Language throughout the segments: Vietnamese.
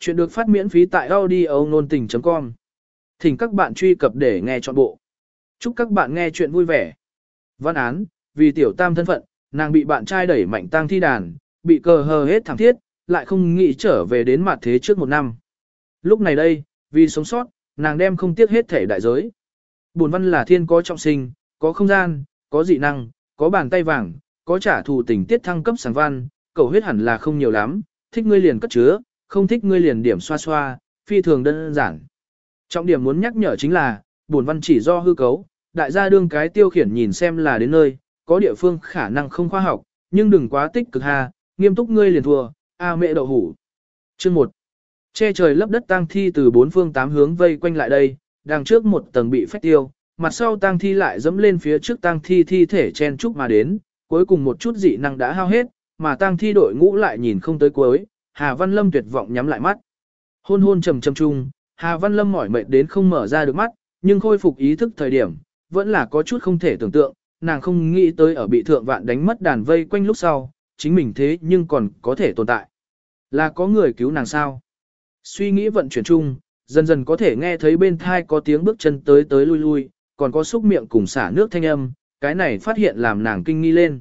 Chuyện được phát miễn phí tại audio nôn tình.com. Thỉnh các bạn truy cập để nghe trọn bộ. Chúc các bạn nghe chuyện vui vẻ. Văn án, vì tiểu tam thân phận, nàng bị bạn trai đẩy mạnh tang thi đàn, bị cờ hờ hết thẳng thiết, lại không nghĩ trở về đến mặt thế trước một năm. Lúc này đây, vì sống sót, nàng đem không tiếc hết thể đại giới. Buồn văn là thiên có trọng sinh, có không gian, có dị năng, có bàn tay vàng, có trả thù tình tiết thăng cấp sáng văn, cầu huyết hẳn là không nhiều lắm, thích ngươi liền cất chứa, không thích ngươi liền điểm xoa xoa, phi thường đơn giản. Trọng điểm muốn nhắc nhở chính là, buồn văn chỉ do hư cấu, đại gia đương cái tiêu khiển nhìn xem là đến nơi, có địa phương khả năng không khoa học, nhưng đừng quá tích cực ha, nghiêm túc ngươi liền thua, a mẹ đậu hủ. Chương 1. Che trời lấp đất tang thi từ bốn phương tám hướng vây quanh lại đây, đằng trước một tầng bị phách tiêu, mặt sau tang thi lại dẫm lên phía trước tang thi thi thể chen chúc mà đến, cuối cùng một chút dị năng đã hao hết, mà tang thi đội ngũ lại nhìn không tới cuối, Hà Văn Lâm tuyệt vọng nhắm lại mắt. Hôn hôn trầm trầm chung, Hà Văn Lâm mỏi mệt đến không mở ra được mắt, nhưng khôi phục ý thức thời điểm, vẫn là có chút không thể tưởng tượng, nàng không nghĩ tới ở bị thượng vạn đánh mất đàn vây quanh lúc sau, chính mình thế nhưng còn có thể tồn tại. Là có người cứu nàng sao? Suy nghĩ vận chuyển chung, dần dần có thể nghe thấy bên thai có tiếng bước chân tới tới lui lui, còn có xúc miệng cùng xả nước thanh âm, cái này phát hiện làm nàng kinh nghi lên.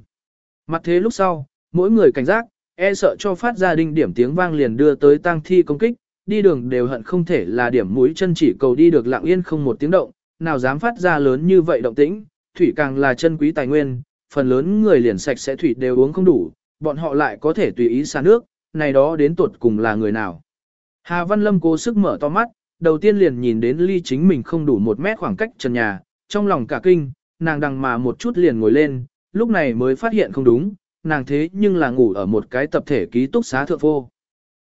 Mặt thế lúc sau, mỗi người cảnh giác, e sợ cho phát ra đinh điểm tiếng vang liền đưa tới tang thi công kích, đi đường đều hận không thể là điểm mũi chân chỉ cầu đi được lặng yên không một tiếng động, nào dám phát ra lớn như vậy động tĩnh, thủy càng là chân quý tài nguyên, phần lớn người liền sạch sẽ thủy đều uống không đủ, bọn họ lại có thể tùy ý xả nước, này đó đến tuột cùng là người nào. Hà Văn Lâm cố sức mở to mắt, đầu tiên liền nhìn đến ly chính mình không đủ một mét khoảng cách trần nhà, trong lòng cả kinh, nàng đằng mà một chút liền ngồi lên, lúc này mới phát hiện không đúng, nàng thế nhưng là ngủ ở một cái tập thể ký túc xá thượng phô.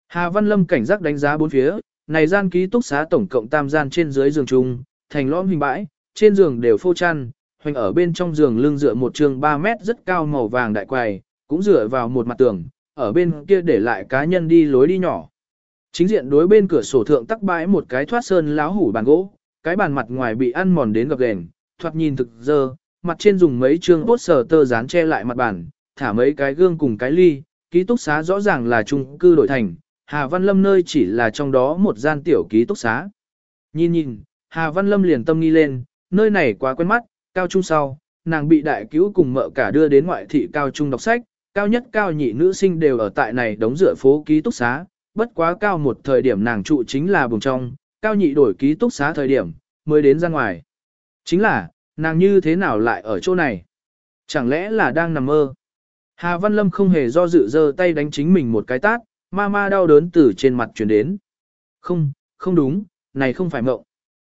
Hà Văn Lâm cảnh giác đánh giá bốn phía, này gian ký túc xá tổng cộng tam gian trên dưới giường chung, thành lõm hình bãi, trên giường đều phô chăn, hoành ở bên trong giường lưng dựa một trường 3 mét rất cao màu vàng đại quầy, cũng dựa vào một mặt tường, ở bên kia để lại cá nhân đi lối đi nhỏ. Chính diện đối bên cửa sổ thượng tắc bãi một cái thoát sơn láo hủ bàn gỗ, cái bàn mặt ngoài bị ăn mòn đến gập ghềnh, thoạt nhìn thực dơ, mặt trên dùng mấy chương bốt sờ tơ dán che lại mặt bàn, thả mấy cái gương cùng cái ly, ký túc xá rõ ràng là chung cư đổi thành, Hà Văn Lâm nơi chỉ là trong đó một gian tiểu ký túc xá. Nhìn nhìn, Hà Văn Lâm liền tâm nghi lên, nơi này quá quen mắt, cao trung sau, nàng bị đại cứu cùng mợ cả đưa đến ngoại thị cao trung đọc sách, cao nhất cao nhị nữ sinh đều ở tại này đóng rửa phố ký túc xá, bất quá cao một thời điểm nàng trụ chính là bùng trong, cao nhị đổi ký túc xá thời điểm, mới đến ra ngoài. Chính là, nàng như thế nào lại ở chỗ này? Chẳng lẽ là đang nằm mơ? Hà Văn Lâm không hề do dự giơ tay đánh chính mình một cái tát, ma ma đau đớn từ trên mặt chuyển đến. Không, không đúng, này không phải mộng.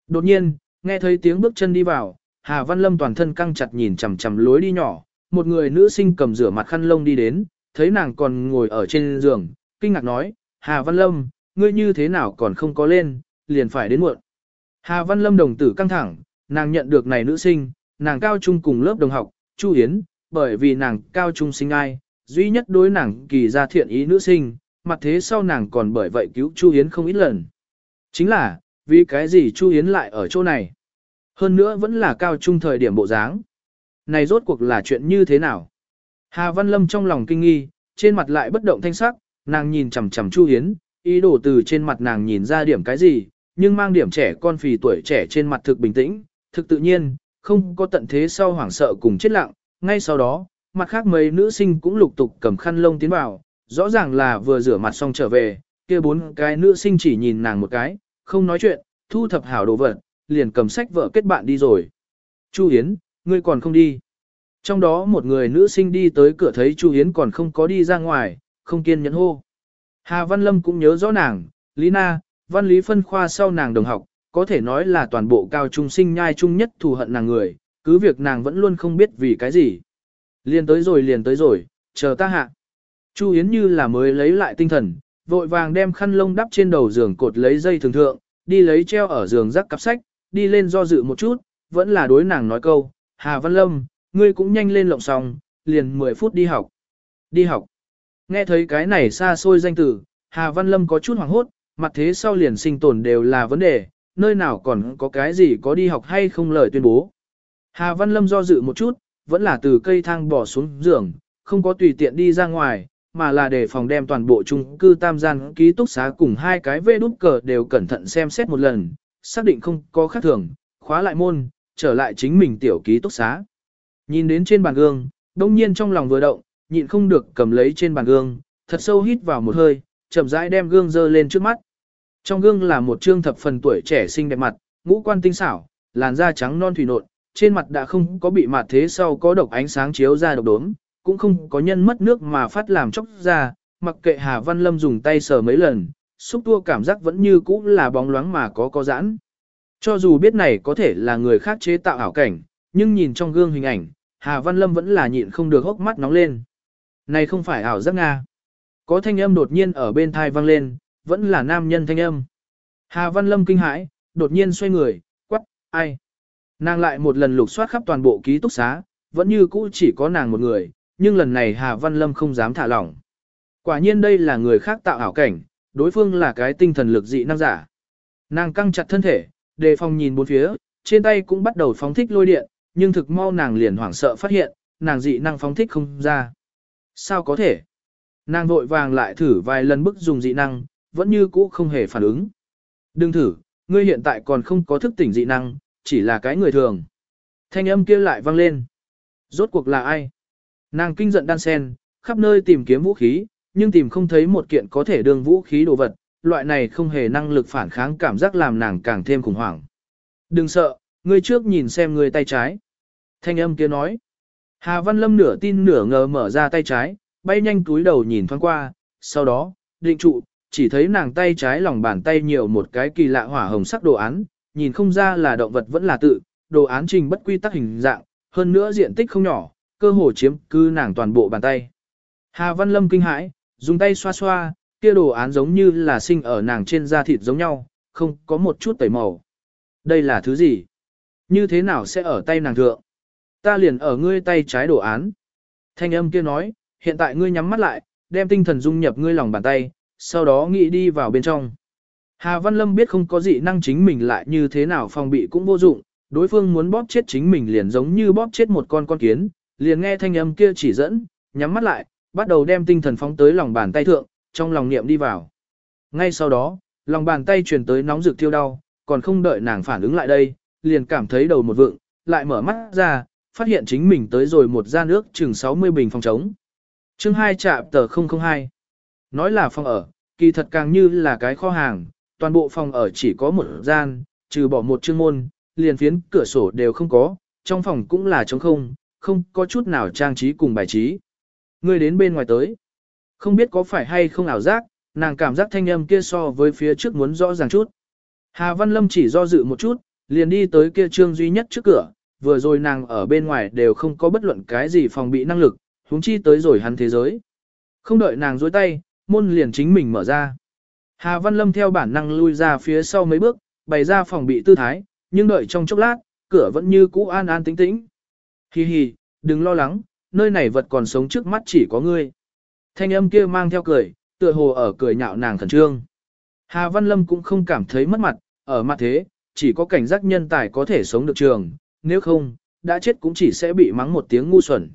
Đột nhiên, nghe thấy tiếng bước chân đi vào, Hà Văn Lâm toàn thân căng chặt nhìn chằm chằm lối đi nhỏ, một người nữ sinh cầm rửa mặt khăn lông đi đến, thấy nàng còn ngồi ở trên giường, kinh ngạc nói, Hà Văn Lâm, ngươi như thế nào còn không có lên, liền phải đến muộn. Hà Văn Lâm đồng tử căng thẳng, nàng nhận được này nữ sinh, nàng cao trung cùng lớp đồng học, Chu Yến, bởi vì nàng cao trung sinh ai, duy nhất đối nàng kỳ ra thiện ý nữ sinh, mặt thế sau nàng còn bởi vậy cứu Chu Yến không ít lần. Chính là, vì cái gì Chu Yến lại ở chỗ này? Hơn nữa vẫn là cao trung thời điểm bộ dáng. Này rốt cuộc là chuyện như thế nào? Hà Văn Lâm trong lòng kinh nghi, trên mặt lại bất động thanh sắc, nàng nhìn chằm chằm Chu Hiến, ý đồ từ trên mặt nàng nhìn ra điểm cái gì, nhưng mang điểm trẻ con phì tuổi trẻ trên mặt thực bình tĩnh, thực tự nhiên, không có tận thế sau hoảng sợ cùng chết lặng, ngay sau đó, mặt khác mấy nữ sinh cũng lục tục cầm khăn lông tiến vào, rõ ràng là vừa rửa mặt xong trở về, kia bốn cái nữ sinh chỉ nhìn nàng một cái, không nói chuyện, thu thập hảo đồ vật, liền cầm sách vợ kết bạn đi rồi. Chu Yến, ngươi còn không đi. Trong đó một người nữ sinh đi tới cửa thấy Chu Yến còn không có đi ra ngoài, không kiên nhẫn hô. Hà Văn Lâm cũng nhớ rõ nàng, Lý Na, văn lý phân khoa sau nàng đồng học, có thể nói là toàn bộ cao trung sinh nhai chung nhất thù hận nàng người, cứ việc nàng vẫn luôn không biết vì cái gì. Liền tới rồi liền tới rồi, chờ ta hạ. Chu Yến như là mới lấy lại tinh thần, vội vàng đem khăn lông đắp trên đầu giường cột lấy dây thường thượng, đi lấy treo ở giường rắc cặp sách, đi lên do dự một chút, vẫn là đối nàng nói câu, Hà Văn Lâm, ngươi cũng nhanh lên lộng xong, liền 10 phút đi học. Đi học. Nghe thấy cái này xa xôi danh từ, Hà Văn Lâm có chút hoảng hốt, mặt thế sau liền sinh tồn đều là vấn đề, nơi nào còn có cái gì có đi học hay không lời tuyên bố. Hà Văn Lâm do dự một chút, vẫn là từ cây thang bỏ xuống giường, không có tùy tiện đi ra ngoài, mà là để phòng đem toàn bộ chung cư tam gian ký túc xá cùng hai cái vê đút cờ đều cẩn thận xem xét một lần, xác định không có khác thường, khóa lại môn, trở lại chính mình tiểu ký túc xá. Nhìn đến trên bàn gương, đông nhiên trong lòng vừa động, nhịn không được cầm lấy trên bàn gương, thật sâu hít vào một hơi, chậm rãi đem gương dơ lên trước mắt. Trong gương là một trương thập phần tuổi trẻ xinh đẹp mặt, ngũ quan tinh xảo, làn da trắng non thủy nộn, trên mặt đã không có bị mạt thế sau có độc ánh sáng chiếu ra độc đốm, cũng không có nhân mất nước mà phát làm chóc ra, mặc kệ Hà Văn Lâm dùng tay sờ mấy lần, xúc tua cảm giác vẫn như cũ là bóng loáng mà có có giãn. Cho dù biết này có thể là người khác chế tạo ảo cảnh, nhưng nhìn trong gương hình ảnh, Hà Văn Lâm vẫn là nhịn không được hốc mắt nóng lên. Này không phải ảo giác Nga. Có thanh âm đột nhiên ở bên thai vang lên, vẫn là nam nhân thanh âm. Hà Văn Lâm kinh hãi, đột nhiên xoay người, quắc, ai. Nàng lại một lần lục soát khắp toàn bộ ký túc xá, vẫn như cũ chỉ có nàng một người, nhưng lần này Hà Văn Lâm không dám thả lỏng. Quả nhiên đây là người khác tạo ảo cảnh, đối phương là cái tinh thần lực dị năng giả. Nàng căng chặt thân thể, đề phòng nhìn bốn phía, trên tay cũng bắt đầu phóng thích lôi điện, nhưng thực mau nàng liền hoảng sợ phát hiện, nàng dị năng phóng thích không ra. Sao có thể? Nàng vội vàng lại thử vài lần bức dùng dị năng, vẫn như cũ không hề phản ứng. Đừng thử, ngươi hiện tại còn không có thức tỉnh dị năng, chỉ là cái người thường. Thanh âm kia lại vang lên. Rốt cuộc là ai? Nàng kinh giận đan sen, khắp nơi tìm kiếm vũ khí, nhưng tìm không thấy một kiện có thể đương vũ khí đồ vật, loại này không hề năng lực phản kháng cảm giác làm nàng càng thêm khủng hoảng. Đừng sợ, ngươi trước nhìn xem ngươi tay trái. Thanh âm kia nói. Hà Văn Lâm nửa tin nửa ngờ mở ra tay trái, bay nhanh túi đầu nhìn thoáng qua, sau đó, định trụ, chỉ thấy nàng tay trái lòng bàn tay nhiều một cái kỳ lạ hỏa hồng sắc đồ án, nhìn không ra là động vật vẫn là tự, đồ án trình bất quy tắc hình dạng, hơn nữa diện tích không nhỏ, cơ hồ chiếm cứ nàng toàn bộ bàn tay. Hà Văn Lâm kinh hãi, dùng tay xoa xoa, kia đồ án giống như là sinh ở nàng trên da thịt giống nhau, không có một chút tẩy màu. Đây là thứ gì? Như thế nào sẽ ở tay nàng thượng? Ta liền ở ngươi tay trái đồ án. Thanh âm kia nói, hiện tại ngươi nhắm mắt lại, đem tinh thần dung nhập ngươi lòng bàn tay, sau đó nghĩ đi vào bên trong. Hà Văn Lâm biết không có gì năng chính mình lại như thế nào phòng bị cũng vô dụng, đối phương muốn bóp chết chính mình liền giống như bóp chết một con con kiến, liền nghe thanh âm kia chỉ dẫn, nhắm mắt lại, bắt đầu đem tinh thần phóng tới lòng bàn tay thượng, trong lòng niệm đi vào. Ngay sau đó, lòng bàn tay truyền tới nóng rực thiêu đau, còn không đợi nàng phản ứng lại đây, liền cảm thấy đầu một vượng, lại mở mắt ra, phát hiện chính mình tới rồi một gian nước chừng 60 bình phòng trống. chương 2 trạm tờ 002. Nói là phòng ở, kỳ thật càng như là cái kho hàng, toàn bộ phòng ở chỉ có một gian, trừ bỏ một chương môn, liền phiến cửa sổ đều không có, trong phòng cũng là trống không, không có chút nào trang trí cùng bài trí. Người đến bên ngoài tới. Không biết có phải hay không ảo giác, nàng cảm giác thanh âm kia so với phía trước muốn rõ ràng chút. Hà Văn Lâm chỉ do dự một chút, liền đi tới kia trương duy nhất trước cửa, vừa rồi nàng ở bên ngoài đều không có bất luận cái gì phòng bị năng lực, huống chi tới rồi hắn thế giới. Không đợi nàng dối tay, môn liền chính mình mở ra. Hà Văn Lâm theo bản năng lui ra phía sau mấy bước, bày ra phòng bị tư thái, nhưng đợi trong chốc lát, cửa vẫn như cũ an an tĩnh tĩnh. Hi hi, đừng lo lắng, nơi này vật còn sống trước mắt chỉ có ngươi. Thanh âm kia mang theo cười, tựa hồ ở cười nhạo nàng khẩn trương. Hà Văn Lâm cũng không cảm thấy mất mặt, ở mặt thế, chỉ có cảnh giác nhân tài có thể sống được trường, nếu không, đã chết cũng chỉ sẽ bị mắng một tiếng ngu xuẩn.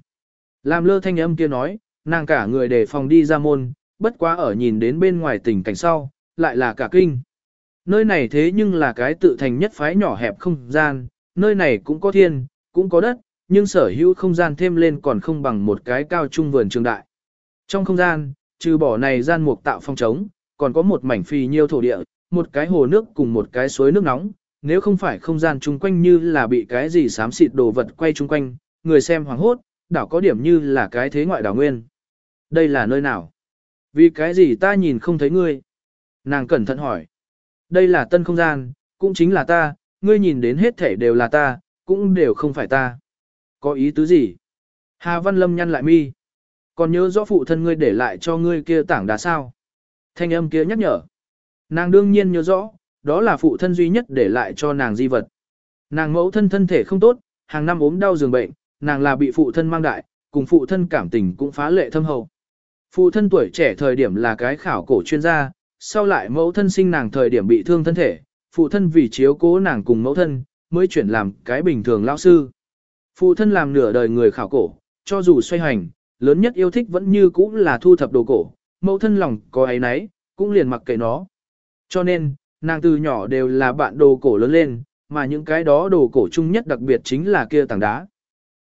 Làm lơ thanh âm kia nói, nàng cả người để phòng đi ra môn, bất quá ở nhìn đến bên ngoài tình cảnh sau, lại là cả kinh. Nơi này thế nhưng là cái tự thành nhất phái nhỏ hẹp không gian, nơi này cũng có thiên, cũng có đất, nhưng sở hữu không gian thêm lên còn không bằng một cái cao trung vườn trường đại. Trong không gian, trừ bỏ này gian mục tạo phong trống, còn có một mảnh phì nhiêu thổ địa, một cái hồ nước cùng một cái suối nước nóng, nếu không phải không gian chung quanh như là bị cái gì xám xịt đồ vật quay chung quanh, người xem hoàng hốt, đảo có điểm như là cái thế ngoại đảo nguyên. Đây là nơi nào? Vì cái gì ta nhìn không thấy ngươi? Nàng cẩn thận hỏi. Đây là tân không gian, cũng chính là ta, ngươi nhìn đến hết thể đều là ta, cũng đều không phải ta. Có ý tứ gì? Hà Văn Lâm nhăn lại mi. Còn nhớ rõ phụ thân ngươi để lại cho ngươi kia tảng đá sao? Thanh âm kia nhắc nhở. Nàng đương nhiên nhớ rõ, đó là phụ thân duy nhất để lại cho nàng di vật. Nàng mẫu thân thân thể không tốt, hàng năm ốm đau giường bệnh, nàng là bị phụ thân mang đại, cùng phụ thân cảm tình cũng phá lệ thâm hậu. Phụ thân tuổi trẻ thời điểm là cái khảo cổ chuyên gia, sau lại mẫu thân sinh nàng thời điểm bị thương thân thể, phụ thân vì chiếu cố nàng cùng mẫu thân, mới chuyển làm cái bình thường lão sư. Phụ thân làm nửa đời người khảo cổ, cho dù xoay hành, lớn nhất yêu thích vẫn như cũ là thu thập đồ cổ, mẫu thân lòng có ấy nấy, cũng liền mặc kệ nó. Cho nên, nàng từ nhỏ đều là bạn đồ cổ lớn lên, mà những cái đó đồ cổ chung nhất đặc biệt chính là kia tảng đá.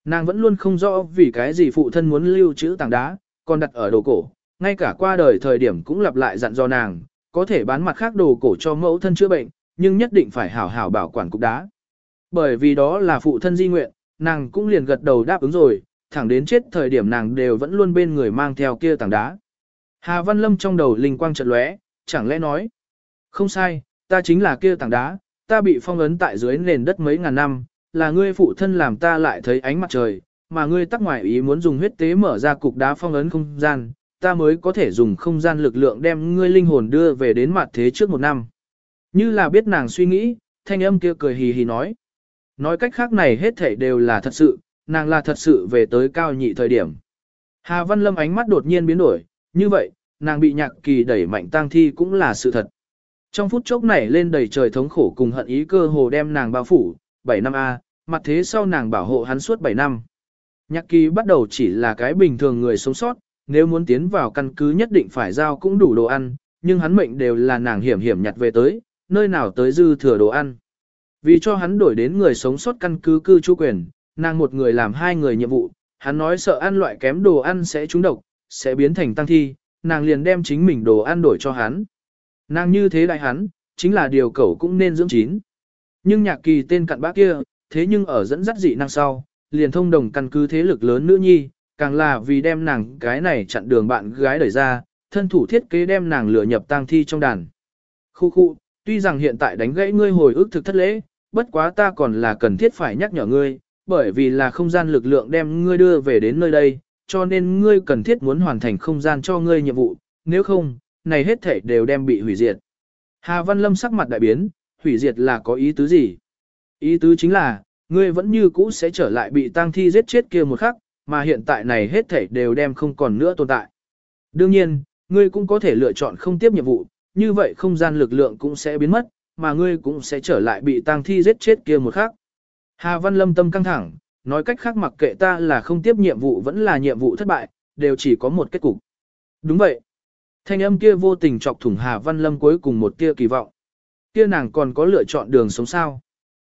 Nàng vẫn luôn không rõ vì cái gì phụ thân muốn lưu trữ tảng đá, còn đặt ở đồ cổ, ngay cả qua đời thời điểm cũng lặp lại dặn dò nàng, có thể bán mặt khác đồ cổ cho mẫu thân chữa bệnh, nhưng nhất định phải hảo hảo bảo quản cục đá. Bởi vì đó là phụ thân di nguyện, nàng cũng liền gật đầu đáp ứng rồi, thẳng đến chết thời điểm nàng đều vẫn luôn bên người mang theo kia tảng đá. Hà Văn Lâm trong đầu linh quang chợt lóe, chẳng lẽ nói, không sai, ta chính là kia tảng đá, ta bị phong ấn tại dưới nền đất mấy ngàn năm, là ngươi phụ thân làm ta lại thấy ánh mặt trời, mà ngươi tắc ngoại ý muốn dùng huyết tế mở ra cục đá phong ấn không gian, ta mới có thể dùng không gian lực lượng đem ngươi linh hồn đưa về đến mặt thế trước một năm. Như là biết nàng suy nghĩ, thanh âm kia cười hì hì nói. Nói cách khác này hết thảy đều là thật sự, nàng là thật sự về tới cao nhị thời điểm. Hà Văn Lâm ánh mắt đột nhiên biến đổi, như vậy, nàng bị nhạc kỳ đẩy mạnh tang thi cũng là sự thật. Trong phút chốc này lên đầy trời thống khổ cùng hận ý cơ hồ đem nàng bao phủ, 7 năm A, mặt thế sau nàng bảo hộ hắn suốt 7 năm. Nhạc kỳ bắt đầu chỉ là cái bình thường người sống sót, nếu muốn tiến vào căn cứ nhất định phải giao cũng đủ đồ ăn, nhưng hắn mệnh đều là nàng hiểm hiểm nhặt về tới, nơi nào tới dư thừa đồ ăn. Vì cho hắn đổi đến người sống sót căn cứ cư trú quyền, nàng một người làm hai người nhiệm vụ, hắn nói sợ ăn loại kém đồ ăn sẽ trúng độc, sẽ biến thành tăng thi, nàng liền đem chính mình đồ ăn đổi cho hắn. Nàng như thế đại hắn, chính là điều cậu cũng nên dưỡng chín. Nhưng nhạc kỳ tên cặn bác kia, thế nhưng ở dẫn dắt dị năng sau, liền thông đồng căn cứ thế lực lớn nữ nhi, càng là vì đem nàng cái này chặn đường bạn gái đẩy ra, thân thủ thiết kế đem nàng lừa nhập tang thi trong đàn. Khu khu, tuy rằng hiện tại đánh gãy ngươi hồi ức thực thất lễ, bất quá ta còn là cần thiết phải nhắc nhở ngươi, bởi vì là không gian lực lượng đem ngươi đưa về đến nơi đây, cho nên ngươi cần thiết muốn hoàn thành không gian cho ngươi nhiệm vụ, nếu không, này hết thể đều đem bị hủy diệt. Hà Văn Lâm sắc mặt đại biến, hủy diệt là có ý tứ gì? Ý tứ chính là, ngươi vẫn như cũ sẽ trở lại bị tang thi giết chết kia một khắc, mà hiện tại này hết thể đều đem không còn nữa tồn tại. Đương nhiên, ngươi cũng có thể lựa chọn không tiếp nhiệm vụ, như vậy không gian lực lượng cũng sẽ biến mất, mà ngươi cũng sẽ trở lại bị tang thi giết chết kia một khắc. Hà Văn Lâm tâm căng thẳng, nói cách khác mặc kệ ta là không tiếp nhiệm vụ vẫn là nhiệm vụ thất bại, đều chỉ có một kết cục. Đúng vậy. Thanh âm kia vô tình chọc thủng Hà Văn Lâm cuối cùng một tia kỳ vọng. Kia nàng còn có lựa chọn đường sống sao.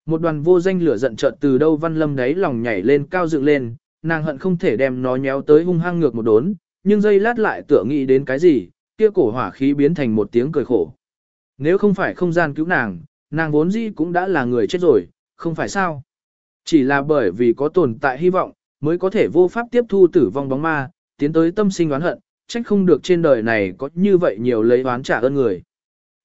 Một đoàn vô danh lửa giận chợt từ đâu Văn Lâm đấy lòng nhảy lên cao dựng lên, nàng hận không thể đem nó nhéo tới hung hăng ngược một đốn, nhưng giây lát lại tựa nghĩ đến cái gì, kia cổ hỏa khí biến thành một tiếng cười khổ. Nếu không phải không gian cứu nàng, nàng vốn dĩ cũng đã là người chết rồi, không phải sao. Chỉ là bởi vì có tồn tại hy vọng, mới có thể vô pháp tiếp thu tử vong bóng ma, tiến tới tâm sinh oán hận, trách không được trên đời này có như vậy nhiều lấy oán trả ơn người.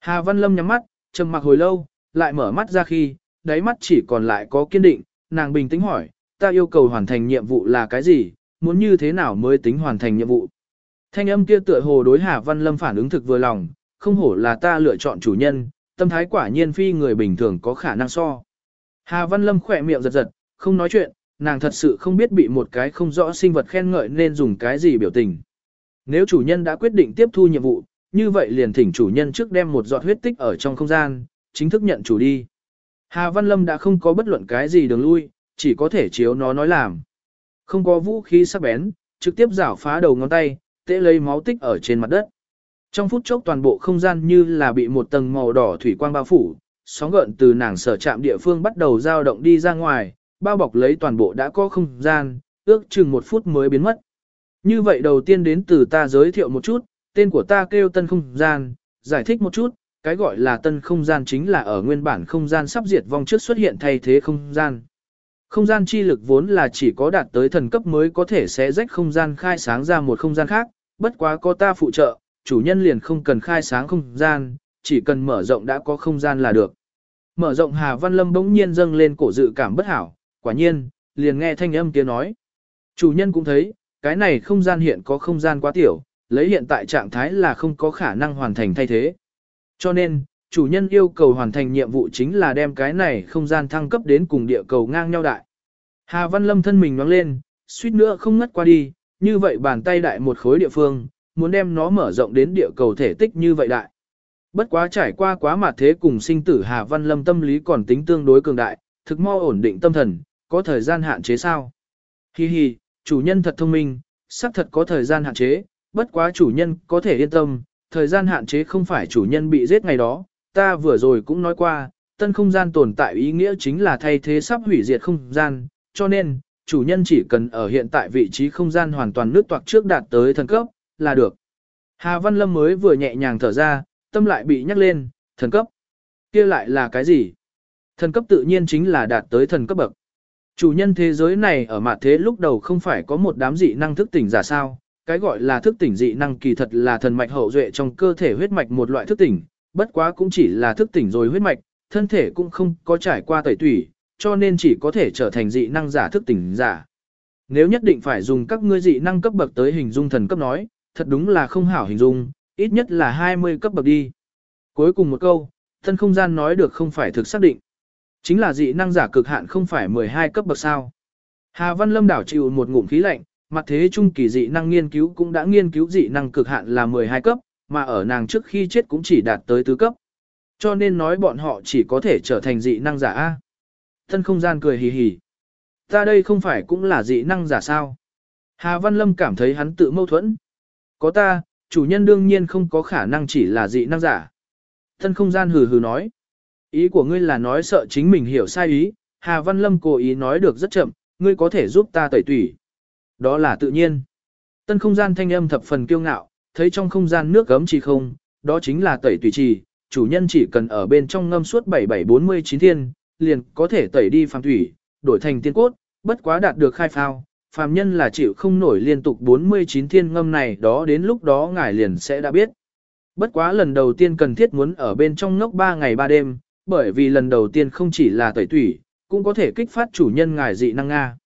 Hà Văn Lâm nhắm mắt, trầm mặc hồi lâu, lại mở mắt ra khi, đáy mắt chỉ còn lại có kiên định, nàng bình tĩnh hỏi, ta yêu cầu hoàn thành nhiệm vụ là cái gì, muốn như thế nào mới tính hoàn thành nhiệm vụ. Thanh âm kia tựa hồ đối Hà Văn Lâm phản ứng thực vừa lòng, không hổ là ta lựa chọn chủ nhân, tâm thái quả nhiên phi người bình thường có khả năng so. Hà Văn Lâm khỏe miệng giật giật, không nói chuyện, nàng thật sự không biết bị một cái không rõ sinh vật khen ngợi nên dùng cái gì biểu tình. Nếu chủ nhân đã quyết định tiếp thu nhiệm vụ, như vậy liền thỉnh chủ nhân trước đem một giọt huyết tích ở trong không gian, chính thức nhận chủ đi. Hà Văn Lâm đã không có bất luận cái gì đường lui, chỉ có thể chiếu nó nói làm. Không có vũ khí sắc bén, trực tiếp rảo phá đầu ngón tay, tễ lấy máu tích ở trên mặt đất. Trong phút chốc toàn bộ không gian như là bị một tầng màu đỏ thủy quang bao phủ, sóng gợn từ nàng sở chạm địa phương bắt đầu dao động đi ra ngoài, bao bọc lấy toàn bộ đã có không gian, ước chừng một phút mới biến mất. Như vậy đầu tiên đến từ ta giới thiệu một chút, tên của ta kêu tân không gian, giải thích một chút, cái gọi là tân không gian chính là ở nguyên bản không gian sắp diệt vong trước xuất hiện thay thế không gian. Không gian chi lực vốn là chỉ có đạt tới thần cấp mới có thể sẽ rách không gian khai sáng ra một không gian khác, bất quá có ta phụ trợ, chủ nhân liền không cần khai sáng không gian, chỉ cần mở rộng đã có không gian là được. Mở rộng Hà Văn Lâm bỗng nhiên dâng lên cổ dự cảm bất hảo, quả nhiên, liền nghe thanh âm kia nói. Chủ nhân cũng thấy, cái này không gian hiện có không gian quá tiểu, lấy hiện tại trạng thái là không có khả năng hoàn thành thay thế. Cho nên, chủ nhân yêu cầu hoàn thành nhiệm vụ chính là đem cái này không gian thăng cấp đến cùng địa cầu ngang nhau đại. Hà Văn Lâm thân mình nóng lên, suýt nữa không ngất qua đi, như vậy bàn tay đại một khối địa phương, muốn đem nó mở rộng đến địa cầu thể tích như vậy đại. Bất quá trải qua quá mà thế cùng sinh tử Hà Văn Lâm tâm lý còn tính tương đối cường đại, thực mo ổn định tâm thần, có thời gian hạn chế sao. Hi hi, chủ nhân thật thông minh, xác thật có thời gian hạn chế, bất quá chủ nhân có thể yên tâm, thời gian hạn chế không phải chủ nhân bị giết ngày đó, ta vừa rồi cũng nói qua, tân không gian tồn tại ý nghĩa chính là thay thế sắp hủy diệt không gian, cho nên, chủ nhân chỉ cần ở hiện tại vị trí không gian hoàn toàn nước toạc trước đạt tới thần cấp, là được. Hà Văn Lâm mới vừa nhẹ nhàng thở ra, tâm lại bị nhắc lên, thần cấp. kia lại là cái gì? Thần cấp tự nhiên chính là đạt tới thần cấp bậc. Chủ nhân thế giới này ở mặt thế lúc đầu không phải có một đám dị năng thức tỉnh giả sao, cái gọi là thức tỉnh dị năng kỳ thật là thần mạch hậu duệ trong cơ thể huyết mạch một loại thức tỉnh, bất quá cũng chỉ là thức tỉnh rồi huyết mạch, thân thể cũng không có trải qua tẩy tủy, cho nên chỉ có thể trở thành dị năng giả thức tỉnh giả. Nếu nhất định phải dùng các ngươi dị năng cấp bậc tới hình dung thần cấp nói, thật đúng là không hảo hình dung, ít nhất là 20 cấp bậc đi. Cuối cùng một câu, thân không gian nói được không phải thực xác định. Chính là dị năng giả cực hạn không phải 12 cấp bậc sao. Hà Văn Lâm đảo chịu một ngụm khí lạnh, mặt thế trung kỳ dị năng nghiên cứu cũng đã nghiên cứu dị năng cực hạn là 12 cấp, mà ở nàng trước khi chết cũng chỉ đạt tới tứ cấp. Cho nên nói bọn họ chỉ có thể trở thành dị năng giả A. Thân không gian cười hì hì. Ta đây không phải cũng là dị năng giả sao? Hà Văn Lâm cảm thấy hắn tự mâu thuẫn. Có ta, chủ nhân đương nhiên không có khả năng chỉ là dị năng giả. Thân không gian hừ hừ nói. Ý của ngươi là nói sợ chính mình hiểu sai ý, Hà Văn Lâm cố ý nói được rất chậm, ngươi có thể giúp ta tẩy tủy. Đó là tự nhiên. Tân không gian thanh âm thập phần kiêu ngạo, thấy trong không gian nước gấm chỉ không, đó chính là tẩy tùy trì, chủ nhân chỉ cần ở bên trong ngâm suốt 7749 thiên, liền có thể tẩy đi phàm thủy, đổi thành tiên cốt, bất quá đạt được khai phao. Phàm nhân là chịu không nổi liên tục 49 thiên ngâm này đó đến lúc đó ngài liền sẽ đã biết. Bất quá lần đầu tiên cần thiết muốn ở bên trong ngốc 3 ngày 3 đêm, bởi vì lần đầu tiên không chỉ là tẩy tủy, cũng có thể kích phát chủ nhân ngài dị năng Nga.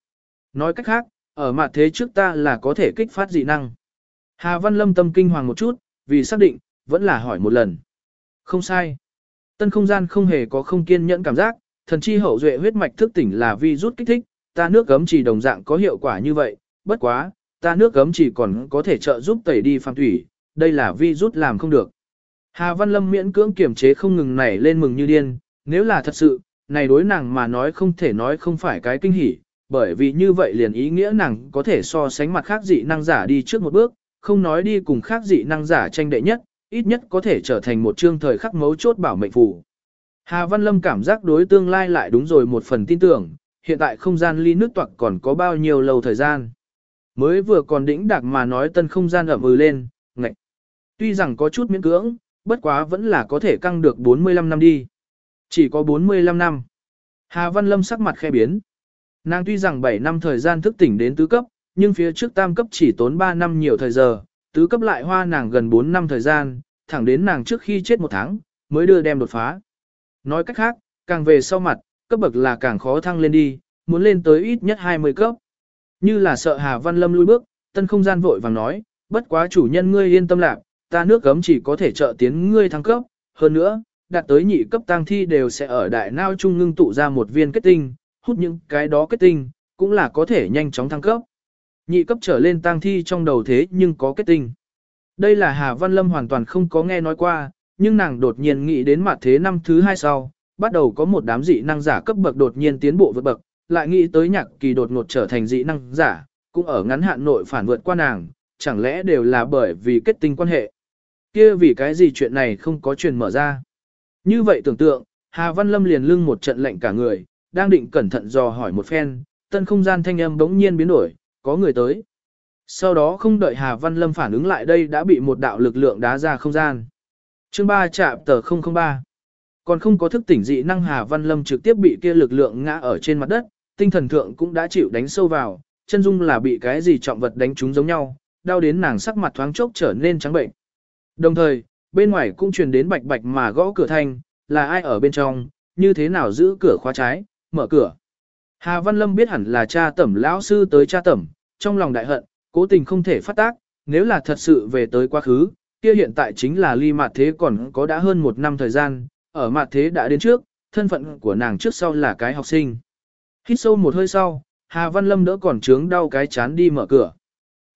Nói cách khác, ở mặt thế trước ta là có thể kích phát dị năng. Hà Văn Lâm tâm kinh hoàng một chút, vì xác định, vẫn là hỏi một lần. Không sai. Tân không gian không hề có không kiên nhẫn cảm giác, thần chi hậu duệ huyết mạch thức tỉnh là vi rút kích thích, ta nước gấm chỉ đồng dạng có hiệu quả như vậy, bất quá, ta nước gấm chỉ còn có thể trợ giúp tẩy đi phàm thủy, đây là vi rút làm không được. Hà Văn Lâm miễn cưỡng kiểm chế không ngừng nảy lên mừng như điên, nếu là thật sự, này đối nàng mà nói không thể nói không phải cái kinh hỉ, bởi vì như vậy liền ý nghĩa nàng có thể so sánh mặt khác dị năng giả đi trước một bước, không nói đi cùng khác dị năng giả tranh đệ nhất, ít nhất có thể trở thành một chương thời khắc mấu chốt bảo mệnh phù. Hà Văn Lâm cảm giác đối tương lai lại đúng rồi một phần tin tưởng, hiện tại không gian ly nước toạc còn có bao nhiêu lâu thời gian. Mới vừa còn đĩnh đạc mà nói tân không gian ẩm ừ lên, ngạch. Tuy rằng có chút miễn cưỡng, bất quá vẫn là có thể căng được 45 năm đi. Chỉ có 45 năm. Hà Văn Lâm sắc mặt khe biến. Nàng tuy rằng 7 năm thời gian thức tỉnh đến tứ cấp, nhưng phía trước tam cấp chỉ tốn 3 năm nhiều thời giờ, tứ cấp lại hoa nàng gần 4 năm thời gian, thẳng đến nàng trước khi chết một tháng, mới đưa đem đột phá. Nói cách khác, càng về sau mặt, cấp bậc là càng khó thăng lên đi, muốn lên tới ít nhất 20 cấp. Như là sợ Hà Văn Lâm lui bước, tân không gian vội vàng nói, bất quá chủ nhân ngươi yên tâm lạc, ta nước gấm chỉ có thể trợ tiến ngươi thăng cấp, hơn nữa, đạt tới nhị cấp tăng thi đều sẽ ở đại nao trung ngưng tụ ra một viên kết tinh, hút những cái đó kết tinh, cũng là có thể nhanh chóng thăng cấp. Nhị cấp trở lên tăng thi trong đầu thế nhưng có kết tinh. Đây là Hà Văn Lâm hoàn toàn không có nghe nói qua, nhưng nàng đột nhiên nghĩ đến mặt thế năm thứ hai sau, bắt đầu có một đám dị năng giả cấp bậc đột nhiên tiến bộ vượt bậc, lại nghĩ tới nhạc kỳ đột ngột trở thành dị năng giả, cũng ở ngắn hạn nội phản vượt qua nàng, chẳng lẽ đều là bởi vì kết tinh quan hệ kia vì cái gì chuyện này không có truyền mở ra. Như vậy tưởng tượng, Hà Văn Lâm liền lưng một trận lệnh cả người, đang định cẩn thận dò hỏi một phen, tân không gian thanh âm bỗng nhiên biến đổi, có người tới. Sau đó không đợi Hà Văn Lâm phản ứng lại đây đã bị một đạo lực lượng đá ra không gian. Chương 3 chạm tờ 003 Còn không có thức tỉnh dị năng Hà Văn Lâm trực tiếp bị kia lực lượng ngã ở trên mặt đất, tinh thần thượng cũng đã chịu đánh sâu vào, chân dung là bị cái gì trọng vật đánh trúng giống nhau, đau đến nàng sắc mặt thoáng chốc trở nên trắng bệnh. Đồng thời, bên ngoài cũng truyền đến bạch bạch mà gõ cửa thanh, là ai ở bên trong, như thế nào giữ cửa khóa trái, mở cửa. Hà Văn Lâm biết hẳn là cha tẩm lão sư tới cha tẩm, trong lòng đại hận, cố tình không thể phát tác, nếu là thật sự về tới quá khứ, kia hiện tại chính là ly mạt thế còn có đã hơn một năm thời gian, ở mạt thế đã đến trước, thân phận của nàng trước sau là cái học sinh. Hít sâu một hơi sau, Hà Văn Lâm đỡ còn trướng đau cái chán đi mở cửa.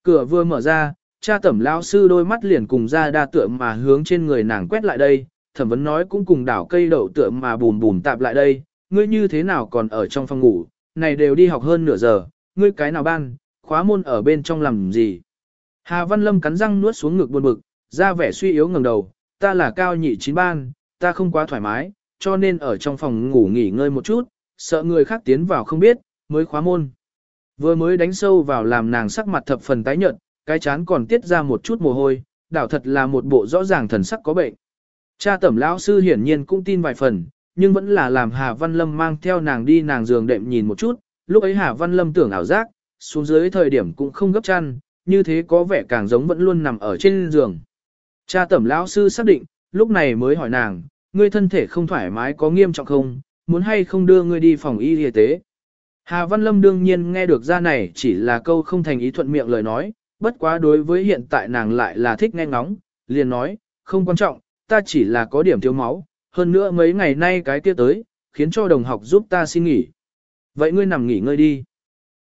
Cửa vừa mở ra, cha tẩm Lão sư đôi mắt liền cùng ra đa tượng mà hướng trên người nàng quét lại đây, thẩm vấn nói cũng cùng đảo cây đậu tượng mà bùm bùm tạp lại đây, ngươi như thế nào còn ở trong phòng ngủ, này đều đi học hơn nửa giờ, ngươi cái nào ban, khóa môn ở bên trong làm gì. Hà Văn Lâm cắn răng nuốt xuống ngực buồn bực, ra vẻ suy yếu ngẩng đầu, ta là cao nhị chín ban, ta không quá thoải mái, cho nên ở trong phòng ngủ nghỉ ngơi một chút, sợ người khác tiến vào không biết, mới khóa môn. Vừa mới đánh sâu vào làm nàng sắc mặt thập phần tái nhợt, cái chán còn tiết ra một chút mồ hôi, đảo thật là một bộ rõ ràng thần sắc có bệnh. Cha tẩm lão sư hiển nhiên cũng tin vài phần, nhưng vẫn là làm Hà Văn Lâm mang theo nàng đi nàng giường đệm nhìn một chút, lúc ấy Hà Văn Lâm tưởng ảo giác, xuống dưới thời điểm cũng không gấp chăn, như thế có vẻ càng giống vẫn luôn nằm ở trên giường. Cha tẩm lão sư xác định, lúc này mới hỏi nàng, ngươi thân thể không thoải mái có nghiêm trọng không, muốn hay không đưa ngươi đi phòng y y tế. Hà Văn Lâm đương nhiên nghe được ra này chỉ là câu không thành ý thuận miệng lời nói, bất quá đối với hiện tại nàng lại là thích nghe ngóng, liền nói, không quan trọng, ta chỉ là có điểm thiếu máu, hơn nữa mấy ngày nay cái kia tới, khiến cho đồng học giúp ta xin nghỉ. Vậy ngươi nằm nghỉ ngơi đi.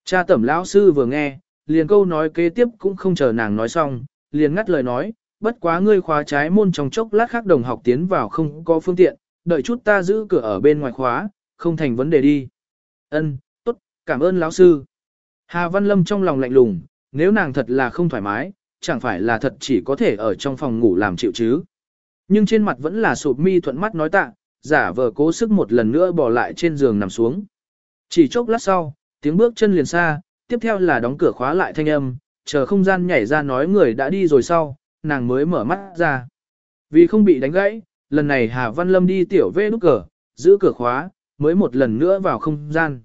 Cha tẩm lão sư vừa nghe, liền câu nói kế tiếp cũng không chờ nàng nói xong, liền ngắt lời nói, bất quá ngươi khóa trái môn trong chốc lát khác đồng học tiến vào không có phương tiện, đợi chút ta giữ cửa ở bên ngoài khóa, không thành vấn đề đi. Ân, tốt, cảm ơn lão sư. Hà Văn Lâm trong lòng lạnh lùng, nếu nàng thật là không thoải mái, chẳng phải là thật chỉ có thể ở trong phòng ngủ làm chịu chứ. Nhưng trên mặt vẫn là sụp mi thuận mắt nói tạ, giả vờ cố sức một lần nữa bỏ lại trên giường nằm xuống. Chỉ chốc lát sau, tiếng bước chân liền xa, tiếp theo là đóng cửa khóa lại thanh âm, chờ không gian nhảy ra nói người đã đi rồi sau, nàng mới mở mắt ra. Vì không bị đánh gãy, lần này Hà Văn Lâm đi tiểu vê nút cờ, giữ cửa khóa, mới một lần nữa vào không gian.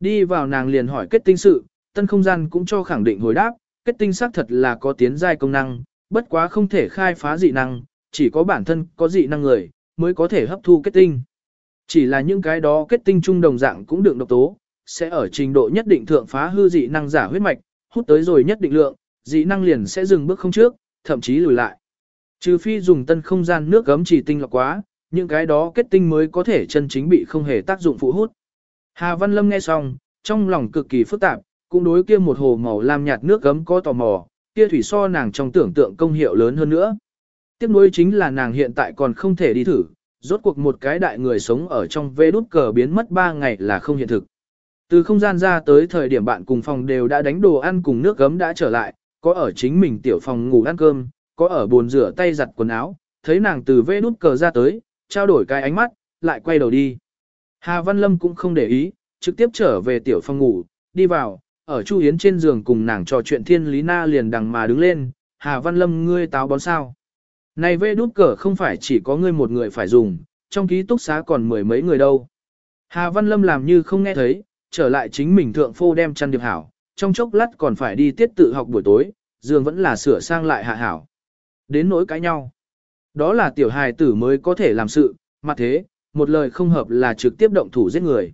Đi vào nàng liền hỏi kết tinh sự, tân không gian cũng cho khẳng định hồi đáp, kết tinh xác thật là có tiến giai công năng, bất quá không thể khai phá dị năng, chỉ có bản thân có dị năng người, mới có thể hấp thu kết tinh. Chỉ là những cái đó kết tinh trung đồng dạng cũng được độc tố, sẽ ở trình độ nhất định thượng phá hư dị năng giả huyết mạch, hút tới rồi nhất định lượng, dị năng liền sẽ dừng bước không trước, thậm chí lùi lại. Trừ phi dùng tân không gian nước gấm chỉ tinh lọc quá, những cái đó kết tinh mới có thể chân chính bị không hề tác dụng phụ hút. Hà Văn Lâm nghe xong, trong lòng cực kỳ phức tạp, cũng đối kia một hồ màu lam nhạt nước gấm có tò mò, kia thủy so nàng trong tưởng tượng công hiệu lớn hơn nữa. Tiếp nối chính là nàng hiện tại còn không thể đi thử, rốt cuộc một cái đại người sống ở trong vê đút cờ biến mất 3 ngày là không hiện thực. Từ không gian ra tới thời điểm bạn cùng phòng đều đã đánh đồ ăn cùng nước gấm đã trở lại, có ở chính mình tiểu phòng ngủ ăn cơm, có ở bồn rửa tay giặt quần áo, thấy nàng từ vê nút cờ ra tới, trao đổi cái ánh mắt, lại quay đầu đi. Hà Văn Lâm cũng không để ý, trực tiếp trở về tiểu phòng ngủ, đi vào, ở Chu Yến trên giường cùng nàng trò chuyện thiên lý na liền đằng mà đứng lên, Hà Văn Lâm ngươi táo bón sao. Này vê đút cờ không phải chỉ có ngươi một người phải dùng, trong ký túc xá còn mười mấy người đâu. Hà Văn Lâm làm như không nghe thấy, trở lại chính mình thượng phô đem chăn điệp hảo, trong chốc lát còn phải đi tiết tự học buổi tối, giường vẫn là sửa sang lại hạ hảo. Đến nỗi cãi nhau. Đó là tiểu hài tử mới có thể làm sự, mà thế, một lời không hợp là trực tiếp động thủ giết người.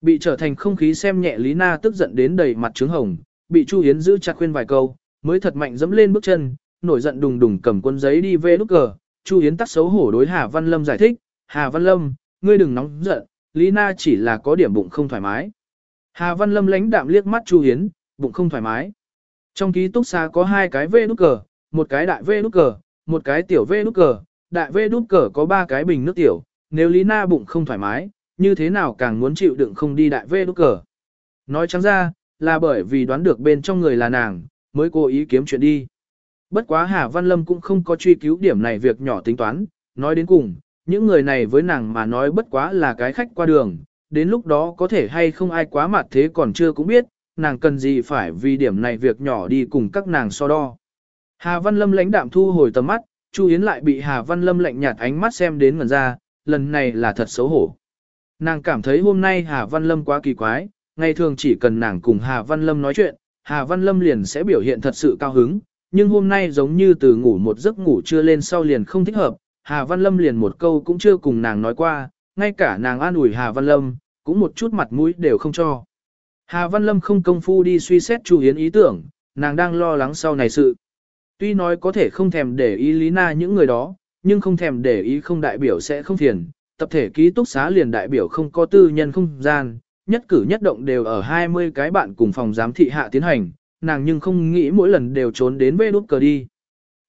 Bị trở thành không khí xem nhẹ Lý Na tức giận đến đầy mặt trướng hồng, bị Chu Hiến giữ chặt khuyên vài câu, mới thật mạnh dẫm lên bước chân, nổi giận đùng đùng cầm quân giấy đi về nút cờ. Chu Hiến tắt xấu hổ đối Hà Văn Lâm giải thích, Hà Văn Lâm, ngươi đừng nóng giận, Lý Na chỉ là có điểm bụng không thoải mái. Hà Văn Lâm lánh đạm liếc mắt Chu Hiến, bụng không thoải mái. Trong ký túc xá có hai cái vê nút cờ, một cái đại vê nút cờ, một cái tiểu vê nút cờ, đại vê nút cờ có ba cái bình nước tiểu, nếu Lý Na bụng không thoải mái, như thế nào càng muốn chịu đựng không đi đại vê nút cờ. Nói trắng ra, là bởi vì đoán được bên trong người là nàng, mới cố ý kiếm chuyện đi. Bất quá Hà Văn Lâm cũng không có truy cứu điểm này việc nhỏ tính toán, nói đến cùng, những người này với nàng mà nói bất quá là cái khách qua đường, đến lúc đó có thể hay không ai quá mặt thế còn chưa cũng biết, nàng cần gì phải vì điểm này việc nhỏ đi cùng các nàng so đo. Hà Văn Lâm lãnh đạm thu hồi tầm mắt, Chu Yến lại bị Hà Văn Lâm lạnh nhạt ánh mắt xem đến ngần ra, lần này là thật xấu hổ. Nàng cảm thấy hôm nay Hà Văn Lâm quá kỳ quái, ngày thường chỉ cần nàng cùng Hà Văn Lâm nói chuyện, Hà Văn Lâm liền sẽ biểu hiện thật sự cao hứng, nhưng hôm nay giống như từ ngủ một giấc ngủ chưa lên sau liền không thích hợp, Hà Văn Lâm liền một câu cũng chưa cùng nàng nói qua, ngay cả nàng an ủi Hà Văn Lâm, cũng một chút mặt mũi đều không cho. Hà Văn Lâm không công phu đi suy xét Chu Hiến ý tưởng, nàng đang lo lắng sau này sự. Tuy nói có thể không thèm để ý Lý Na những người đó, nhưng không thèm để ý không đại biểu sẽ không phiền. Tập thể ký túc xá liền đại biểu không có tư nhân không gian, nhất cử nhất động đều ở 20 cái bạn cùng phòng giám thị hạ tiến hành, nàng nhưng không nghĩ mỗi lần đều trốn đến vê đút cờ đi.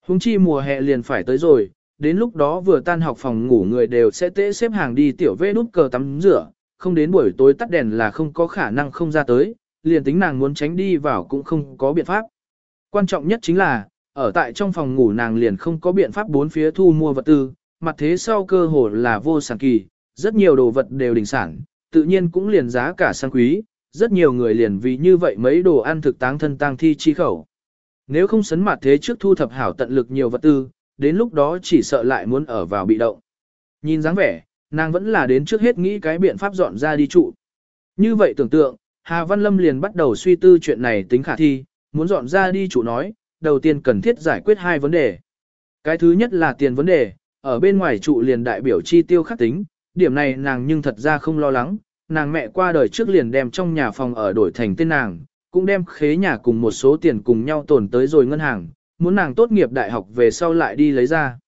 Hùng chi mùa hè liền phải tới rồi, đến lúc đó vừa tan học phòng ngủ người đều sẽ tễ xếp hàng đi tiểu vê đút cờ tắm rửa, không đến buổi tối tắt đèn là không có khả năng không ra tới, liền tính nàng muốn tránh đi vào cũng không có biện pháp. Quan trọng nhất chính là, ở tại trong phòng ngủ nàng liền không có biện pháp bốn phía thu mua vật tư, mặt thế sau cơ hồ là vô sản kỳ, rất nhiều đồ vật đều đỉnh sản, tự nhiên cũng liền giá cả sang quý, rất nhiều người liền vì như vậy mấy đồ ăn thực táng thân tang thi chi khẩu. Nếu không sấn mặt thế trước thu thập hảo tận lực nhiều vật tư, đến lúc đó chỉ sợ lại muốn ở vào bị động. Nhìn dáng vẻ, nàng vẫn là đến trước hết nghĩ cái biện pháp dọn ra đi trụ. Như vậy tưởng tượng, Hà Văn Lâm liền bắt đầu suy tư chuyện này tính khả thi, muốn dọn ra đi trụ nói, đầu tiên cần thiết giải quyết hai vấn đề. Cái thứ nhất là tiền vấn đề, ở bên ngoài trụ liền đại biểu chi tiêu khắc tính, điểm này nàng nhưng thật ra không lo lắng, nàng mẹ qua đời trước liền đem trong nhà phòng ở đổi thành tên nàng, cũng đem khế nhà cùng một số tiền cùng nhau tồn tới rồi ngân hàng, muốn nàng tốt nghiệp đại học về sau lại đi lấy ra.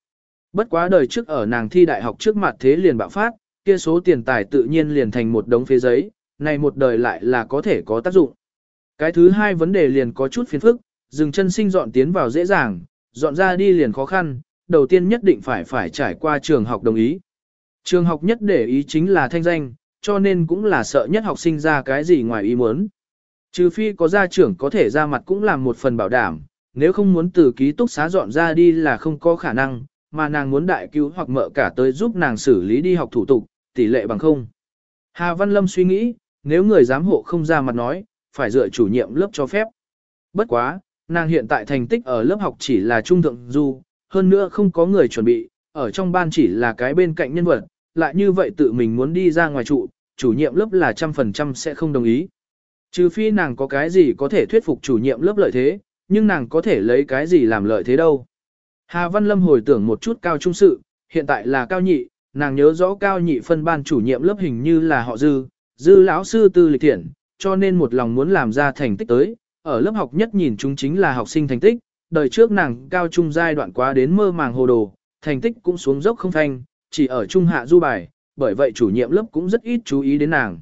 Bất quá đời trước ở nàng thi đại học trước mặt thế liền bạo phát, kia số tiền tài tự nhiên liền thành một đống phế giấy, này một đời lại là có thể có tác dụng. Cái thứ hai vấn đề liền có chút phiền phức, dừng chân sinh dọn tiến vào dễ dàng, dọn ra đi liền khó khăn, đầu tiên nhất định phải phải trải qua trường học đồng ý. Trường học nhất để ý chính là thanh danh, cho nên cũng là sợ nhất học sinh ra cái gì ngoài ý muốn. Trừ phi có gia trưởng có thể ra mặt cũng làm một phần bảo đảm, nếu không muốn từ ký túc xá dọn ra đi là không có khả năng, mà nàng muốn đại cứu hoặc mợ cả tới giúp nàng xử lý đi học thủ tục, tỷ lệ bằng không. Hà Văn Lâm suy nghĩ, nếu người giám hộ không ra mặt nói, phải dựa chủ nhiệm lớp cho phép. Bất quá, nàng hiện tại thành tích ở lớp học chỉ là trung thượng du, hơn nữa không có người chuẩn bị, ở trong ban chỉ là cái bên cạnh nhân vật, lại như vậy tự mình muốn đi ra ngoài trụ, chủ nhiệm lớp là trăm phần trăm sẽ không đồng ý. Trừ phi nàng có cái gì có thể thuyết phục chủ nhiệm lớp lợi thế, nhưng nàng có thể lấy cái gì làm lợi thế đâu. Hà Văn Lâm hồi tưởng một chút cao trung sự, hiện tại là cao nhị, nàng nhớ rõ cao nhị phân ban chủ nhiệm lớp hình như là họ dư, dư lão sư tư lịch thiện, cho nên một lòng muốn làm ra thành tích tới, ở lớp học nhất nhìn chúng chính là học sinh thành tích, đời trước nàng cao trung giai đoạn quá đến mơ màng hồ đồ, thành tích cũng xuống dốc không thanh, chỉ ở trung hạ du bài, bởi vậy chủ nhiệm lớp cũng rất ít chú ý đến nàng.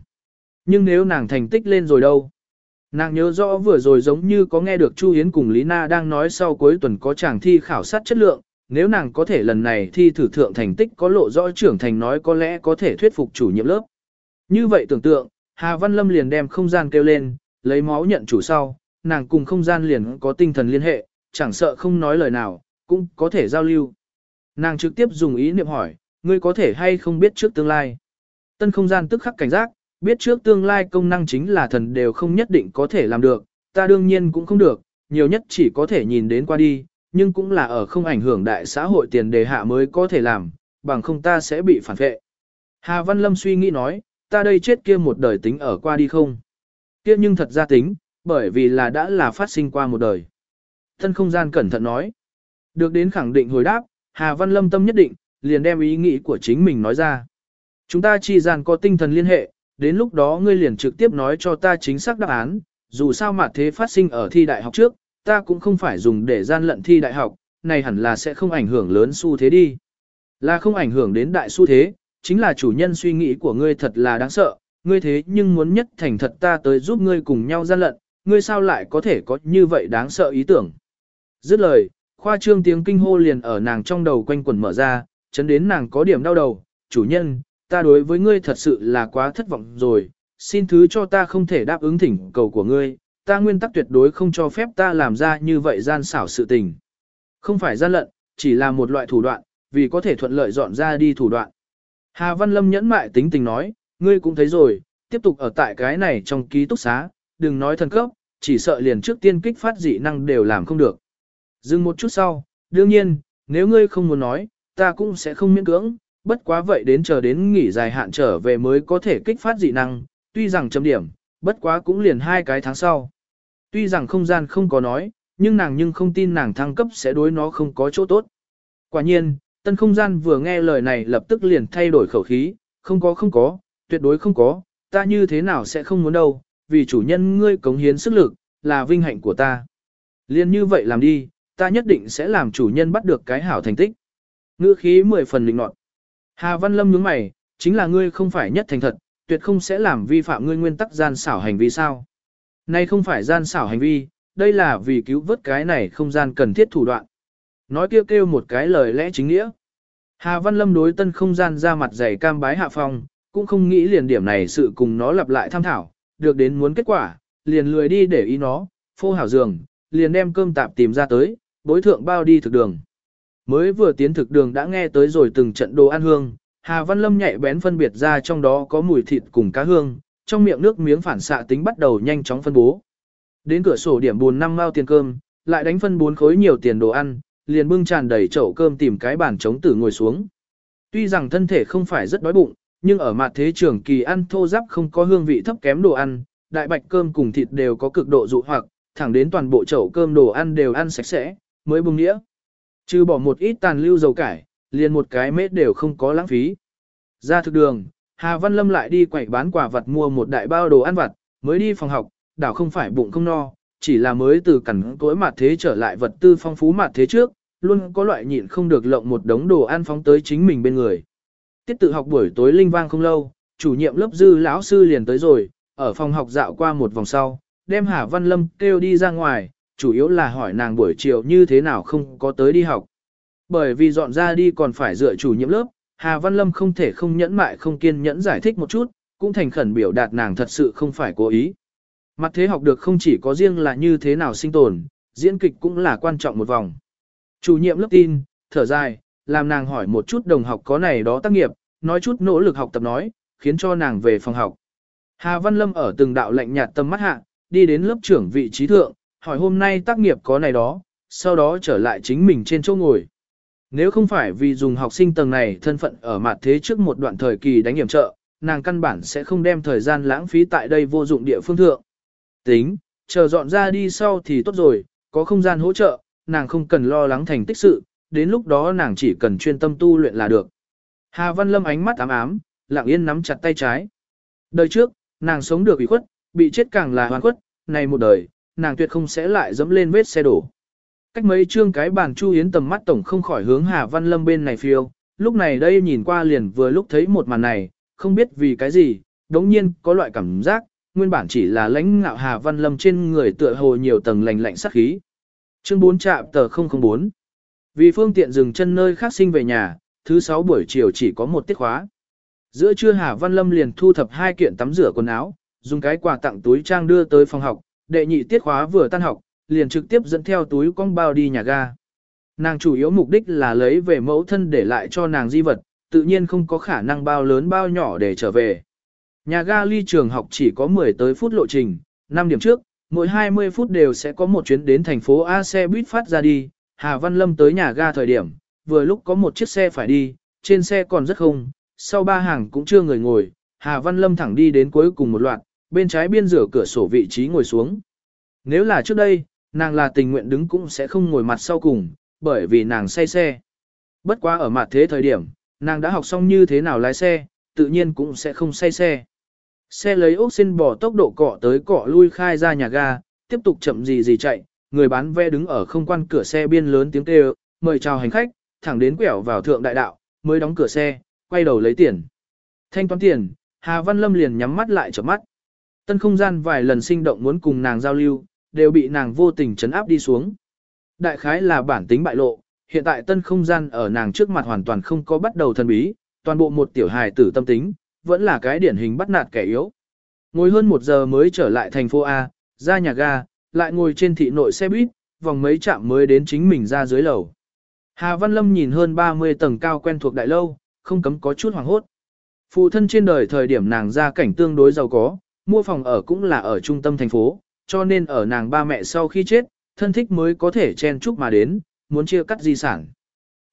Nhưng nếu nàng thành tích lên rồi đâu? Nàng nhớ rõ vừa rồi giống như có nghe được Chu Yến cùng Lý Na đang nói sau cuối tuần có chàng thi khảo sát chất lượng, nếu nàng có thể lần này thi thử thượng thành tích có lộ rõ trưởng thành nói có lẽ có thể thuyết phục chủ nhiệm lớp. Như vậy tưởng tượng, Hà Văn Lâm liền đem không gian kêu lên, lấy máu nhận chủ sau, nàng cùng không gian liền có tinh thần liên hệ, chẳng sợ không nói lời nào, cũng có thể giao lưu. Nàng trực tiếp dùng ý niệm hỏi, ngươi có thể hay không biết trước tương lai. Tân không gian tức khắc cảnh giác, biết trước tương lai công năng chính là thần đều không nhất định có thể làm được, ta đương nhiên cũng không được, nhiều nhất chỉ có thể nhìn đến qua đi, nhưng cũng là ở không ảnh hưởng đại xã hội tiền đề hạ mới có thể làm, bằng không ta sẽ bị phản vệ. Hà Văn Lâm suy nghĩ nói, ta đây chết kia một đời tính ở qua đi không? Kia nhưng thật ra tính, bởi vì là đã là phát sinh qua một đời. Thân không gian cẩn thận nói. Được đến khẳng định hồi đáp, Hà Văn Lâm tâm nhất định, liền đem ý nghĩ của chính mình nói ra. Chúng ta chi gian có tinh thần liên hệ, đến lúc đó ngươi liền trực tiếp nói cho ta chính xác đáp án, dù sao mà thế phát sinh ở thi đại học trước, ta cũng không phải dùng để gian lận thi đại học, này hẳn là sẽ không ảnh hưởng lớn xu thế đi. Là không ảnh hưởng đến đại xu thế, chính là chủ nhân suy nghĩ của ngươi thật là đáng sợ, ngươi thế nhưng muốn nhất thành thật ta tới giúp ngươi cùng nhau gian lận, ngươi sao lại có thể có như vậy đáng sợ ý tưởng. Dứt lời, khoa trương tiếng kinh hô liền ở nàng trong đầu quanh quẩn mở ra, chấn đến nàng có điểm đau đầu, chủ nhân, ta đối với ngươi thật sự là quá thất vọng rồi, xin thứ cho ta không thể đáp ứng thỉnh cầu của ngươi, ta nguyên tắc tuyệt đối không cho phép ta làm ra như vậy gian xảo sự tình. Không phải gian lận, chỉ là một loại thủ đoạn, vì có thể thuận lợi dọn ra đi thủ đoạn. Hà Văn Lâm nhẫn mại tính tình nói, ngươi cũng thấy rồi, tiếp tục ở tại cái này trong ký túc xá, đừng nói thần cấp, chỉ sợ liền trước tiên kích phát dị năng đều làm không được. Dừng một chút sau, đương nhiên, nếu ngươi không muốn nói, ta cũng sẽ không miễn cưỡng, bất quá vậy đến chờ đến nghỉ dài hạn trở về mới có thể kích phát dị năng, tuy rằng chấm điểm, bất quá cũng liền hai cái tháng sau. Tuy rằng không gian không có nói, nhưng nàng nhưng không tin nàng thăng cấp sẽ đối nó không có chỗ tốt. Quả nhiên, tân không gian vừa nghe lời này lập tức liền thay đổi khẩu khí, không có không có, tuyệt đối không có, ta như thế nào sẽ không muốn đâu, vì chủ nhân ngươi cống hiến sức lực, là vinh hạnh của ta. Liên như vậy làm đi, ta nhất định sẽ làm chủ nhân bắt được cái hảo thành tích. Ngữ khí mười phần định nọt. Hà Văn Lâm nhướng mày, chính là ngươi không phải nhất thành thật, tuyệt không sẽ làm vi phạm ngươi nguyên tắc gian xảo hành vi sao. Nay không phải gian xảo hành vi, đây là vì cứu vớt cái này không gian cần thiết thủ đoạn. Nói kêu kêu một cái lời lẽ chính nghĩa. Hà Văn Lâm đối tân không gian ra mặt dày cam bái hạ phong, cũng không nghĩ liền điểm này sự cùng nó lặp lại tham thảo, được đến muốn kết quả, liền lười đi để ý nó, phô hảo giường, liền đem cơm tạp tìm ra tới, bối thượng bao đi thực đường. Mới vừa tiến thực đường đã nghe tới rồi từng trận đồ ăn hương, Hà Văn Lâm nhạy bén phân biệt ra trong đó có mùi thịt cùng cá hương, trong miệng nước miếng phản xạ tính bắt đầu nhanh chóng phân bố. Đến cửa sổ điểm buồn năm mao tiền cơm, lại đánh phân bốn khối nhiều tiền đồ ăn, liền bưng tràn đầy chậu cơm tìm cái bàn chống tử ngồi xuống. Tuy rằng thân thể không phải rất đói bụng, nhưng ở mặt thế trường kỳ ăn thô giáp không có hương vị thấp kém đồ ăn, đại bạch cơm cùng thịt đều có cực độ dụ hoặc, thẳng đến toàn bộ chậu cơm đồ ăn đều ăn sạch sẽ, mới bung nghĩa. Trừ bỏ một ít tàn lưu dầu cải, liền một cái mết đều không có lãng phí. Ra thực đường, Hà Văn Lâm lại đi quẩy bán quả vật mua một đại bao đồ ăn vặt, mới đi phòng học, đảo không phải bụng không no, chỉ là mới từ cẩn tối mặt thế trở lại vật tư phong phú mặt thế trước, luôn có loại nhịn không được lộng một đống đồ ăn phóng tới chính mình bên người. Tiết tự học buổi tối linh vang không lâu, chủ nhiệm lớp dư lão sư liền tới rồi, ở phòng học dạo qua một vòng sau, đem Hà Văn Lâm kêu đi ra ngoài, chủ yếu là hỏi nàng buổi chiều như thế nào không có tới đi học. Bởi vì dọn ra đi còn phải dựa chủ nhiệm lớp, Hà Văn Lâm không thể không nhẫn mại không kiên nhẫn giải thích một chút, cũng thành khẩn biểu đạt nàng thật sự không phải cố ý. Mặt thế học được không chỉ có riêng là như thế nào sinh tồn, diễn kịch cũng là quan trọng một vòng. Chủ nhiệm lớp tin, thở dài, làm nàng hỏi một chút đồng học có này đó tác nghiệp, nói chút nỗ lực học tập nói, khiến cho nàng về phòng học. Hà Văn Lâm ở từng đạo lạnh nhạt tâm mắt hạ, đi đến lớp trưởng vị trí thượng, hỏi hôm nay tác nghiệp có này đó, sau đó trở lại chính mình trên chỗ ngồi. Nếu không phải vì dùng học sinh tầng này thân phận ở mặt thế trước một đoạn thời kỳ đánh hiểm trợ, nàng căn bản sẽ không đem thời gian lãng phí tại đây vô dụng địa phương thượng. Tính, chờ dọn ra đi sau thì tốt rồi, có không gian hỗ trợ, nàng không cần lo lắng thành tích sự, đến lúc đó nàng chỉ cần chuyên tâm tu luyện là được. Hà Văn Lâm ánh mắt ám ám, lặng yên nắm chặt tay trái. Đời trước, nàng sống được bị khuất, bị chết càng là hoàn khuất, này một đời, nàng tuyệt không sẽ lại dẫm lên vết xe đổ. Cách mấy chương cái bàn Chu Yến tầm mắt tổng không khỏi hướng Hà Văn Lâm bên này phiêu, lúc này đây nhìn qua liền vừa lúc thấy một màn này, không biết vì cái gì, đống nhiên có loại cảm giác, nguyên bản chỉ là lãnh ngạo Hà Văn Lâm trên người tựa hồ nhiều tầng lạnh lạnh sắc khí. Chương 4 trạm tờ 004 Vì phương tiện dừng chân nơi khác sinh về nhà, thứ 6 buổi chiều chỉ có một tiết khóa. Giữa trưa Hà Văn Lâm liền thu thập hai kiện tắm rửa quần áo, dùng cái quà tặng túi trang đưa tới phòng học, đệ nhị tiết khóa vừa tan học, liền trực tiếp dẫn theo túi con bao đi nhà ga. Nàng chủ yếu mục đích là lấy về mẫu thân để lại cho nàng di vật, tự nhiên không có khả năng bao lớn bao nhỏ để trở về. Nhà ga ly trường học chỉ có 10 tới phút lộ trình, 5 điểm trước, mỗi 20 phút đều sẽ có một chuyến đến thành phố A xe buýt phát ra đi. Hà Văn Lâm tới nhà ga thời điểm, vừa lúc có một chiếc xe phải đi, trên xe còn rất không, sau ba hàng cũng chưa người ngồi. Hà Văn Lâm thẳng đi đến cuối cùng một loạt, bên trái biên rửa cửa sổ vị trí ngồi xuống. Nếu là trước đây, nàng là tình nguyện đứng cũng sẽ không ngồi mặt sau cùng, bởi vì nàng say xe. Bất quá ở mặt thế thời điểm, nàng đã học xong như thế nào lái xe, tự nhiên cũng sẽ không say xe. Xe lấy ốc xin bỏ tốc độ cọ tới cọ lui khai ra nhà ga, tiếp tục chậm gì gì chạy, người bán vé đứng ở không quan cửa xe biên lớn tiếng kêu, mời chào hành khách, thẳng đến quẹo vào thượng đại đạo, mới đóng cửa xe, quay đầu lấy tiền. Thanh toán tiền, Hà Văn Lâm liền nhắm mắt lại chợp mắt. Tân không gian vài lần sinh động muốn cùng nàng giao lưu, đều bị nàng vô tình chấn áp đi xuống. Đại khái là bản tính bại lộ, hiện tại tân không gian ở nàng trước mặt hoàn toàn không có bắt đầu thần bí, toàn bộ một tiểu hài tử tâm tính, vẫn là cái điển hình bắt nạt kẻ yếu. Ngồi hơn một giờ mới trở lại thành phố A, ra nhà ga, lại ngồi trên thị nội xe buýt, vòng mấy trạm mới đến chính mình ra dưới lầu. Hà Văn Lâm nhìn hơn 30 tầng cao quen thuộc đại lâu, không cấm có chút hoảng hốt. Phụ thân trên đời thời điểm nàng ra cảnh tương đối giàu có, mua phòng ở cũng là ở trung tâm thành phố, cho nên ở nàng ba mẹ sau khi chết, thân thích mới có thể chen chúc mà đến, muốn chia cắt di sản.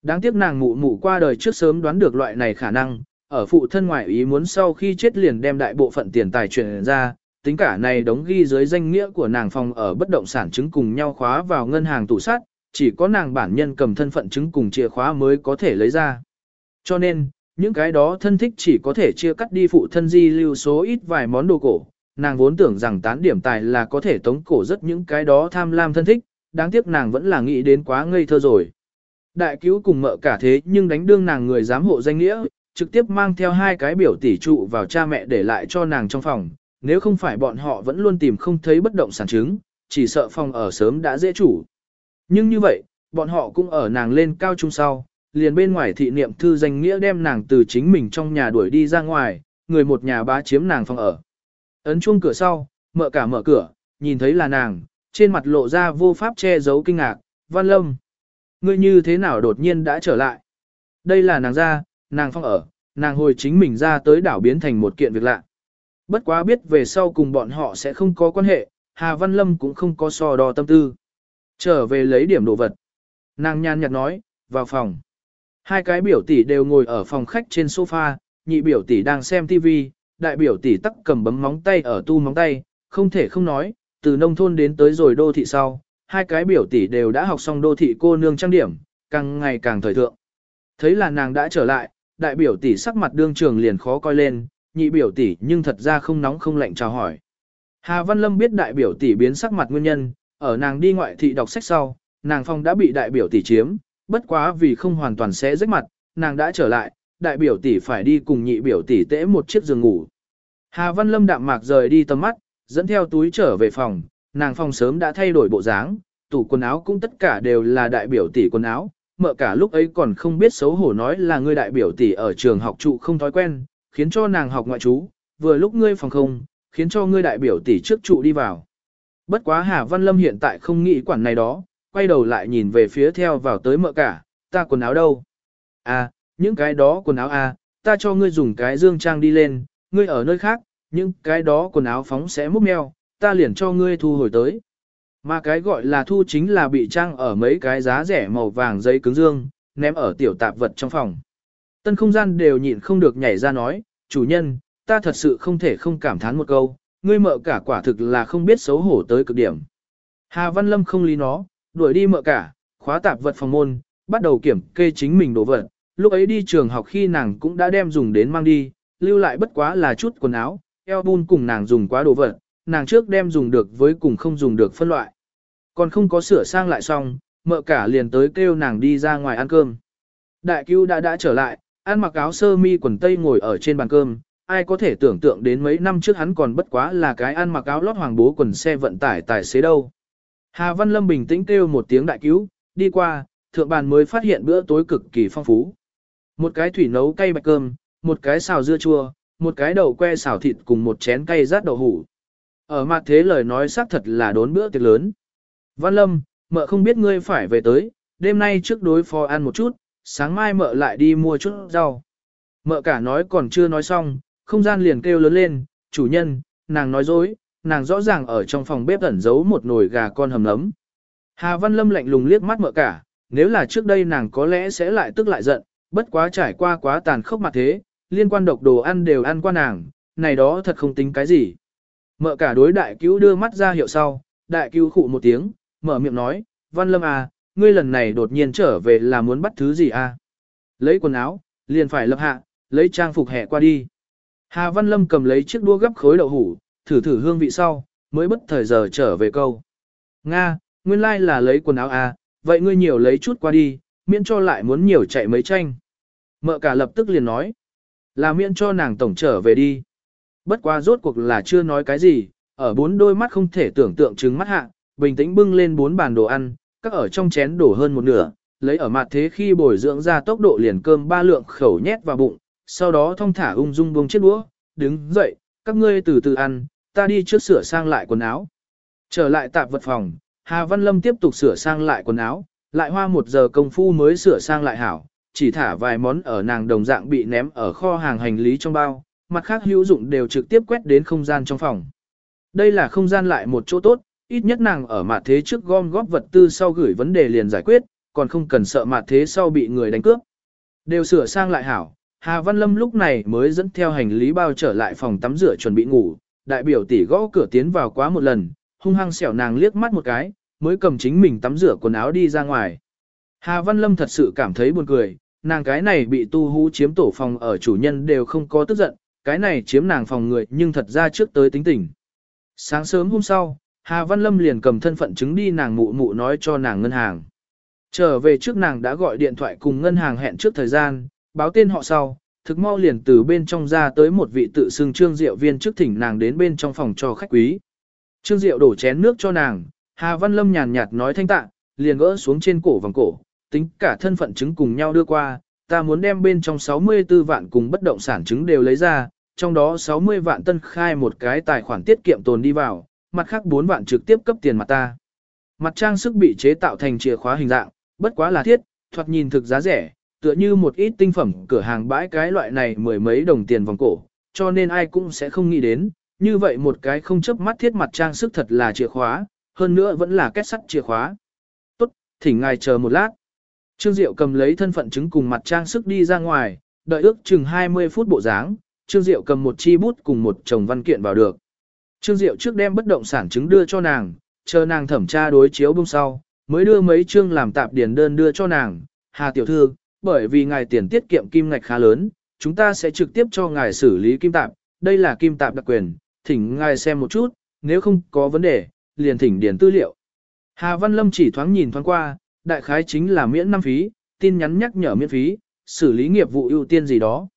Đáng tiếc nàng mụ mụ qua đời trước sớm đoán được loại này khả năng, ở phụ thân ngoại ý muốn sau khi chết liền đem đại bộ phận tiền tài chuyển ra, tính cả này đóng ghi dưới danh nghĩa của nàng phòng ở bất động sản chứng cùng nhau khóa vào ngân hàng tủ sắt, chỉ có nàng bản nhân cầm thân phận chứng cùng chìa khóa mới có thể lấy ra. Cho nên, những cái đó thân thích chỉ có thể chia cắt đi phụ thân di lưu số ít vài món đồ cổ, nàng vốn tưởng rằng tán điểm tài là có thể tống cổ rất những cái đó tham lam thân thích, đáng tiếc nàng vẫn là nghĩ đến quá ngây thơ rồi. Đại cứu cùng mợ cả thế nhưng đánh đương nàng người giám hộ danh nghĩa, trực tiếp mang theo hai cái biểu tỷ trụ vào cha mẹ để lại cho nàng trong phòng, nếu không phải bọn họ vẫn luôn tìm không thấy bất động sản chứng, chỉ sợ phòng ở sớm đã dễ chủ. Nhưng như vậy, bọn họ cũng ở nàng lên cao trung sau, liền bên ngoài thị niệm thư danh nghĩa đem nàng từ chính mình trong nhà đuổi đi ra ngoài, người một nhà bá chiếm nàng phòng ở. Ấn chuông cửa sau, mợ cả mở cửa, nhìn thấy là nàng, trên mặt lộ ra vô pháp che giấu kinh ngạc, Văn Lâm. Ngươi như thế nào đột nhiên đã trở lại? Đây là nàng ra, nàng phong ở, nàng hồi chính mình ra tới đảo biến thành một kiện việc lạ. Bất quá biết về sau cùng bọn họ sẽ không có quan hệ, Hà Văn Lâm cũng không có so đo tâm tư. Trở về lấy điểm đồ vật. Nàng nhàn nhạt nói, vào phòng. Hai cái biểu tỷ đều ngồi ở phòng khách trên sofa, nhị biểu tỷ đang xem TV, đại biểu tỷ tắc cầm bấm móng tay ở tu móng tay, không thể không nói, từ nông thôn đến tới rồi đô thị sau, hai cái biểu tỷ đều đã học xong đô thị cô nương trang điểm, càng ngày càng thời thượng. Thấy là nàng đã trở lại, đại biểu tỷ sắc mặt đương trường liền khó coi lên, nhị biểu tỷ nhưng thật ra không nóng không lạnh chào hỏi. Hà Văn Lâm biết đại biểu tỷ biến sắc mặt nguyên nhân, ở nàng đi ngoại thị đọc sách sau, nàng phong đã bị đại biểu tỷ chiếm, bất quá vì không hoàn toàn sẽ rách mặt, nàng đã trở lại, đại biểu tỷ phải đi cùng nhị biểu tỷ tễ một chiếc giường ngủ. Hà Văn Lâm đạm mạc rời đi tầm mắt, dẫn theo túi trở về phòng, nàng phòng sớm đã thay đổi bộ dáng, tủ quần áo cũng tất cả đều là đại biểu tỷ quần áo, mợ cả lúc ấy còn không biết xấu hổ nói là ngươi đại biểu tỷ ở trường học trụ không thói quen, khiến cho nàng học ngoại trú, vừa lúc ngươi phòng không, khiến cho ngươi đại biểu tỷ trước trụ đi vào. Bất quá Hà Văn Lâm hiện tại không nghĩ quản này đó, quay đầu lại nhìn về phía theo vào tới mợ cả, ta quần áo đâu? À, những cái đó quần áo à, ta cho ngươi dùng cái dương trang đi lên, ngươi ở nơi khác, những cái đó quần áo phóng sẽ múc meo, ta liền cho ngươi thu hồi tới. Mà cái gọi là thu chính là bị trang ở mấy cái giá rẻ màu vàng dây cứng dương, ném ở tiểu tạp vật trong phòng. Tân không gian đều nhịn không được nhảy ra nói, chủ nhân, ta thật sự không thể không cảm thán một câu, ngươi mợ cả quả thực là không biết xấu hổ tới cực điểm. Hà Văn Lâm không lý nó, đuổi đi mợ cả, khóa tạp vật phòng môn, bắt đầu kiểm kê chính mình đồ vật. Lúc ấy đi trường học khi nàng cũng đã đem dùng đến mang đi, lưu lại bất quá là chút quần áo, eo bun cùng nàng dùng quá đồ vật, nàng trước đem dùng được với cùng không dùng được phân loại. Còn không có sửa sang lại xong, mợ cả liền tới kêu nàng đi ra ngoài ăn cơm. Đại cứu đã đã trở lại, ăn mặc áo sơ mi quần tây ngồi ở trên bàn cơm, ai có thể tưởng tượng đến mấy năm trước hắn còn bất quá là cái ăn mặc áo lót hoàng bố quần xe vận tải tài xế đâu. Hà Văn Lâm bình tĩnh kêu một tiếng đại cứu, đi qua, thượng bàn mới phát hiện bữa tối cực kỳ phong phú. Một cái thủy nấu cay bạch cơm, một cái xào dưa chua, một cái đậu que xào thịt cùng một chén cay rát đậu hủ. Ở mặt thế lời nói xác thật là đốn bữa tiệc lớn. Văn Lâm, mợ không biết ngươi phải về tới, đêm nay trước đối phó ăn một chút, sáng mai mợ lại đi mua chút rau. Mợ cả nói còn chưa nói xong, không gian liền kêu lớn lên, chủ nhân, nàng nói dối, nàng rõ ràng ở trong phòng bếp ẩn giấu một nồi gà con hầm nấm. Hà Văn Lâm lạnh lùng liếc mắt mợ cả, nếu là trước đây nàng có lẽ sẽ lại tức lại giận, bất quá trải qua quá tàn khốc mặt thế, liên quan độc đồ ăn đều ăn qua nàng, này đó thật không tính cái gì. Mợ cả đối đại cứu đưa mắt ra hiệu sau, đại cứu khụ một tiếng, mở miệng nói, Văn Lâm à, ngươi lần này đột nhiên trở về là muốn bắt thứ gì à? Lấy quần áo, liền phải lập hạ, lấy trang phục hẹ qua đi. Hà Văn Lâm cầm lấy chiếc đua gấp khối đậu hủ, thử thử hương vị sau, mới bất thời giờ trở về câu. Nga, nguyên lai like là lấy quần áo à, vậy ngươi nhiều lấy chút qua đi, miễn cho lại muốn nhiều chạy mấy tranh. Mợ cả lập tức liền nói, là miễn cho nàng tổng trở về đi. Bất quá rốt cuộc là chưa nói cái gì, ở bốn đôi mắt không thể tưởng tượng trứng mắt hạ, bình tĩnh bưng lên bốn bàn đồ ăn, các ở trong chén đổ hơn một nửa, lấy ở mặt thế khi bồi dưỡng ra tốc độ liền cơm ba lượng khẩu nhét vào bụng, sau đó thong thả ung dung buông chiếc đũa, đứng dậy, các ngươi từ từ ăn, ta đi trước sửa sang lại quần áo. Trở lại tạp vật phòng, Hà Văn Lâm tiếp tục sửa sang lại quần áo, lại hoa một giờ công phu mới sửa sang lại hảo, chỉ thả vài món ở nàng đồng dạng bị ném ở kho hàng hành lý trong bao, mặt khác hữu dụng đều trực tiếp quét đến không gian trong phòng. Đây là không gian lại một chỗ tốt, ít nhất nàng ở mặt thế trước gom góp vật tư sau gửi vấn đề liền giải quyết, còn không cần sợ mặt thế sau bị người đánh cướp. Đều sửa sang lại hảo, Hà Văn Lâm lúc này mới dẫn theo hành lý bao trở lại phòng tắm rửa chuẩn bị ngủ, đại biểu tỷ gõ cửa tiến vào quá một lần, hung hăng xẻo nàng liếc mắt một cái, mới cầm chính mình tắm rửa quần áo đi ra ngoài. Hà Văn Lâm thật sự cảm thấy buồn cười, nàng cái này bị tu hú chiếm tổ phòng ở chủ nhân đều không có tức giận, cái này chiếm nàng phòng người nhưng thật ra trước tới tính tình. Sáng sớm hôm sau, Hà Văn Lâm liền cầm thân phận chứng đi nàng mụ mụ nói cho nàng ngân hàng. Trở về trước nàng đã gọi điện thoại cùng ngân hàng hẹn trước thời gian, báo tên họ sau, thực mau liền từ bên trong ra tới một vị tự xưng trương diệu viên trước thỉnh nàng đến bên trong phòng cho khách quý. Trương diệu đổ chén nước cho nàng, Hà Văn Lâm nhàn nhạt nói thanh tạ, liền gỡ xuống trên cổ vòng cổ, tính cả thân phận chứng cùng nhau đưa qua, ta muốn đem bên trong 64 vạn cùng bất động sản chứng đều lấy ra, trong đó 60 vạn tân khai một cái tài khoản tiết kiệm tồn đi vào, mặt khác 4 vạn trực tiếp cấp tiền mặt ta. Mặt trang sức bị chế tạo thành chìa khóa hình dạng, bất quá là thiết, thoạt nhìn thực giá rẻ, tựa như một ít tinh phẩm cửa hàng bãi cái loại này mười mấy đồng tiền vòng cổ, cho nên ai cũng sẽ không nghĩ đến, như vậy một cái không chấp mắt thiết mặt trang sức thật là chìa khóa, hơn nữa vẫn là kết sắt chìa khóa. Tốt, thỉnh ngài chờ một lát. Trương Diệu cầm lấy thân phận chứng cùng mặt trang sức đi ra ngoài, đợi ước chừng 20 phút bộ dáng, Trương Diệu cầm một chi bút cùng một chồng văn kiện vào được. Trương Diệu trước đem bất động sản chứng đưa cho nàng, chờ nàng thẩm tra đối chiếu bông sau, mới đưa mấy chương làm tạp điển đơn đưa cho nàng. Hà tiểu thư, bởi vì ngài tiền tiết kiệm kim ngạch khá lớn, chúng ta sẽ trực tiếp cho ngài xử lý kim tạp, đây là kim tạp đặc quyền, thỉnh ngài xem một chút, nếu không có vấn đề, liền thỉnh điền tư liệu. Hà Văn Lâm chỉ thoáng nhìn thoáng qua, đại khái chính là miễn năm phí, tin nhắn nhắc nhở miễn phí, xử lý nghiệp vụ ưu tiên gì đó.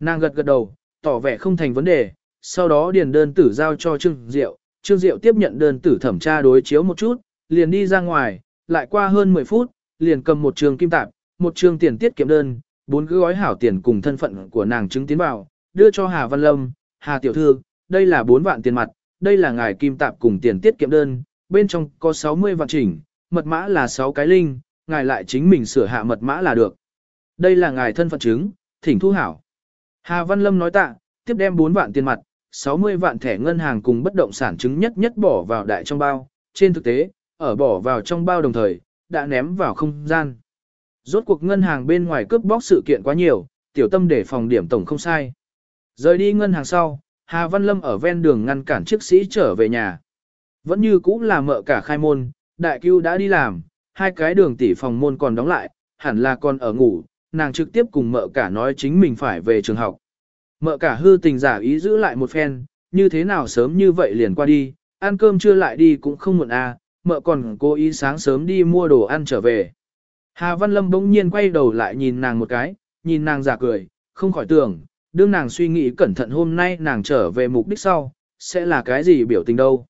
Nàng gật gật đầu, tỏ vẻ không thành vấn đề, sau đó điền đơn tử giao cho Trương Diệu, Trương Diệu tiếp nhận đơn tử thẩm tra đối chiếu một chút, liền đi ra ngoài, lại qua hơn 10 phút, liền cầm một trường kim tạp, một trường tiền tiết kiệm đơn, bốn cái gói hảo tiền cùng thân phận của nàng chứng tiến vào, đưa cho Hà Văn Lâm, Hà Tiểu Thư, đây là 4 vạn tiền mặt, đây là ngài kim tạp cùng tiền tiết kiệm đơn, bên trong có 60 vạn chỉnh, mật mã là 6 cái linh, ngài lại chính mình sửa hạ mật mã là được. Đây là ngài thân phận chứng, thỉnh thu hảo. Hà Văn Lâm nói tạ, tiếp đem 4 vạn tiền mặt, 60 vạn thẻ ngân hàng cùng bất động sản chứng nhất nhất bỏ vào đại trong bao, trên thực tế, ở bỏ vào trong bao đồng thời, đã ném vào không gian. Rốt cuộc ngân hàng bên ngoài cướp bóc sự kiện quá nhiều, tiểu tâm để phòng điểm tổng không sai. Rời đi ngân hàng sau, Hà Văn Lâm ở ven đường ngăn cản chiếc sĩ trở về nhà. Vẫn như cũ là mợ cả khai môn, đại cứu đã đi làm, hai cái đường tỷ phòng môn còn đóng lại, hẳn là còn ở ngủ, nàng trực tiếp cùng mợ cả nói chính mình phải về trường học. Mợ cả hư tình giả ý giữ lại một phen, như thế nào sớm như vậy liền qua đi, ăn cơm chưa lại đi cũng không muộn à, mợ còn cố ý sáng sớm đi mua đồ ăn trở về. Hà Văn Lâm bỗng nhiên quay đầu lại nhìn nàng một cái, nhìn nàng giả cười, không khỏi tưởng, đương nàng suy nghĩ cẩn thận hôm nay nàng trở về mục đích sau, sẽ là cái gì biểu tình đâu.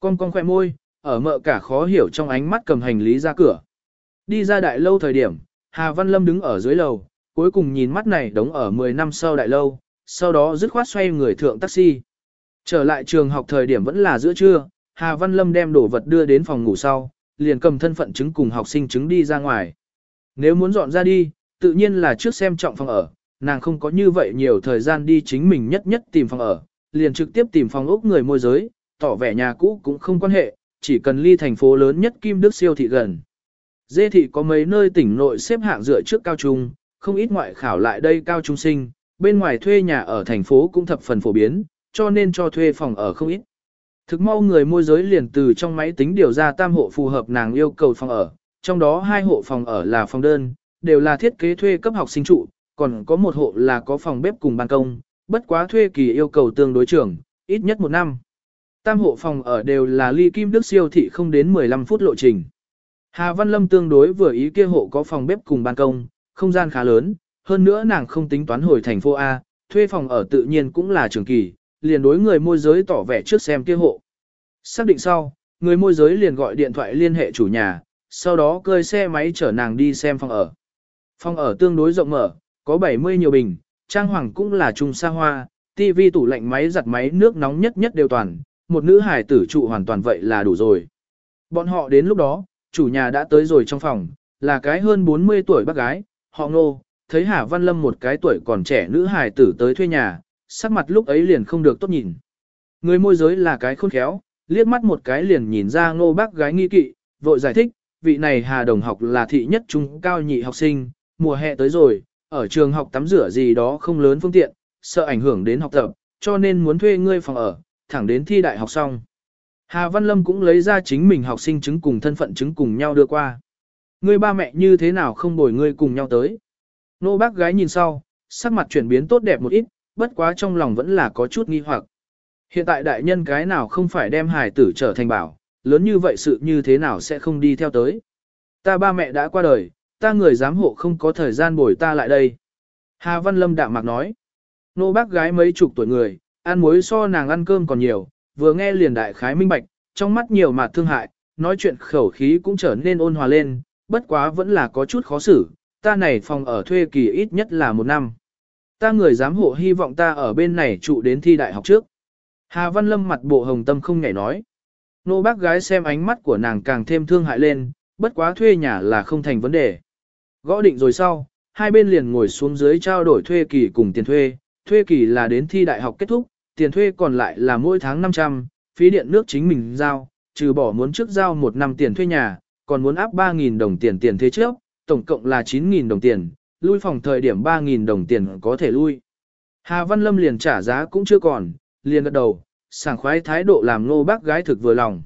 Con con khoe môi, ở mợ cả khó hiểu trong ánh mắt cầm hành lý ra cửa. Đi ra đại lâu thời điểm, Hà Văn Lâm đứng ở dưới lầu, cuối cùng nhìn mắt này đóng ở 10 năm sau đại lâu, sau đó dứt khoát xoay người thượng taxi. Trở lại trường học thời điểm vẫn là giữa trưa, Hà Văn Lâm đem đồ vật đưa đến phòng ngủ sau, liền cầm thân phận chứng cùng học sinh chứng đi ra ngoài. Nếu muốn dọn ra đi, tự nhiên là trước xem trọng phòng ở, nàng không có như vậy nhiều thời gian đi chính mình nhất nhất tìm phòng ở, liền trực tiếp tìm phòng ốc người môi giới, tỏ vẻ nhà cũ cũng không quan hệ, chỉ cần ly thành phố lớn nhất Kim Đức siêu thị gần. Dê thị có mấy nơi tỉnh nội xếp hạng dựa trước cao trung, không ít ngoại khảo lại đây cao trung sinh, bên ngoài thuê nhà ở thành phố cũng thập phần phổ biến, cho nên cho thuê phòng ở không ít. Thực mau người môi giới liền từ trong máy tính điều ra tam hộ phù hợp nàng yêu cầu phòng ở, trong đó hai hộ phòng ở là phòng đơn, đều là thiết kế thuê cấp học sinh trụ, còn có một hộ là có phòng bếp cùng ban công, bất quá thuê kỳ yêu cầu tương đối trưởng, ít nhất một năm. Tam hộ phòng ở đều là ly kim đức siêu thị không đến 15 phút lộ trình. Hà Văn Lâm tương đối vừa ý kia hộ có phòng bếp cùng ban công, không gian khá lớn, hơn nữa nàng không tính toán hồi thành phố A, thuê phòng ở tự nhiên cũng là trường kỳ, liền đối người môi giới tỏ vẻ trước xem kia hộ. Xác định sau, người môi giới liền gọi điện thoại liên hệ chủ nhà, sau đó cơi xe máy chở nàng đi xem phòng ở. Phòng ở tương đối rộng mở, có 70 nhiều bình, trang hoàng cũng là trung xa hoa, tivi tủ lạnh máy giặt máy nước nóng nhất nhất đều toàn, một nữ hải tử trụ hoàn toàn vậy là đủ rồi. Bọn họ đến lúc đó, chủ nhà đã tới rồi trong phòng, là cái hơn 40 tuổi bác gái, họ ngô, thấy Hà Văn Lâm một cái tuổi còn trẻ nữ hải tử tới thuê nhà, sắc mặt lúc ấy liền không được tốt nhìn. Người môi giới là cái khôn khéo, liếc mắt một cái liền nhìn ra ngô bác gái nghi kỵ, vội giải thích, vị này Hà Đồng học là thị nhất trung cao nhị học sinh, mùa hè tới rồi, ở trường học tắm rửa gì đó không lớn phương tiện, sợ ảnh hưởng đến học tập, cho nên muốn thuê ngươi phòng ở, thẳng đến thi đại học xong. Hà Văn Lâm cũng lấy ra chính mình học sinh chứng cùng thân phận chứng cùng nhau đưa qua. Ngươi ba mẹ như thế nào không bồi ngươi cùng nhau tới. Nô bác gái nhìn sau, sắc mặt chuyển biến tốt đẹp một ít, bất quá trong lòng vẫn là có chút nghi hoặc. Hiện tại đại nhân cái nào không phải đem hài tử trở thành bảo, lớn như vậy sự như thế nào sẽ không đi theo tới. Ta ba mẹ đã qua đời, ta người giám hộ không có thời gian bồi ta lại đây. Hà Văn Lâm đạm mạc nói. Nô bác gái mấy chục tuổi người, ăn muối so nàng ăn cơm còn nhiều, vừa nghe liền đại khái minh bạch, trong mắt nhiều mặt thương hại, nói chuyện khẩu khí cũng trở nên ôn hòa lên, bất quá vẫn là có chút khó xử, ta này phòng ở thuê kỳ ít nhất là một năm. Ta người giám hộ hy vọng ta ở bên này trụ đến thi đại học trước. Hà Văn Lâm mặt bộ hồng tâm không nhảy nói. Nô bác gái xem ánh mắt của nàng càng thêm thương hại lên, bất quá thuê nhà là không thành vấn đề. Gõ định rồi sau, hai bên liền ngồi xuống dưới trao đổi thuê kỳ cùng tiền thuê, thuê kỳ là đến thi đại học kết thúc, tiền thuê còn lại là mỗi tháng 500, phí điện nước chính mình giao, trừ bỏ muốn trước giao một năm tiền thuê nhà, còn muốn áp 3.000 đồng tiền tiền thế trước, tổng cộng là 9.000 đồng tiền, lui phòng thời điểm 3.000 đồng tiền có thể lui. Hà Văn Lâm liền trả giá cũng chưa còn, liền gật đầu, sảng khoái thái độ làm nô bác gái thực vừa lòng.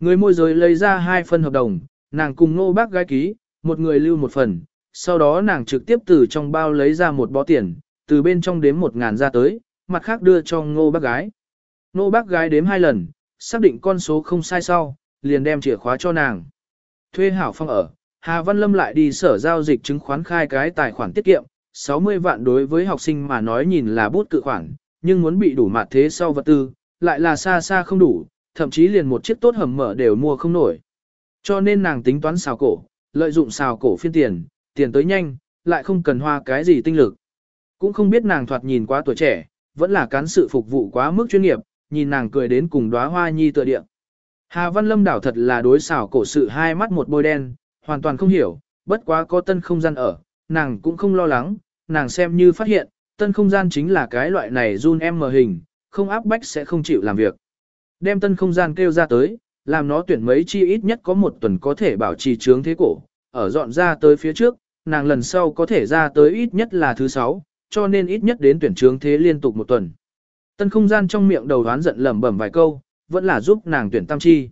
Người môi giới lấy ra hai phần hợp đồng, nàng cùng nô bác gái ký, một người lưu một phần, sau đó nàng trực tiếp từ trong bao lấy ra một bó tiền, từ bên trong đếm một ngàn ra tới, mặt khác đưa cho ngô bác gái. Ngô bác gái đếm hai lần, xác định con số không sai sau, liền đem chìa khóa cho nàng. Thuê hảo phong ở, Hà Văn Lâm lại đi sở giao dịch chứng khoán khai cái tài khoản tiết kiệm, 60 vạn đối với học sinh mà nói nhìn là bút cự khoản, nhưng muốn bị đủ mặt thế sau vật tư, lại là xa xa không đủ, thậm chí liền một chiếc tốt hầm mở đều mua không nổi. Cho nên nàng tính toán xào cổ, lợi dụng xào cổ phiên tiền, tiền tới nhanh, lại không cần hoa cái gì tinh lực. Cũng không biết nàng thoạt nhìn quá tuổi trẻ, vẫn là cán sự phục vụ quá mức chuyên nghiệp, nhìn nàng cười đến cùng đóa hoa nhi tựa địa. Hà Văn Lâm đảo thật là đối xảo cổ sự hai mắt một bôi đen, hoàn toàn không hiểu, bất quá có tân không gian ở, nàng cũng không lo lắng, nàng xem như phát hiện, tân không gian chính là cái loại này run em mờ hình, không áp bách sẽ không chịu làm việc. Đem tân không gian kêu ra tới, làm nó tuyển mấy chi ít nhất có một tuần có thể bảo trì trướng thế cổ, ở dọn ra tới phía trước, nàng lần sau có thể ra tới ít nhất là thứ sáu, cho nên ít nhất đến tuyển trướng thế liên tục một tuần. Tân không gian trong miệng đầu đoán giận lẩm bẩm vài câu, vẫn là giúp nàng tuyển tam chi.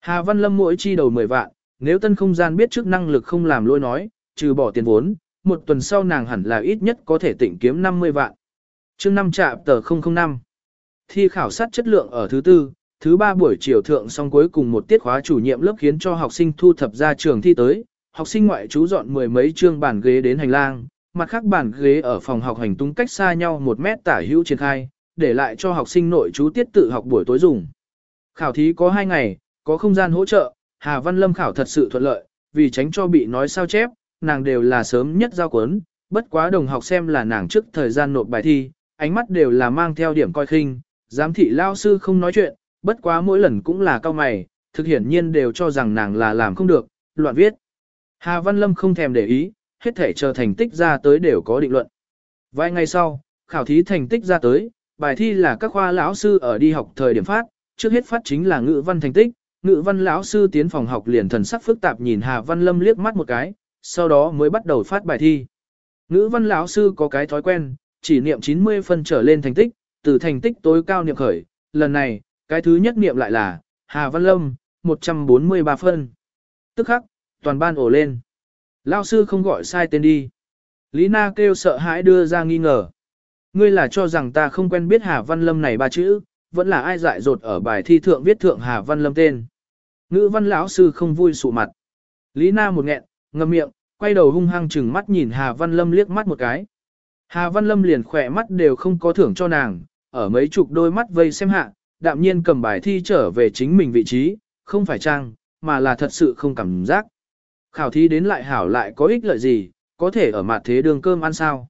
Hà Văn Lâm mỗi chi đầu 10 vạn, nếu tân không gian biết trước năng lực không làm lôi nói, trừ bỏ tiền vốn, một tuần sau nàng hẳn là ít nhất có thể tỉnh kiếm 50 vạn. chương 5 trạm tờ 005. Thi khảo sát chất lượng ở thứ tư, thứ ba buổi chiều thượng xong cuối cùng một tiết khóa chủ nhiệm lớp khiến cho học sinh thu thập ra trường thi tới, học sinh ngoại trú dọn mười mấy chương bàn ghế đến hành lang, mặt khác bàn ghế ở phòng học hành tung cách xa nhau một mét tả hữu triển khai, để lại cho học sinh nội trú tiết tự học buổi tối dùng. Khảo thí có 2 ngày, có không gian hỗ trợ, Hà Văn Lâm khảo thật sự thuận lợi, vì tránh cho bị nói sao chép, nàng đều là sớm nhất giao cuốn, bất quá đồng học xem là nàng trước thời gian nộp bài thi, ánh mắt đều là mang theo điểm coi khinh, giám thị lao sư không nói chuyện, bất quá mỗi lần cũng là cao mày, thực hiển nhiên đều cho rằng nàng là làm không được, loạn viết. Hà Văn Lâm không thèm để ý, hết thể chờ thành tích ra tới đều có định luận. Vài ngày sau, khảo thí thành tích ra tới, bài thi là các khoa lão sư ở đi học thời điểm phát, trước hết phát chính là ngữ văn thành tích, ngữ văn lão sư tiến phòng học liền thần sắc phức tạp nhìn Hà Văn Lâm liếc mắt một cái, sau đó mới bắt đầu phát bài thi. Ngữ văn lão sư có cái thói quen, chỉ niệm 90 phân trở lên thành tích, từ thành tích tối cao niệm khởi, lần này, cái thứ nhất niệm lại là, Hà Văn Lâm, 143 phân. Tức khắc, toàn ban ổ lên. Lão sư không gọi sai tên đi. Lý Na kêu sợ hãi đưa ra nghi ngờ. Ngươi là cho rằng ta không quen biết Hà Văn Lâm này ba chữ, vẫn là ai dại dột ở bài thi thượng viết thượng Hà Văn Lâm tên. Ngữ văn lão sư không vui sụ mặt. Lý Na một nghẹn, ngậm miệng, quay đầu hung hăng chừng mắt nhìn Hà Văn Lâm liếc mắt một cái. Hà Văn Lâm liền khỏe mắt đều không có thưởng cho nàng, ở mấy chục đôi mắt vây xem hạ, đạm nhiên cầm bài thi trở về chính mình vị trí, không phải trang, mà là thật sự không cảm giác. Khảo thí đến lại hảo lại có ích lợi gì, có thể ở mặt thế đường cơm ăn sao.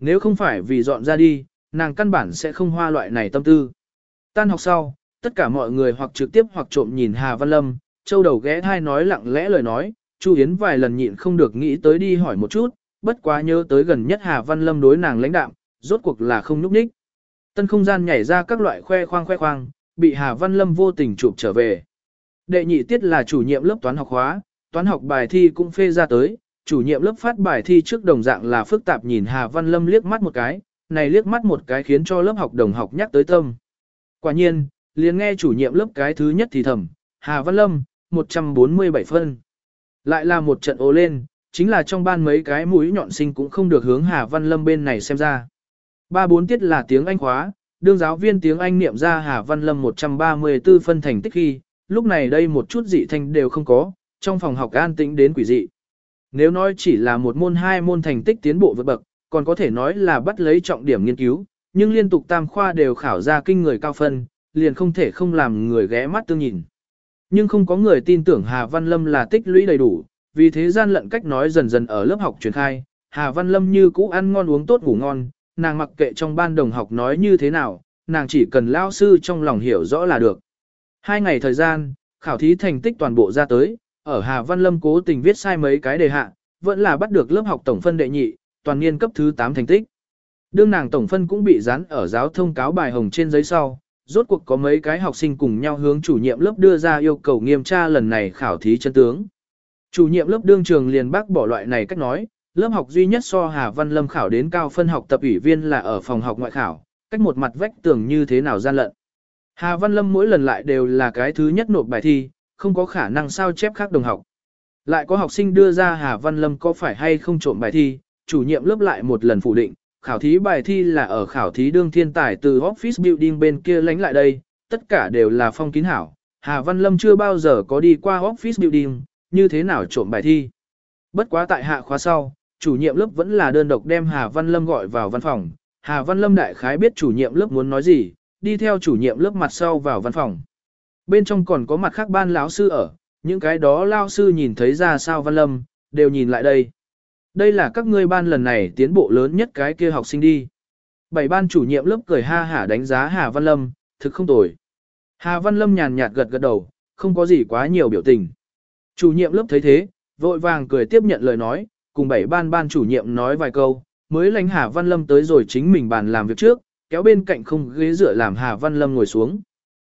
Nếu không phải vì dọn ra đi, nàng căn bản sẽ không hoa loại này tâm tư. Tan học sau, tất cả mọi người hoặc trực tiếp hoặc trộm nhìn Hà Văn Lâm, châu đầu ghé thai nói lặng lẽ lời nói, Chu Yến vài lần nhịn không được nghĩ tới đi hỏi một chút, bất quá nhớ tới gần nhất Hà Văn Lâm đối nàng lãnh đạm, rốt cuộc là không nhúc nhích. Tân không gian nhảy ra các loại khoe khoang khoe khoang, bị Hà Văn Lâm vô tình chụp trở về. Đệ nhị tiết là chủ nhiệm lớp toán học hóa, toán học bài thi cũng phê ra tới, chủ nhiệm lớp phát bài thi trước đồng dạng là phức tạp nhìn Hà Văn Lâm liếc mắt một cái, này liếc mắt một cái khiến cho lớp học đồng học nhắc tới tâm. Quả nhiên, liền nghe chủ nhiệm lớp cái thứ nhất thì thầm, Hà Văn Lâm, 147 phân. Lại là một trận ố lên, chính là trong ban mấy cái mũi nhọn sinh cũng không được hướng Hà Văn Lâm bên này xem ra. Ba bốn tiết là tiếng Anh khóa, đương giáo viên tiếng Anh niệm ra Hà Văn Lâm 134 phân thành tích khi, lúc này đây một chút dị thanh đều không có, trong phòng học an tĩnh đến quỷ dị. Nếu nói chỉ là một môn hai môn thành tích tiến bộ vượt bậc, còn có thể nói là bắt lấy trọng điểm nghiên cứu, nhưng liên tục tam khoa đều khảo ra kinh người cao phân, liền không thể không làm người ghé mắt tương nhìn. Nhưng không có người tin tưởng Hà Văn Lâm là tích lũy đầy đủ, vì thế gian lận cách nói dần dần ở lớp học truyền khai, Hà Văn Lâm như cũ ăn ngon uống tốt ngủ ngon, nàng mặc kệ trong ban đồng học nói như thế nào, nàng chỉ cần lao sư trong lòng hiểu rõ là được. Hai ngày thời gian, khảo thí thành tích toàn bộ ra tới, ở Hà Văn Lâm cố tình viết sai mấy cái đề hạ, vẫn là bắt được lớp học tổng phân đệ nhị, toàn niên cấp thứ 8 thành tích. Đương nàng tổng phân cũng bị dán ở giáo thông cáo bài hồng trên giấy sau, rốt cuộc có mấy cái học sinh cùng nhau hướng chủ nhiệm lớp đưa ra yêu cầu nghiêm tra lần này khảo thí chân tướng. Chủ nhiệm lớp đương trường liền bác bỏ loại này cách nói, lớp học duy nhất so Hà Văn Lâm khảo đến cao phân học tập ủy viên là ở phòng học ngoại khảo, cách một mặt vách tường như thế nào gian lận. Hà Văn Lâm mỗi lần lại đều là cái thứ nhất nộp bài thi, không có khả năng sao chép khác đồng học. Lại có học sinh đưa ra Hà Văn Lâm có phải hay không trộm bài thi, chủ nhiệm lớp lại một lần phủ định, khảo thí bài thi là ở khảo thí đương thiên tài từ office building bên kia lánh lại đây, tất cả đều là phong kín hảo. Hà Văn Lâm chưa bao giờ có đi qua office building, như thế nào trộm bài thi. Bất quá tại hạ khóa sau, chủ nhiệm lớp vẫn là đơn độc đem Hà Văn Lâm gọi vào văn phòng. Hà Văn Lâm đại khái biết chủ nhiệm lớp muốn nói gì, đi theo chủ nhiệm lớp mặt sau vào văn phòng. Bên trong còn có mặt khác ban lão sư ở, những cái đó lao sư nhìn thấy ra sao Văn Lâm, đều nhìn lại đây. Đây là các ngươi ban lần này tiến bộ lớn nhất cái kia học sinh đi. Bảy ban chủ nhiệm lớp cười ha hả đánh giá Hà Văn Lâm, thực không tồi. Hà Văn Lâm nhàn nhạt gật gật đầu, không có gì quá nhiều biểu tình. Chủ nhiệm lớp thấy thế, vội vàng cười tiếp nhận lời nói, cùng bảy ban ban chủ nhiệm nói vài câu, mới lãnh Hà Văn Lâm tới rồi chính mình bàn làm việc trước, kéo bên cạnh không ghế dựa làm Hà Văn Lâm ngồi xuống.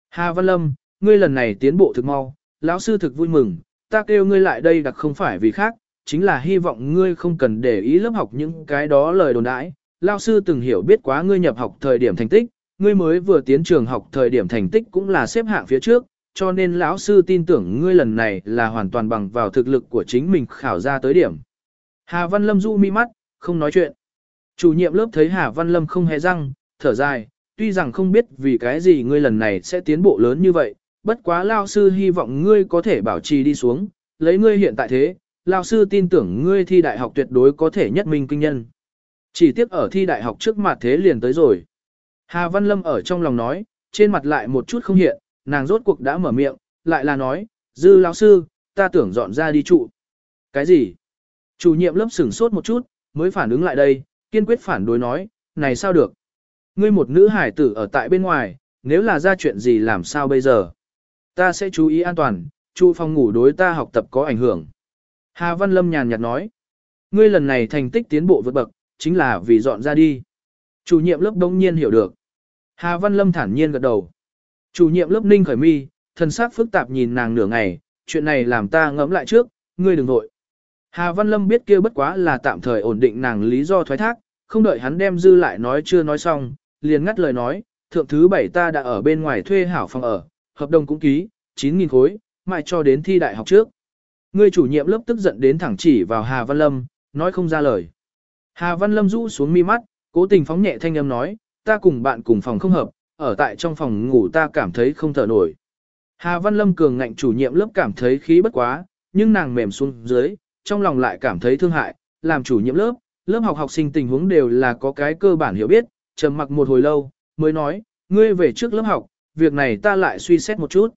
Hà Văn Lâm, ngươi lần này tiến bộ thực mau, lão sư thực vui mừng, ta kêu ngươi lại đây đặc không phải vì khác, chính là hy vọng ngươi không cần để ý lớp học những cái đó lời đồn đãi. Lão sư từng hiểu biết quá ngươi nhập học thời điểm thành tích, ngươi mới vừa tiến trường học thời điểm thành tích cũng là xếp hạng phía trước, cho nên lão sư tin tưởng ngươi lần này là hoàn toàn bằng vào thực lực của chính mình khảo ra tới điểm. Hà Văn Lâm du mi mắt, không nói chuyện. Chủ nhiệm lớp thấy Hà Văn Lâm không hề răng, thở dài, tuy rằng không biết vì cái gì ngươi lần này sẽ tiến bộ lớn như vậy, bất quá lao sư hy vọng ngươi có thể bảo trì đi xuống, lấy ngươi hiện tại thế, lao sư tin tưởng ngươi thi đại học tuyệt đối có thể nhất minh kinh nhân. Chỉ tiếc ở thi đại học trước mặt thế liền tới rồi. Hà Văn Lâm ở trong lòng nói, trên mặt lại một chút không hiện, nàng rốt cuộc đã mở miệng, lại là nói, dư lão sư, ta tưởng dọn ra đi trụ. Cái gì? Chủ nhiệm lớp sửng sốt một chút, mới phản ứng lại đây, kiên quyết phản đối nói, này sao được? Ngươi một nữ hải tử ở tại bên ngoài, nếu là ra chuyện gì làm sao bây giờ? Ta sẽ chú ý an toàn, trụ phòng ngủ đối ta học tập có ảnh hưởng. Hà Văn Lâm nhàn nhạt nói, ngươi lần này thành tích tiến bộ vượt bậc, chính là vì dọn ra đi. Chủ nhiệm lớp đông nhiên hiểu được. Hà Văn Lâm thản nhiên gật đầu. Chủ nhiệm lớp ninh khởi mi, thần sắc phức tạp nhìn nàng nửa ngày, chuyện này làm ta ngẫm lại trước, ngươi đừng vội. Hà Văn Lâm biết kia bất quá là tạm thời ổn định nàng lý do thoái thác, không đợi hắn đem dư lại nói chưa nói xong, liền ngắt lời nói, thượng thứ bảy ta đã ở bên ngoài thuê hảo phòng ở, hợp đồng cũng ký, 9.000 khối, mãi cho đến thi đại học trước. Người chủ nhiệm lớp tức giận đến thẳng chỉ vào Hà Văn Lâm, nói không ra lời. Hà Văn Lâm rũ xuống mi mắt, cố tình phóng nhẹ thanh âm nói, ta cùng bạn cùng phòng không hợp, ở tại trong phòng ngủ ta cảm thấy không thở nổi. Hà Văn Lâm cường ngạnh chủ nhiệm lớp cảm thấy khí bất quá, nhưng nàng mềm xuống dưới, trong lòng lại cảm thấy thương hại, làm chủ nhiệm lớp, lớp học học sinh tình huống đều là có cái cơ bản hiểu biết, trầm mặc một hồi lâu, mới nói, ngươi về trước lớp học, việc này ta lại suy xét một chút.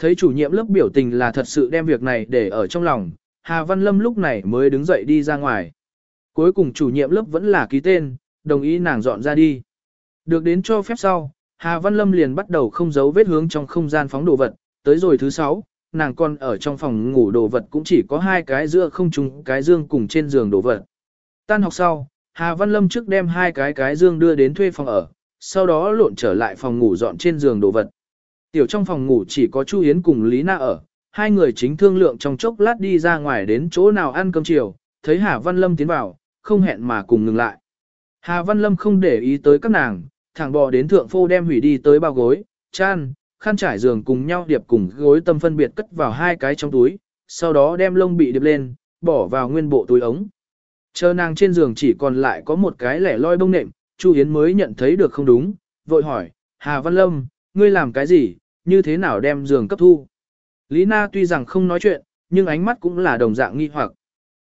Thấy chủ nhiệm lớp biểu tình là thật sự đem việc này để ở trong lòng, Hà Văn Lâm lúc này mới đứng dậy đi ra ngoài. Cuối cùng chủ nhiệm lớp vẫn là ký tên, đồng ý nàng dọn ra đi. Được đến cho phép sau, Hà Văn Lâm liền bắt đầu không giấu vết hướng trong không gian phóng đồ vật, tới rồi thứ sáu, nàng còn ở trong phòng ngủ đồ vật cũng chỉ có hai cái giữa không trùng cái dương cùng trên giường đồ vật. Tan học sau, Hà Văn Lâm trước đem hai cái cái dương đưa đến thuê phòng ở, sau đó lộn trở lại phòng ngủ dọn trên giường đồ vật. Tiểu trong phòng ngủ chỉ có Chu Yến cùng Lý Na ở, hai người chính thương lượng trong chốc lát đi ra ngoài đến chỗ nào ăn cơm chiều, thấy Hà Văn Lâm tiến vào, không hẹn mà cùng ngừng lại. Hà Văn Lâm không để ý tới các nàng, thẳng bò đến thượng phô đem hủy đi tới bao gối, chan, khăn trải giường cùng nhau điệp cùng gối tâm phân biệt cất vào hai cái trong túi, sau đó đem lông bị điệp lên, bỏ vào nguyên bộ túi ống. Chờ nàng trên giường chỉ còn lại có một cái lẻ loi bông nệm, Chu Yến mới nhận thấy được không đúng, vội hỏi, Hà Văn Lâm, ngươi làm cái gì, như thế nào đem giường cấp thu? Lý Na tuy rằng không nói chuyện, nhưng ánh mắt cũng là đồng dạng nghi hoặc.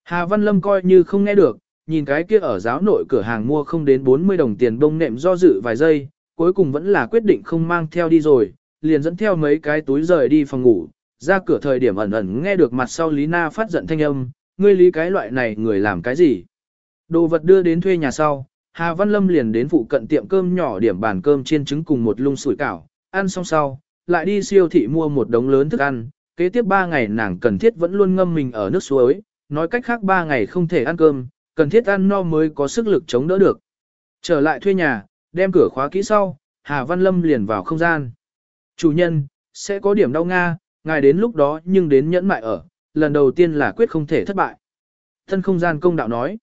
Hà Văn Lâm coi như không nghe được, nhìn cái kia ở giáo nội cửa hàng mua không đến 40 đồng tiền bông nệm do dự vài giây, cuối cùng vẫn là quyết định không mang theo đi rồi, liền dẫn theo mấy cái túi rời đi phòng ngủ, ra cửa thời điểm ẩn ẩn nghe được mặt sau Lý Na phát giận thanh âm, ngươi lý cái loại này người làm cái gì? Đồ vật đưa đến thuê nhà sau, Hà Văn Lâm liền đến phụ cận tiệm cơm nhỏ điểm bàn cơm chiên trứng cùng một lung sủi cảo, ăn xong sau, lại đi siêu thị mua một đống lớn thức ăn, kế tiếp 3 ngày nàng cần thiết vẫn luôn ngâm mình ở nước suối, nói cách khác 3 ngày không thể ăn cơm, cần thiết ăn no mới có sức lực chống đỡ được. Trở lại thuê nhà, đem cửa khóa kỹ sau, Hà Văn Lâm liền vào không gian. Chủ nhân, sẽ có điểm đau Nga, ngài đến lúc đó nhưng đến nhẫn mại ở, lần đầu tiên là quyết không thể thất bại. Thân không gian công đạo nói.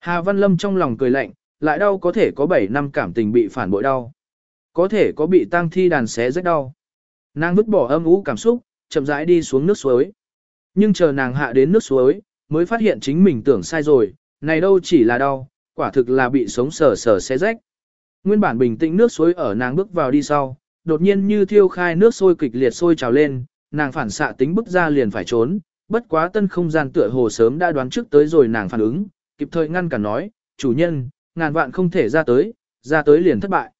Hà Văn Lâm trong lòng cười lạnh, lại đau có thể có 7 năm cảm tình bị phản bội đau. Có thể có bị tang thi đàn xé rách đau. Nàng vứt bỏ âm ú cảm xúc, chậm rãi đi xuống nước suối. Nhưng chờ nàng hạ đến nước suối, mới phát hiện chính mình tưởng sai rồi, này đâu chỉ là đau, quả thực là bị sống sờ sờ xé rách. Nguyên bản bình tĩnh nước suối ở nàng bước vào đi sau, đột nhiên như thiêu khai nước sôi kịch liệt sôi trào lên, nàng phản xạ tính bước ra liền phải trốn, bất quá tân không gian tựa hồ sớm đã đoán trước tới rồi nàng phản ứng, kịp thời ngăn cản nói, chủ nhân, ngàn vạn không thể ra tới, ra tới liền thất bại.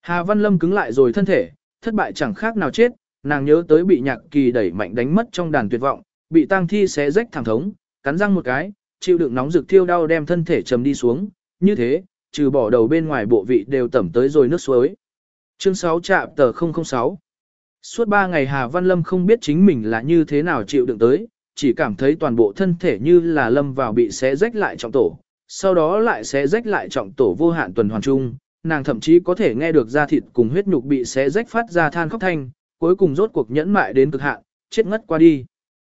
Hà Văn Lâm cứng lại rồi thân thể, thất bại chẳng khác nào chết, nàng nhớ tới bị nhạc kỳ đẩy mạnh đánh mất trong đàn tuyệt vọng, bị tang thi xé rách thẳng thống, cắn răng một cái, chịu đựng nóng rực thiêu đau đem thân thể trầm đi xuống, như thế, trừ bỏ đầu bên ngoài bộ vị đều tẩm tới rồi nước suối. Chương 6 trạm tờ 006 Suốt 3 ngày Hà Văn Lâm không biết chính mình là như thế nào chịu đựng tới, chỉ cảm thấy toàn bộ thân thể như là lâm vào bị xé rách lại trọng tổ, sau đó lại xé rách lại trọng tổ vô hạn tuần hoàn chung, nàng thậm chí có thể nghe được da thịt cùng huyết nhục bị xé rách phát ra than khóc thanh, cuối cùng rốt cuộc nhẫn mại đến cực hạn, chết ngất qua đi.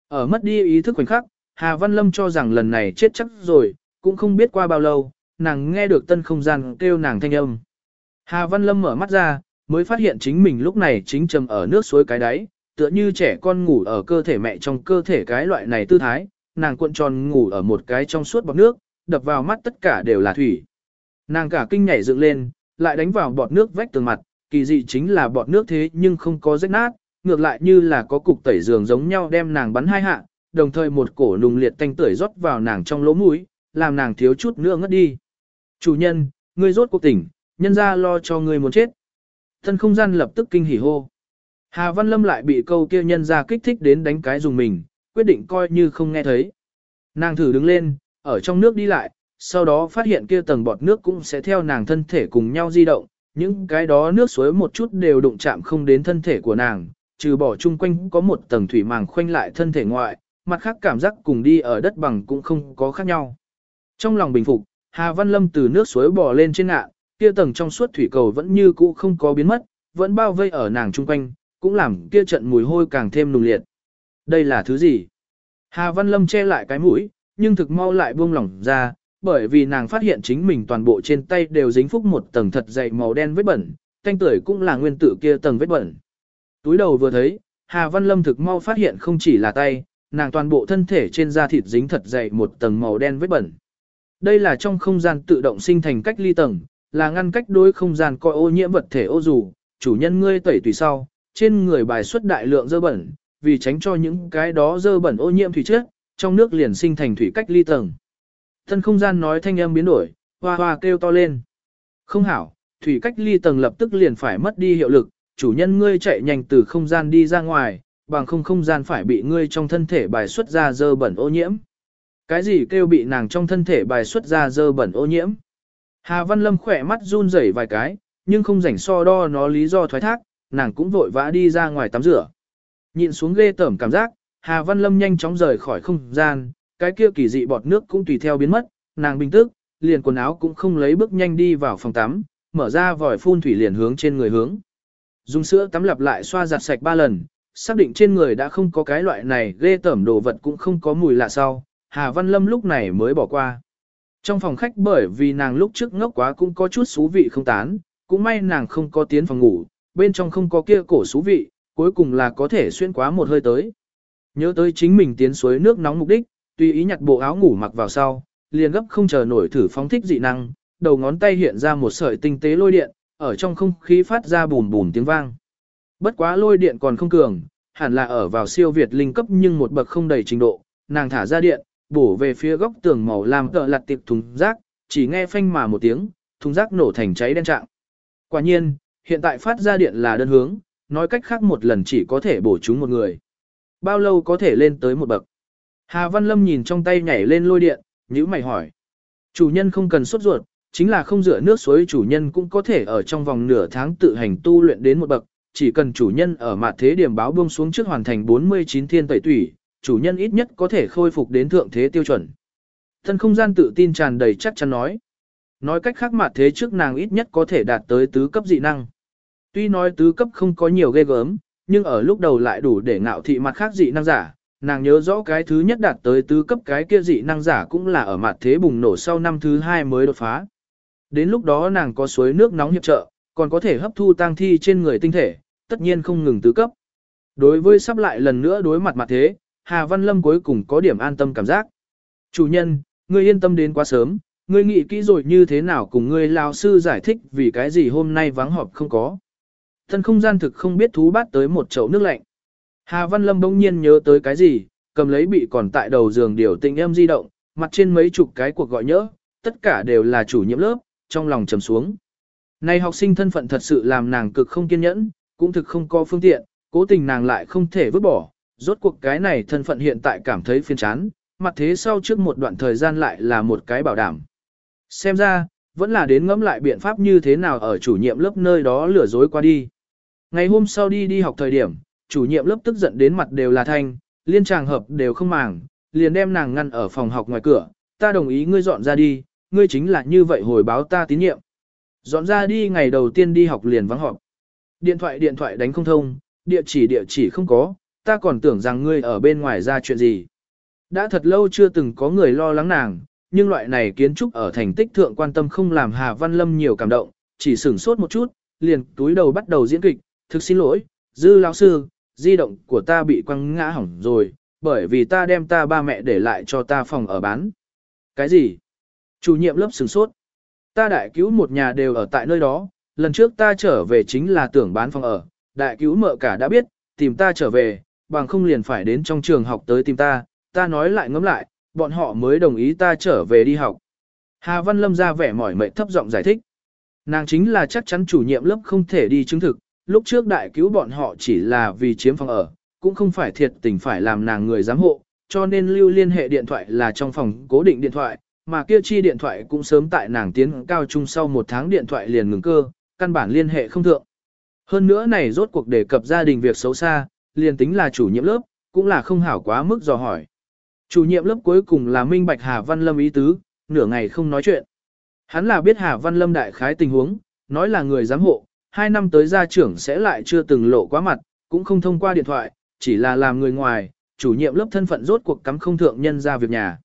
Ở mất đi ý thức khoảnh khắc, Hà Văn Lâm cho rằng lần này chết chắc rồi, cũng không biết qua bao lâu, nàng nghe được tân không gian kêu nàng thanh âm. Hà Văn Lâm mở mắt ra, mới phát hiện chính mình lúc này chính trầm ở nước suối cái đáy, tựa như trẻ con ngủ ở cơ thể mẹ trong cơ thể cái loại này tư thái, nàng cuộn tròn ngủ ở một cái trong suốt bọt nước, đập vào mắt tất cả đều là thủy. Nàng cả kinh nhảy dựng lên, lại đánh vào bọt nước vách tường mặt, kỳ dị chính là bọt nước thế nhưng không có rách nát, ngược lại như là có cục tẩy giường giống nhau đem nàng bắn hai hạ, đồng thời một cổ nùng liệt tanh tưởi rót vào nàng trong lỗ mũi, làm nàng thiếu chút nữa ngất đi. Chủ nhân, ngươi rốt cuộc tỉnh, nhân ra lo cho ngươi muốn chết. Thân không gian lập tức kinh hỉ hô. Hà Văn Lâm lại bị câu kia nhân ra kích thích đến đánh cái dùng mình, quyết định coi như không nghe thấy. Nàng thử đứng lên, ở trong nước đi lại, sau đó phát hiện kia tầng bọt nước cũng sẽ theo nàng thân thể cùng nhau di động, những cái đó nước suối một chút đều đụng chạm không đến thân thể của nàng, trừ bỏ chung quanh có một tầng thủy màng khoanh lại thân thể ngoại, mặt khác cảm giác cùng đi ở đất bằng cũng không có khác nhau. Trong lòng bình phục, Hà Văn Lâm từ nước suối bò lên trên ngạ, kia tầng trong suốt thủy cầu vẫn như cũ không có biến mất, vẫn bao vây ở nàng chung quanh, cũng làm kia trận mùi hôi càng thêm nùng liệt. Đây là thứ gì? Hà Văn Lâm che lại cái mũi, nhưng thực mau lại buông lỏng ra, bởi vì nàng phát hiện chính mình toàn bộ trên tay đều dính phúc một tầng thật dày màu đen vết bẩn, canh tưởi cũng là nguyên tử kia tầng vết bẩn. Túi đầu vừa thấy, Hà Văn Lâm thực mau phát hiện không chỉ là tay, nàng toàn bộ thân thể trên da thịt dính thật dày một tầng màu đen vết bẩn. Đây là trong không gian tự động sinh thành cách ly tầng, là ngăn cách đối không gian coi ô nhiễm vật thể ô dù, chủ nhân ngươi tẩy tùy sau, trên người bài xuất đại lượng dơ bẩn, vì tránh cho những cái đó dơ bẩn ô nhiễm thủy chất, trong nước liền sinh thành thủy cách ly tầng. Thân không gian nói thanh âm biến đổi, hoa hoa kêu to lên. Không hảo, thủy cách ly tầng lập tức liền phải mất đi hiệu lực, chủ nhân ngươi chạy nhanh từ không gian đi ra ngoài, bằng không không gian phải bị ngươi trong thân thể bài xuất ra dơ bẩn ô nhiễm. Cái gì kêu bị nàng trong thân thể bài xuất ra dơ bẩn ô nhiễm? Hà Văn Lâm khỏe mắt run rẩy vài cái, nhưng không rảnh so đo nó lý do thoái thác, nàng cũng vội vã đi ra ngoài tắm rửa. Nhìn xuống ghê tởm cảm giác, Hà Văn Lâm nhanh chóng rời khỏi không gian, cái kia kỳ dị bọt nước cũng tùy theo biến mất, nàng bình tức, liền quần áo cũng không lấy bước nhanh đi vào phòng tắm, mở ra vòi phun thủy liền hướng trên người hướng. Dùng sữa tắm lặp lại xoa giặt sạch ba lần, xác định trên người đã không có cái loại này ghê tởm đồ vật cũng không có mùi lạ sau, Hà Văn Lâm lúc này mới bỏ qua. Trong phòng khách bởi vì nàng lúc trước ngốc quá cũng có chút xú vị không tán, cũng may nàng không có tiến phòng ngủ, bên trong không có kia cổ xú vị, cuối cùng là có thể xuyên quá một hơi tới. Nhớ tới chính mình tiến suối nước nóng mục đích, tùy ý nhặt bộ áo ngủ mặc vào sau, liền gấp không chờ nổi thử phóng thích dị năng, đầu ngón tay hiện ra một sợi tinh tế lôi điện, ở trong không khí phát ra bùn bùn tiếng vang. Bất quá lôi điện còn không cường, hẳn là ở vào siêu việt linh cấp nhưng một bậc không đầy trình độ, nàng thả ra điện, bổ về phía góc tường màu làm tợ lặt tiệp thùng rác, chỉ nghe phanh mà một tiếng, thùng rác nổ thành cháy đen trạng. Quả nhiên, hiện tại phát ra điện là đơn hướng, nói cách khác một lần chỉ có thể bổ chúng một người. Bao lâu có thể lên tới một bậc? Hà Văn Lâm nhìn trong tay nhảy lên lôi điện, nhữ mày hỏi. Chủ nhân không cần sốt ruột, chính là không rửa nước suối chủ nhân cũng có thể ở trong vòng nửa tháng tự hành tu luyện đến một bậc, chỉ cần chủ nhân ở mặt thế điểm báo buông xuống trước hoàn thành 49 thiên tẩy tủy, chủ nhân ít nhất có thể khôi phục đến thượng thế tiêu chuẩn. Thân không gian tự tin tràn đầy chắc chắn nói. Nói cách khác mặt thế trước nàng ít nhất có thể đạt tới tứ cấp dị năng. Tuy nói tứ cấp không có nhiều ghê gớm, nhưng ở lúc đầu lại đủ để ngạo thị mặt khác dị năng giả. Nàng nhớ rõ cái thứ nhất đạt tới tứ cấp cái kia dị năng giả cũng là ở mặt thế bùng nổ sau năm thứ hai mới đột phá. Đến lúc đó nàng có suối nước nóng hiệp trợ, còn có thể hấp thu tang thi trên người tinh thể, tất nhiên không ngừng tứ cấp. Đối với sắp lại lần nữa đối mặt mặt thế, Hà Văn Lâm cuối cùng có điểm an tâm cảm giác. Chủ nhân, ngươi yên tâm đến quá sớm, ngươi nghĩ kỹ rồi như thế nào cùng ngươi lao sư giải thích vì cái gì hôm nay vắng họp không có. Thân không gian thực không biết thú bát tới một chậu nước lạnh. Hà Văn Lâm bỗng nhiên nhớ tới cái gì, cầm lấy bị còn tại đầu giường điều tình em di động, mặt trên mấy chục cái cuộc gọi nhớ, tất cả đều là chủ nhiệm lớp, trong lòng trầm xuống. Này học sinh thân phận thật sự làm nàng cực không kiên nhẫn, cũng thực không có phương tiện, cố tình nàng lại không thể vứt bỏ, rốt cuộc cái này thân phận hiện tại cảm thấy phiền chán, mặt thế sau trước một đoạn thời gian lại là một cái bảo đảm. Xem ra, vẫn là đến ngẫm lại biện pháp như thế nào ở chủ nhiệm lớp nơi đó lừa dối qua đi. Ngày hôm sau đi đi học thời điểm, chủ nhiệm lớp tức giận đến mặt đều là thanh, liên tràng hợp đều không màng, liền đem nàng ngăn ở phòng học ngoài cửa, ta đồng ý ngươi dọn ra đi, ngươi chính là như vậy hồi báo ta tín nhiệm. Dọn ra đi ngày đầu tiên đi học liền vắng họp. Điện thoại điện thoại đánh không thông, địa chỉ địa chỉ không có, ta còn tưởng rằng ngươi ở bên ngoài ra chuyện gì. Đã thật lâu chưa từng có người lo lắng nàng, nhưng loại này kiến trúc ở thành tích thượng quan tâm không làm Hà Văn Lâm nhiều cảm động, chỉ sửng sốt một chút, liền túi đầu bắt đầu diễn kịch, thực xin lỗi, dư lão sư, di động của ta bị quăng ngã hỏng rồi, bởi vì ta đem ta ba mẹ để lại cho ta phòng ở bán. Cái gì? Chủ nhiệm lớp sừng sốt. Ta đại cứu một nhà đều ở tại nơi đó, lần trước ta trở về chính là tưởng bán phòng ở, đại cứu mợ cả đã biết, tìm ta trở về, bằng không liền phải đến trong trường học tới tìm ta, ta nói lại ngẫm lại, bọn họ mới đồng ý ta trở về đi học. Hà Văn Lâm ra vẻ mỏi mệt thấp giọng giải thích. Nàng chính là chắc chắn chủ nhiệm lớp không thể đi chứng thực, lúc trước đại cứu bọn họ chỉ là vì chiếm phòng ở, cũng không phải thiệt tình phải làm nàng người giám hộ, cho nên lưu liên hệ điện thoại là trong phòng cố định điện thoại, mà kia chi điện thoại cũng sớm tại nàng tiến cao trung sau một tháng điện thoại liền ngừng cơ, căn bản liên hệ không thượng. Hơn nữa này rốt cuộc đề cập gia đình việc xấu xa, liền tính là chủ nhiệm lớp, cũng là không hảo quá mức dò hỏi. Chủ nhiệm lớp cuối cùng là minh bạch Hà Văn Lâm ý tứ, nửa ngày không nói chuyện. Hắn là biết Hà Văn Lâm đại khái tình huống, nói là người giám hộ, hai năm tới gia trưởng sẽ lại chưa từng lộ quá mặt, cũng không thông qua điện thoại, chỉ là làm người ngoài, chủ nhiệm lớp thân phận rốt cuộc cắm không thượng nhân ra việc nhà.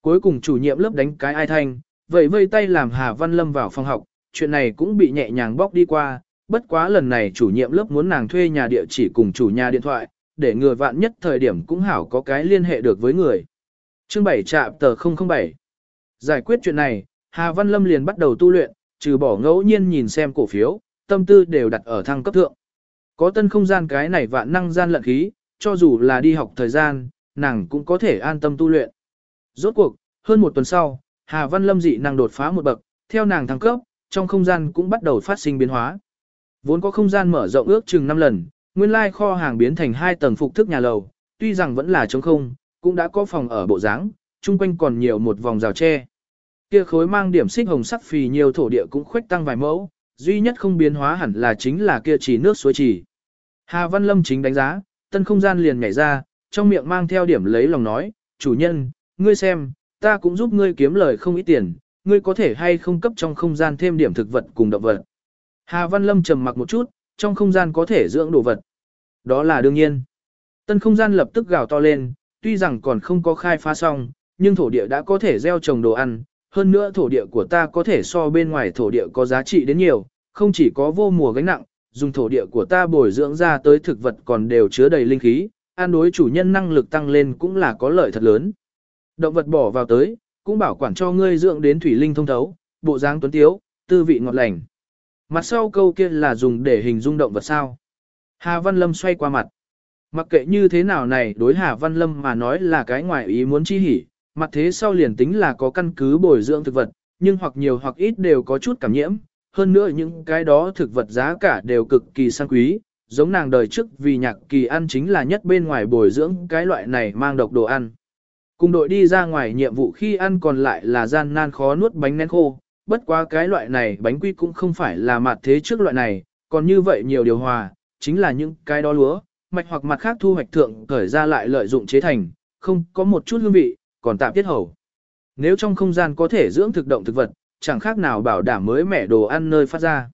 Cuối cùng chủ nhiệm lớp đánh cái ai thanh, vậy vây tay làm Hà Văn Lâm vào phòng học, chuyện này cũng bị nhẹ nhàng bóc đi qua, bất quá lần này chủ nhiệm lớp muốn nàng thuê nhà địa chỉ cùng chủ nhà điện thoại, để ngừa vạn nhất thời điểm cũng hảo có cái liên hệ được với người. Chương 7 trạm tờ 007 Giải quyết chuyện này, Hà Văn Lâm liền bắt đầu tu luyện, trừ bỏ ngẫu nhiên nhìn xem cổ phiếu, tâm tư đều đặt ở thăng cấp thượng. Có tân không gian cái này vạn năng gian lận khí, cho dù là đi học thời gian, nàng cũng có thể an tâm tu luyện. Rốt cuộc, hơn một tuần sau, Hà Văn Lâm dị năng đột phá một bậc, theo nàng thăng cấp, trong không gian cũng bắt đầu phát sinh biến hóa. Vốn có không gian mở rộng ước chừng 5 lần, nguyên lai kho hàng biến thành hai tầng phục thức nhà lầu, tuy rằng vẫn là trống không, cũng đã có phòng ở bộ dáng, chung quanh còn nhiều một vòng rào tre. Kia khối mang điểm xích hồng sắc phì nhiều thổ địa cũng khuếch tăng vài mẫu, duy nhất không biến hóa hẳn là chính là kia chỉ nước suối chỉ. Hà Văn Lâm chính đánh giá, tân không gian liền nhảy ra, trong miệng mang theo điểm lấy lòng nói, chủ nhân, ngươi xem, ta cũng giúp ngươi kiếm lời không ít tiền, ngươi có thể hay không cấp trong không gian thêm điểm thực vật cùng động vật. Hà Văn Lâm trầm mặc một chút, trong không gian có thể dưỡng đồ vật. Đó là đương nhiên. Tân không gian lập tức gào to lên, tuy rằng còn không có khai phá xong, nhưng thổ địa đã có thể gieo trồng đồ ăn, hơn nữa thổ địa của ta có thể so bên ngoài thổ địa có giá trị đến nhiều, không chỉ có vô mùa gánh nặng, dùng thổ địa của ta bồi dưỡng ra tới thực vật còn đều chứa đầy linh khí, an đối chủ nhân năng lực tăng lên cũng là có lợi thật lớn. Động vật bỏ vào tới, cũng bảo quản cho ngươi dưỡng đến thủy linh thông thấu, bộ dáng tuấn tiếu, tư vị ngọt lành. Mặt sau câu kia là dùng để hình dung động vật sao. Hà Văn Lâm xoay qua mặt. Mặc kệ như thế nào này đối Hà Văn Lâm mà nói là cái ngoài ý muốn chi hỉ, mặt thế sau liền tính là có căn cứ bồi dưỡng thực vật, nhưng hoặc nhiều hoặc ít đều có chút cảm nhiễm, hơn nữa những cái đó thực vật giá cả đều cực kỳ sang quý, giống nàng đời trước vì nhạc kỳ ăn chính là nhất bên ngoài bồi dưỡng cái loại này mang độc đồ ăn. Cùng đội đi ra ngoài nhiệm vụ khi ăn còn lại là gian nan khó nuốt bánh nén khô, bất quá cái loại này bánh quy cũng không phải là mặt thế trước loại này, còn như vậy nhiều điều hòa, chính là những cái đó lúa, mạch hoặc mặt khác thu hoạch thượng khởi ra lại lợi dụng chế thành, không có một chút hương vị, còn tạm tiết hầu. Nếu trong không gian có thể dưỡng thực động thực vật, chẳng khác nào bảo đảm mới mẻ đồ ăn nơi phát ra.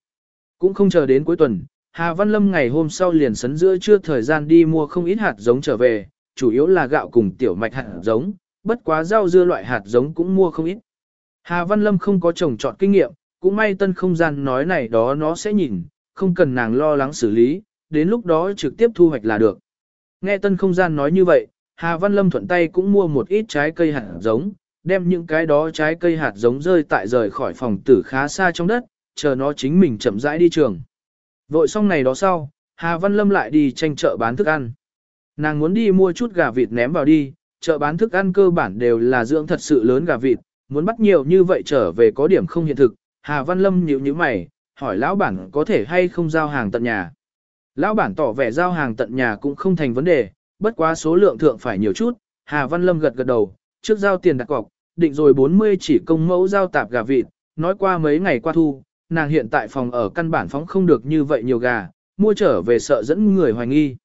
Cũng không chờ đến cuối tuần, Hà Văn Lâm ngày hôm sau liền sấn giữa trưa thời gian đi mua không ít hạt giống trở về, chủ yếu là gạo cùng tiểu mạch hạt giống, bất quá rau dưa loại hạt giống cũng mua không ít. Hà Văn Lâm không có trồng trọt kinh nghiệm, cũng may tân không gian nói này đó nó sẽ nhìn, không cần nàng lo lắng xử lý, đến lúc đó trực tiếp thu hoạch là được. Nghe tân không gian nói như vậy, Hà Văn Lâm thuận tay cũng mua một ít trái cây hạt giống, đem những cái đó trái cây hạt giống rơi tại rời khỏi phòng tử khá xa trong đất, chờ nó chính mình chậm rãi đi trường. Vội xong này đó sau, Hà Văn Lâm lại đi tranh chợ bán thức ăn. Nàng muốn đi mua chút gà vịt ném vào đi, chợ bán thức ăn cơ bản đều là dưỡng thật sự lớn gà vịt, muốn bắt nhiều như vậy trở về có điểm không hiện thực. Hà Văn Lâm nhíu nhíu mày, hỏi lão bản có thể hay không giao hàng tận nhà. Lão bản tỏ vẻ giao hàng tận nhà cũng không thành vấn đề, bất quá số lượng thượng phải nhiều chút. Hà Văn Lâm gật gật đầu, trước giao tiền đặt cọc, định rồi 40 chỉ công mẫu giao tạp gà vịt, nói qua mấy ngày qua thu, nàng hiện tại phòng ở căn bản phóng không được như vậy nhiều gà, mua trở về sợ dẫn người hoài nghi.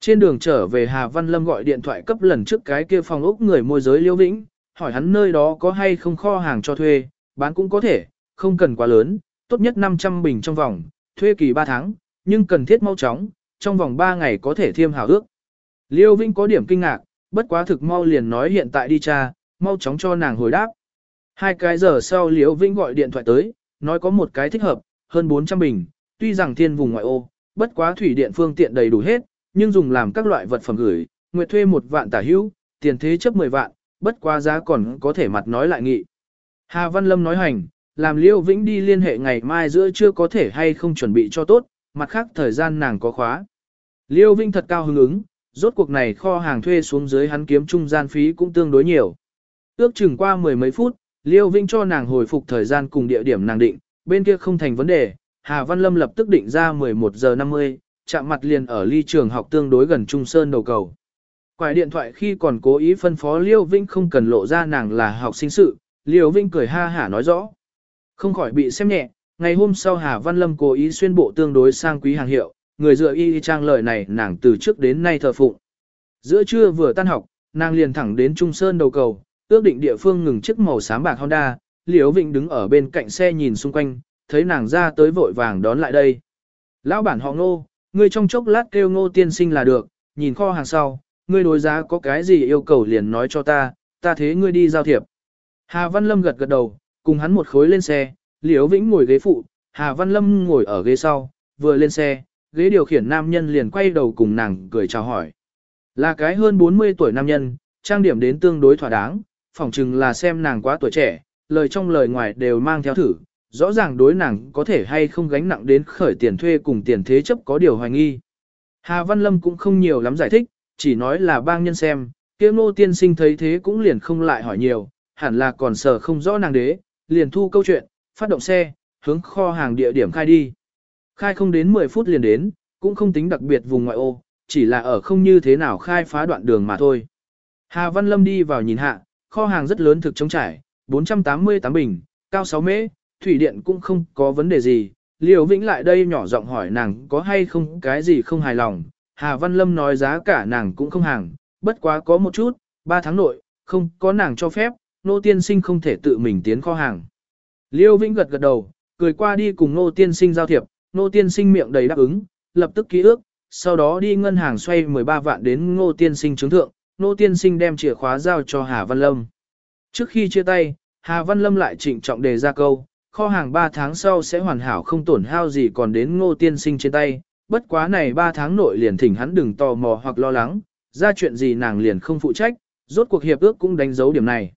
Trên đường trở về Hà Văn Lâm gọi điện thoại cấp lần trước cái kia phòng ốc người môi giới Liêu Vĩnh, hỏi hắn nơi đó có hay không kho hàng cho thuê, bán cũng có thể, không cần quá lớn, tốt nhất 500 bình trong vòng, thuê kỳ 3 tháng, nhưng cần thiết mau chóng, trong vòng 3 ngày có thể thiêm hào ước. Liêu Vĩnh có điểm kinh ngạc, bất quá thực mau liền nói hiện tại đi cha, mau chóng cho nàng hồi đáp. Hai cái giờ sau Liêu Vĩnh gọi điện thoại tới, nói có một cái thích hợp, hơn 400 bình, tuy rằng thiên vùng ngoại ô, bất quá thủy điện phương tiện đầy đủ hết, nhưng dùng làm các loại vật phẩm gửi, nguyệt thuê một vạn tả hữu, tiền thế chấp 10 vạn, bất quá giá còn có thể mặt nói lại nghị. Hà Văn Lâm nói hành, làm Liêu Vĩnh đi liên hệ ngày mai giữa chưa có thể hay không chuẩn bị cho tốt, mặt khác thời gian nàng có khóa. Liêu Vĩnh thật cao hứng ứng, rốt cuộc này kho hàng thuê xuống dưới hắn kiếm trung gian phí cũng tương đối nhiều. Ước chừng qua mười mấy phút, Liêu Vinh cho nàng hồi phục thời gian cùng địa điểm nàng định, bên kia không thành vấn đề, Hà Văn Lâm lập tức định ra 11 giờ 50, chạm mặt liền ở ly trường học tương đối gần Trung Sơn đầu cầu. Quải điện thoại khi còn cố ý phân phó Liêu Vinh không cần lộ ra nàng là học sinh sự, Liêu Vinh cười ha hả nói rõ. Không khỏi bị xem nhẹ, ngày hôm sau Hà Văn Lâm cố ý xuyên bộ tương đối sang quý hàng hiệu, người dựa y trang lời này nàng từ trước đến nay thờ phụng. Giữa trưa vừa tan học, nàng liền thẳng đến Trung Sơn đầu cầu, ước định địa phương ngừng chiếc màu xám bạc Honda, Liễu Vịnh đứng ở bên cạnh xe nhìn xung quanh, thấy nàng ra tới vội vàng đón lại đây. Lão bản họ ngô, ngươi trong chốc lát kêu ngô tiên sinh là được, nhìn kho hàng sau, ngươi đối giá có cái gì yêu cầu liền nói cho ta, ta thế ngươi đi giao thiệp. Hà Văn Lâm gật gật đầu, cùng hắn một khối lên xe, Liễu Vĩnh ngồi ghế phụ, Hà Văn Lâm ngồi ở ghế sau, vừa lên xe, ghế điều khiển nam nhân liền quay đầu cùng nàng cười chào hỏi. Là cái hơn 40 tuổi nam nhân, trang điểm đến tương đối thỏa đáng, phỏng chừng là xem nàng quá tuổi trẻ, lời trong lời ngoài đều mang theo thử, rõ ràng đối nàng có thể hay không gánh nặng đến khởi tiền thuê cùng tiền thế chấp có điều hoài nghi. Hà Văn Lâm cũng không nhiều lắm giải thích, chỉ nói là bang nhân xem, kia ngô tiên sinh thấy thế cũng liền không lại hỏi nhiều, hẳn là còn sợ không rõ nàng đế, liền thu câu chuyện, phát động xe, hướng kho hàng địa điểm khai đi. Khai không đến 10 phút liền đến, cũng không tính đặc biệt vùng ngoại ô, chỉ là ở không như thế nào khai phá đoạn đường mà thôi. Hà Văn Lâm đi vào nhìn hạ, kho hàng rất lớn thực trống trải, 488 bình, cao 6 mễ, thủy điện cũng không có vấn đề gì. Liều Vĩnh lại đây nhỏ giọng hỏi nàng có hay không cái gì không hài lòng. Hà Văn Lâm nói giá cả nàng cũng không hàng, bất quá có một chút, 3 tháng nội, không có nàng cho phép, nô tiên sinh không thể tự mình tiến kho hàng. Liêu Vĩnh gật gật đầu, cười qua đi cùng nô tiên sinh giao thiệp, nô tiên sinh miệng đầy đáp ứng, lập tức ký ước, sau đó đi ngân hàng xoay 13 vạn đến ngô tiên sinh chứng thượng, nô tiên sinh đem chìa khóa giao cho Hà Văn Lâm. Trước khi chia tay, Hà Văn Lâm lại trịnh trọng đề ra câu, kho hàng 3 tháng sau sẽ hoàn hảo không tổn hao gì còn đến ngô tiên sinh trên tay, bất quá này 3 tháng nội liền thỉnh hắn đừng tò mò hoặc lo lắng, ra chuyện gì nàng liền không phụ trách, rốt cuộc hiệp ước cũng đánh dấu điểm này.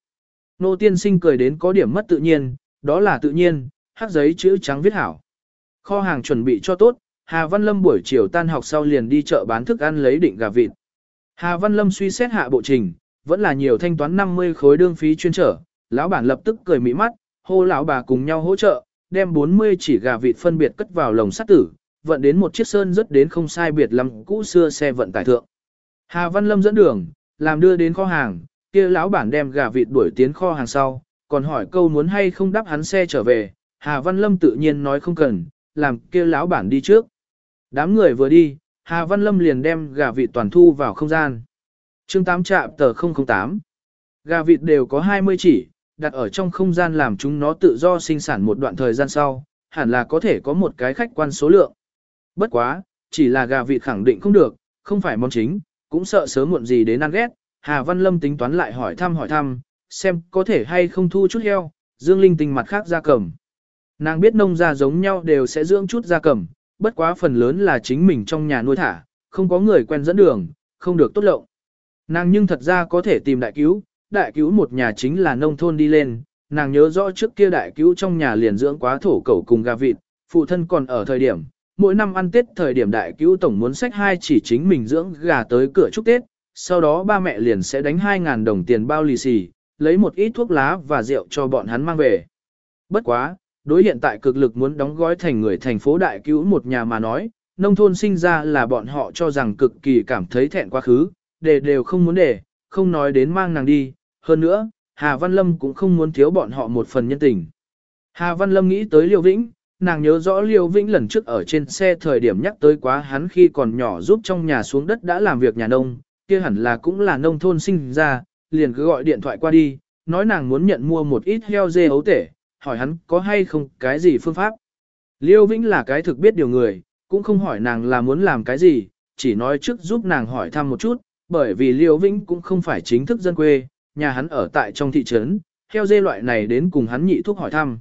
Ngô tiên sinh cười đến có điểm mất tự nhiên, đó là tự nhiên, hắc giấy chữ trắng viết hảo. Kho hàng chuẩn bị cho tốt, Hà Văn Lâm buổi chiều tan học sau liền đi chợ bán thức ăn lấy định gà vịt. Hà Văn Lâm suy xét hạ bộ trình, vẫn là nhiều thanh toán 50 khối đương phí chuyên trở, lão bản lập tức cười mỹ mắt, hô lão bà cùng nhau hỗ trợ, đem 40 chỉ gà vịt phân biệt cất vào lồng sắt tử, vận đến một chiếc sơn rất đến không sai biệt lắm cũ xưa xe vận tải thượng. Hà Văn Lâm dẫn đường, làm đưa đến kho hàng, kia lão bản đem gà vịt đuổi tiến kho hàng sau, còn hỏi câu muốn hay không đáp hắn xe trở về, Hà Văn Lâm tự nhiên nói không cần, làm kia lão bản đi trước. Đám người vừa đi, Hà Văn Lâm liền đem gà vịt toàn thu vào không gian. chương 8 trạm tờ 008. Gà vịt đều có 20 chỉ, đặt ở trong không gian làm chúng nó tự do sinh sản một đoạn thời gian sau, hẳn là có thể có một cái khách quan số lượng. Bất quá, chỉ là gà vịt khẳng định không được, không phải món chính, cũng sợ sớm muộn gì đến ăn ghét. Hà Văn Lâm tính toán lại hỏi thăm hỏi thăm, xem có thể hay không thu chút heo, Dương Linh tinh mặt khác ra cầm. Nàng biết nông gia giống nhau đều sẽ dưỡng chút gia cầm, bất quá phần lớn là chính mình trong nhà nuôi thả, không có người quen dẫn đường, không được tốt lộng. Nàng nhưng thật ra có thể tìm đại cứu, đại cứu một nhà chính là nông thôn đi lên, nàng nhớ rõ trước kia đại cứu trong nhà liền dưỡng quá thổ cẩu cùng gà vịt, phụ thân còn ở thời điểm, mỗi năm ăn Tết thời điểm đại cứu tổng muốn sách hai chỉ chính mình dưỡng gà tới cửa chúc Tết, sau đó ba mẹ liền sẽ đánh 2.000 đồng tiền bao lì xì, lấy một ít thuốc lá và rượu cho bọn hắn mang về. Bất quá, đối hiện tại cực lực muốn đóng gói thành người thành phố đại cứu một nhà mà nói, nông thôn sinh ra là bọn họ cho rằng cực kỳ cảm thấy thẹn quá khứ, để đều không muốn để, không nói đến mang nàng đi, hơn nữa, Hà Văn Lâm cũng không muốn thiếu bọn họ một phần nhân tình. Hà Văn Lâm nghĩ tới Liêu Vĩnh, nàng nhớ rõ Liêu Vĩnh lần trước ở trên xe thời điểm nhắc tới quá hắn khi còn nhỏ giúp trong nhà xuống đất đã làm việc nhà nông, kia hẳn là cũng là nông thôn sinh ra, liền cứ gọi điện thoại qua đi, nói nàng muốn nhận mua một ít heo dê ấu tể, hỏi hắn có hay không cái gì phương pháp. Liêu Vĩnh là cái thực biết điều người, cũng không hỏi nàng là muốn làm cái gì, chỉ nói trước giúp nàng hỏi thăm một chút, bởi vì Liêu Vĩnh cũng không phải chính thức dân quê, nhà hắn ở tại trong thị trấn, theo dê loại này đến cùng hắn nhị thuốc hỏi thăm.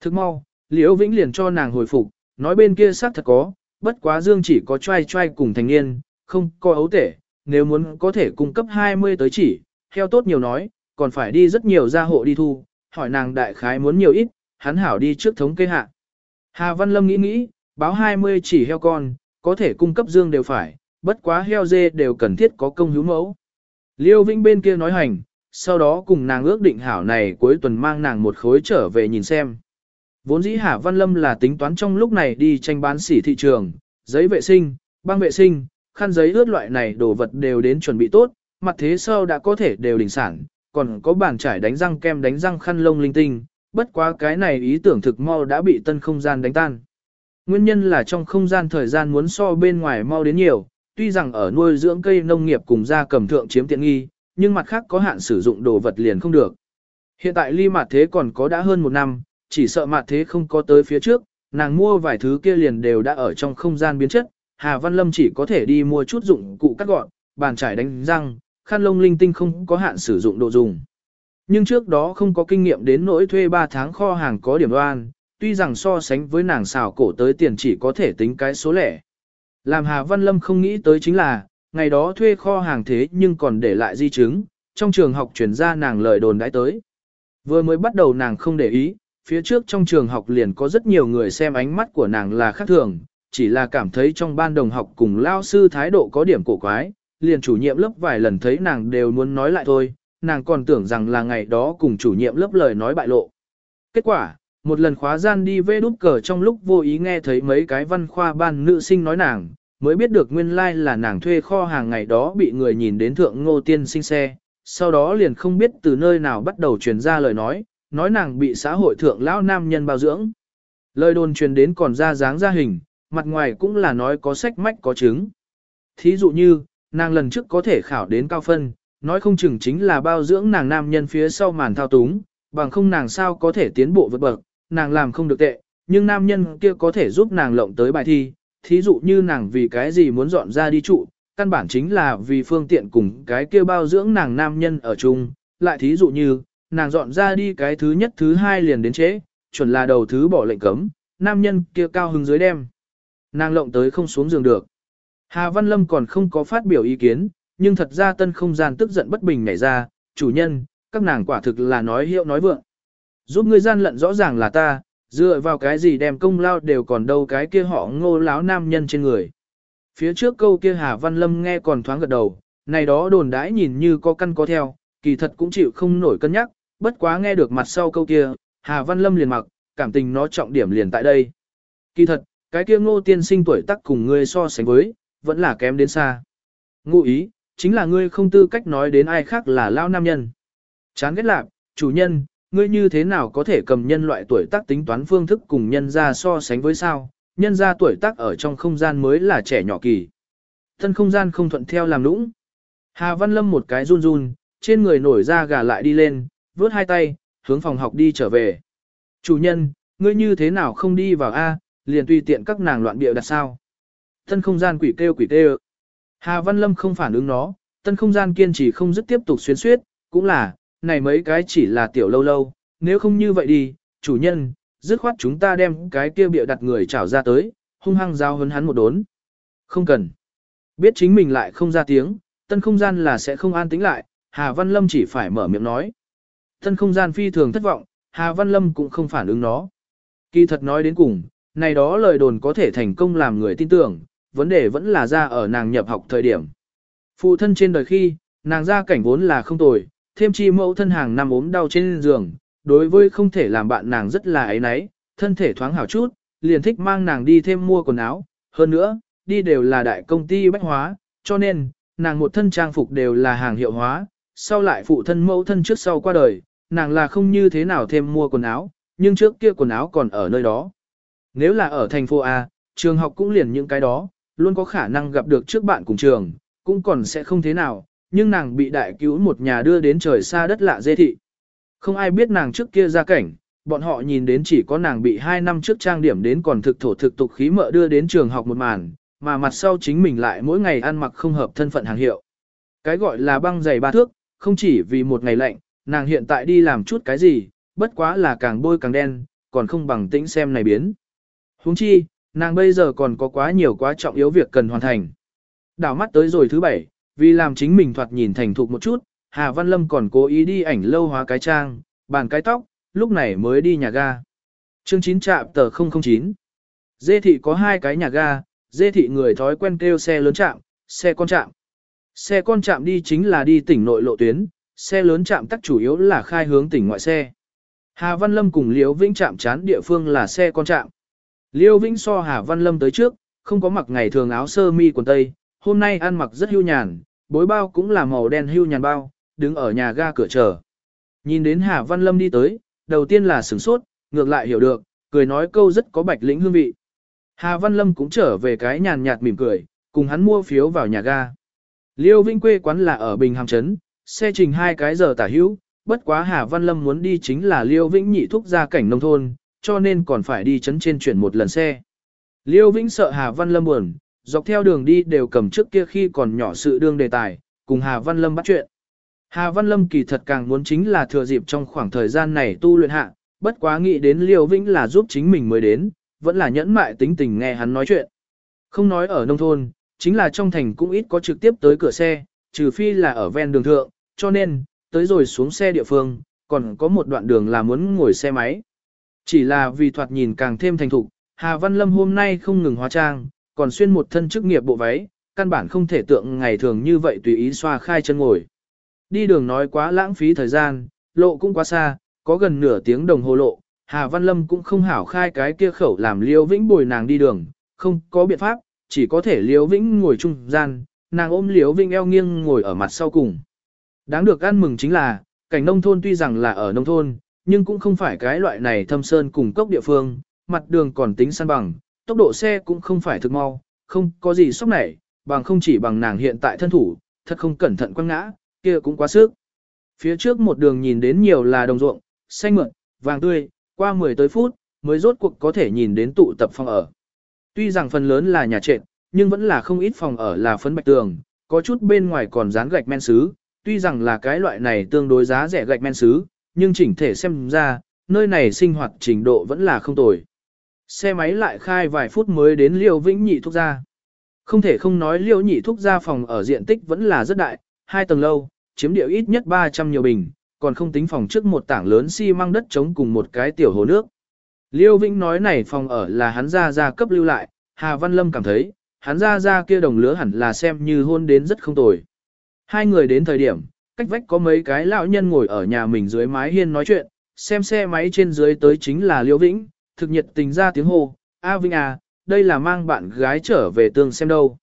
Thức mau, Liêu Vĩnh liền cho nàng hồi phục, nói bên kia xác thật có, bất quá Dương chỉ có trai trai cùng thành niên, không có ấu tể, nếu muốn có thể cung cấp 20 tới chỉ, theo tốt nhiều nói, còn phải đi rất nhiều gia hộ đi thu, hỏi nàng đại khái muốn nhiều ít, hắn hảo đi trước thống kê hạ. Hà Văn Lâm nghĩ nghĩ, báo 20 chỉ heo con, có thể cung cấp dương đều phải, bất quá heo dê đều cần thiết có công hữu mẫu. Liêu Vĩnh bên kia nói hành, sau đó cùng nàng ước định hảo này cuối tuần mang nàng một khối trở về nhìn xem. Vốn dĩ Hà Văn Lâm là tính toán trong lúc này đi tranh bán sỉ thị trường, giấy vệ sinh, băng vệ sinh, khăn giấy ướt loại này đồ vật đều đến chuẩn bị tốt, mặt thế sau đã có thể đều đỉnh sản, còn có bàn trải đánh răng kem đánh răng khăn lông linh tinh, bất quá cái này ý tưởng thực mau đã bị tân không gian đánh tan. Nguyên nhân là trong không gian thời gian muốn so bên ngoài mau đến nhiều, tuy rằng ở nuôi dưỡng cây nông nghiệp cùng gia cầm thượng chiếm tiện nghi, nhưng mặt khác có hạn sử dụng đồ vật liền không được. Hiện tại ly mặt thế còn có đã hơn một năm, chỉ sợ mặt thế không có tới phía trước, nàng mua vài thứ kia liền đều đã ở trong không gian biến chất, Hà Văn Lâm chỉ có thể đi mua chút dụng cụ cắt gọn, bàn trải đánh răng, khăn lông linh tinh không có hạn sử dụng độ dùng. Nhưng trước đó không có kinh nghiệm đến nỗi thuê 3 tháng kho hàng có điểm đoan, tuy rằng so sánh với nàng xào cổ tới tiền chỉ có thể tính cái số lẻ. Làm Hà Văn Lâm không nghĩ tới chính là, ngày đó thuê kho hàng thế nhưng còn để lại di chứng, trong trường học chuyển ra nàng lời đồn đãi tới. Vừa mới bắt đầu nàng không để ý, phía trước trong trường học liền có rất nhiều người xem ánh mắt của nàng là khác thường, chỉ là cảm thấy trong ban đồng học cùng lao sư thái độ có điểm cổ quái, liền chủ nhiệm lớp vài lần thấy nàng đều muốn nói lại thôi, nàng còn tưởng rằng là ngày đó cùng chủ nhiệm lớp lời nói bại lộ. Kết quả, một lần khóa gian đi vê đút cờ trong lúc vô ý nghe thấy mấy cái văn khoa ban nữ sinh nói nàng, mới biết được nguyên lai like là nàng thuê kho hàng ngày đó bị người nhìn đến thượng ngô tiên sinh xe, sau đó liền không biết từ nơi nào bắt đầu truyền ra lời nói, nói nàng bị xã hội thượng lão nam nhân bao dưỡng. Lời đồn truyền đến còn ra dáng ra hình, mặt ngoài cũng là nói có sách mách có chứng. Thí dụ như, nàng lần trước có thể khảo đến cao phân, nói không chừng chính là bao dưỡng nàng nam nhân phía sau màn thao túng, bằng không nàng sao có thể tiến bộ vượt bậc, nàng làm không được tệ, nhưng nam nhân kia có thể giúp nàng lộng tới bài thi, thí dụ như nàng vì cái gì muốn dọn ra đi trụ, căn bản chính là vì phương tiện cùng cái kia bao dưỡng nàng nam nhân ở chung, lại thí dụ như, nàng dọn ra đi cái thứ nhất thứ hai liền đến chế, chuẩn là đầu thứ bỏ lệnh cấm, nam nhân kia cao hứng dưới đem. Nàng lộng tới không xuống giường được. Hà Văn Lâm còn không có phát biểu ý kiến, nhưng thật ra tân không gian tức giận bất bình nhảy ra, chủ nhân, các nàng quả thực là nói hiệu nói vượng. Giúp ngươi gian lận rõ ràng là ta, dựa vào cái gì đem công lao đều còn đâu cái kia họ ngô láo nam nhân trên người. Phía trước câu kia Hà Văn Lâm nghe còn thoáng gật đầu, này đó đồn đãi nhìn như có căn có theo, kỳ thật cũng chịu không nổi cân nhắc, bất quá nghe được mặt sau câu kia, Hà Văn Lâm liền mặc, cảm tình nó trọng điểm liền tại đây. Kỳ thật, cái kia ngô tiên sinh tuổi tác cùng ngươi so sánh với, vẫn là kém đến xa. Ngụ ý, chính là ngươi không tư cách nói đến ai khác là lao nam nhân. Chán ghét lạc, chủ nhân, ngươi như thế nào có thể cầm nhân loại tuổi tác tính toán phương thức cùng nhân ra so sánh với sao, nhân ra tuổi tác ở trong không gian mới là trẻ nhỏ kỳ. Thân không gian không thuận theo làm nũng. Hà Văn Lâm một cái run run, trên người nổi ra gà lại đi lên, vớt hai tay, hướng phòng học đi trở về. Chủ nhân, ngươi như thế nào không đi vào A, liền tùy tiện các nàng loạn địa đặt sao. Tân không gian quỷ kêu quỷ kêu. Hà Văn Lâm không phản ứng nó, tân không gian kiên trì không dứt tiếp tục xuyên suyết, cũng là, này mấy cái chỉ là tiểu lâu lâu, nếu không như vậy đi, chủ nhân, dứt khoát chúng ta đem cái kia bịa đặt người trảo ra tới, hung hăng giao hấn hắn một đốn. Không cần. Biết chính mình lại không ra tiếng, tân không gian là sẽ không an tĩnh lại, Hà Văn Lâm chỉ phải mở miệng nói. Tân không gian phi thường thất vọng, Hà Văn Lâm cũng không phản ứng nó. Kỳ thật nói đến cùng, này đó lời đồn có thể thành công làm người tin tưởng, vấn đề vẫn là ra ở nàng nhập học thời điểm. Phụ thân trên đời khi, nàng ra cảnh vốn là không tồi, thêm chi mẫu thân hàng năm ốm đau trên giường, đối với không thể làm bạn nàng rất là ấy náy, thân thể thoáng hảo chút, liền thích mang nàng đi thêm mua quần áo, hơn nữa, đi đều là đại công ty bách hóa, cho nên, nàng một thân trang phục đều là hàng hiệu hóa, sau lại phụ thân mẫu thân trước sau qua đời, nàng là không như thế nào thêm mua quần áo, nhưng trước kia quần áo còn ở nơi đó. Nếu là ở thành phố A, trường học cũng liền những cái đó, luôn có khả năng gặp được trước bạn cùng trường, cũng còn sẽ không thế nào, nhưng nàng bị đại cứu một nhà đưa đến trời xa đất lạ dê thị. Không ai biết nàng trước kia ra cảnh, bọn họ nhìn đến chỉ có nàng bị 2 năm trước trang điểm đến còn thực thổ thực tục khí mợ đưa đến trường học một màn, mà mặt sau chính mình lại mỗi ngày ăn mặc không hợp thân phận hàng hiệu. Cái gọi là băng giày ba thước, không chỉ vì một ngày lạnh, nàng hiện tại đi làm chút cái gì, bất quá là càng bôi càng đen, còn không bằng tĩnh xem này biến. Huống chi, nàng bây giờ còn có quá nhiều quá trọng yếu việc cần hoàn thành. Đảo mắt tới rồi thứ bảy, vì làm chính mình thoạt nhìn thành thục một chút, Hà Văn Lâm còn cố ý đi ảnh lâu hóa cái trang, bàn cái tóc, lúc này mới đi nhà ga. Chương 9 trạm tờ 009. Dê thị có hai cái nhà ga, dê thị người thói quen kêu xe lớn trạm, xe con trạm. Xe con trạm đi chính là đi tỉnh nội lộ tuyến, xe lớn trạm tắc chủ yếu là khai hướng tỉnh ngoại xe. Hà Văn Lâm cùng Liễu Vĩnh trạm chán địa phương là xe con trạm. Liêu Vĩnh so Hà Văn Lâm tới trước, không có mặc ngày thường áo sơ mi quần tây, hôm nay ăn mặc rất hưu nhàn, bối bao cũng là màu đen hưu nhàn bao, đứng ở nhà ga cửa chờ. Nhìn đến Hà Văn Lâm đi tới, đầu tiên là sửng sốt, ngược lại hiểu được, cười nói câu rất có bạch lĩnh hương vị. Hà Văn Lâm cũng trở về cái nhàn nhạt mỉm cười, cùng hắn mua phiếu vào nhà ga. Liêu Vĩnh quê quán là ở Bình Hàm Trấn, xe trình hai cái giờ tả hữu, bất quá Hà Văn Lâm muốn đi chính là Liêu Vĩnh nhị thúc ra cảnh nông thôn, cho nên còn phải đi chấn trên chuyển một lần xe. Liêu Vĩnh sợ Hà Văn Lâm buồn, dọc theo đường đi đều cầm trước kia khi còn nhỏ sự đương đề tài, cùng Hà Văn Lâm bắt chuyện. Hà Văn Lâm kỳ thật càng muốn chính là thừa dịp trong khoảng thời gian này tu luyện hạ, bất quá nghĩ đến Liêu Vĩnh là giúp chính mình mới đến, vẫn là nhẫn mại tính tình nghe hắn nói chuyện. Không nói ở nông thôn, chính là trong thành cũng ít có trực tiếp tới cửa xe, trừ phi là ở ven đường thượng, cho nên, tới rồi xuống xe địa phương, còn có một đoạn đường là muốn ngồi xe máy. Chỉ là vì thoạt nhìn càng thêm thành thục, Hà Văn Lâm hôm nay không ngừng hóa trang, còn xuyên một thân chức nghiệp bộ váy, căn bản không thể tượng ngày thường như vậy tùy ý xoa khai chân ngồi. Đi đường nói quá lãng phí thời gian, lộ cũng quá xa, có gần nửa tiếng đồng hồ lộ, Hà Văn Lâm cũng không hảo khai cái kia khẩu làm Liêu Vĩnh bồi nàng đi đường, không có biện pháp, chỉ có thể Liêu Vĩnh ngồi trung gian, nàng ôm Liêu Vĩnh eo nghiêng ngồi ở mặt sau cùng. Đáng được ăn mừng chính là, cảnh nông thôn tuy rằng là ở nông thôn, nhưng cũng không phải cái loại này thâm sơn cùng cốc địa phương, mặt đường còn tính săn bằng, tốc độ xe cũng không phải thực mau, không có gì sốc nảy, bằng không chỉ bằng nàng hiện tại thân thủ, thật không cẩn thận quăng ngã, kia cũng quá sức. Phía trước một đường nhìn đến nhiều là đồng ruộng, xanh mượn, vàng tươi, qua 10 tới phút, mới rốt cuộc có thể nhìn đến tụ tập phòng ở. Tuy rằng phần lớn là nhà trệt, nhưng vẫn là không ít phòng ở là phấn bạch tường, có chút bên ngoài còn dán gạch men sứ, tuy rằng là cái loại này tương đối giá rẻ gạch men sứ, nhưng chỉnh thể xem ra, nơi này sinh hoạt trình độ vẫn là không tồi. Xe máy lại khai vài phút mới đến Liêu Vĩnh Nhị Thúc Gia. Không thể không nói Liêu Nhị Thúc Gia phòng ở diện tích vẫn là rất đại, hai tầng lâu, chiếm địa ít nhất 300 nhiều bình, còn không tính phòng trước một tảng lớn xi măng đất trống cùng một cái tiểu hồ nước. Liêu Vĩnh nói này phòng ở là hắn ra ra cấp lưu lại, Hà Văn Lâm cảm thấy, hắn ra ra kia đồng lứa hẳn là xem như hôn đến rất không tồi. Hai người đến thời điểm, cách vách có mấy cái lão nhân ngồi ở nhà mình dưới mái hiên nói chuyện, xem xe máy trên dưới tới chính là Liễu Vĩnh, thực nhiệt tình ra tiếng hô, A Vĩnh à, đây là mang bạn gái trở về tương xem đâu.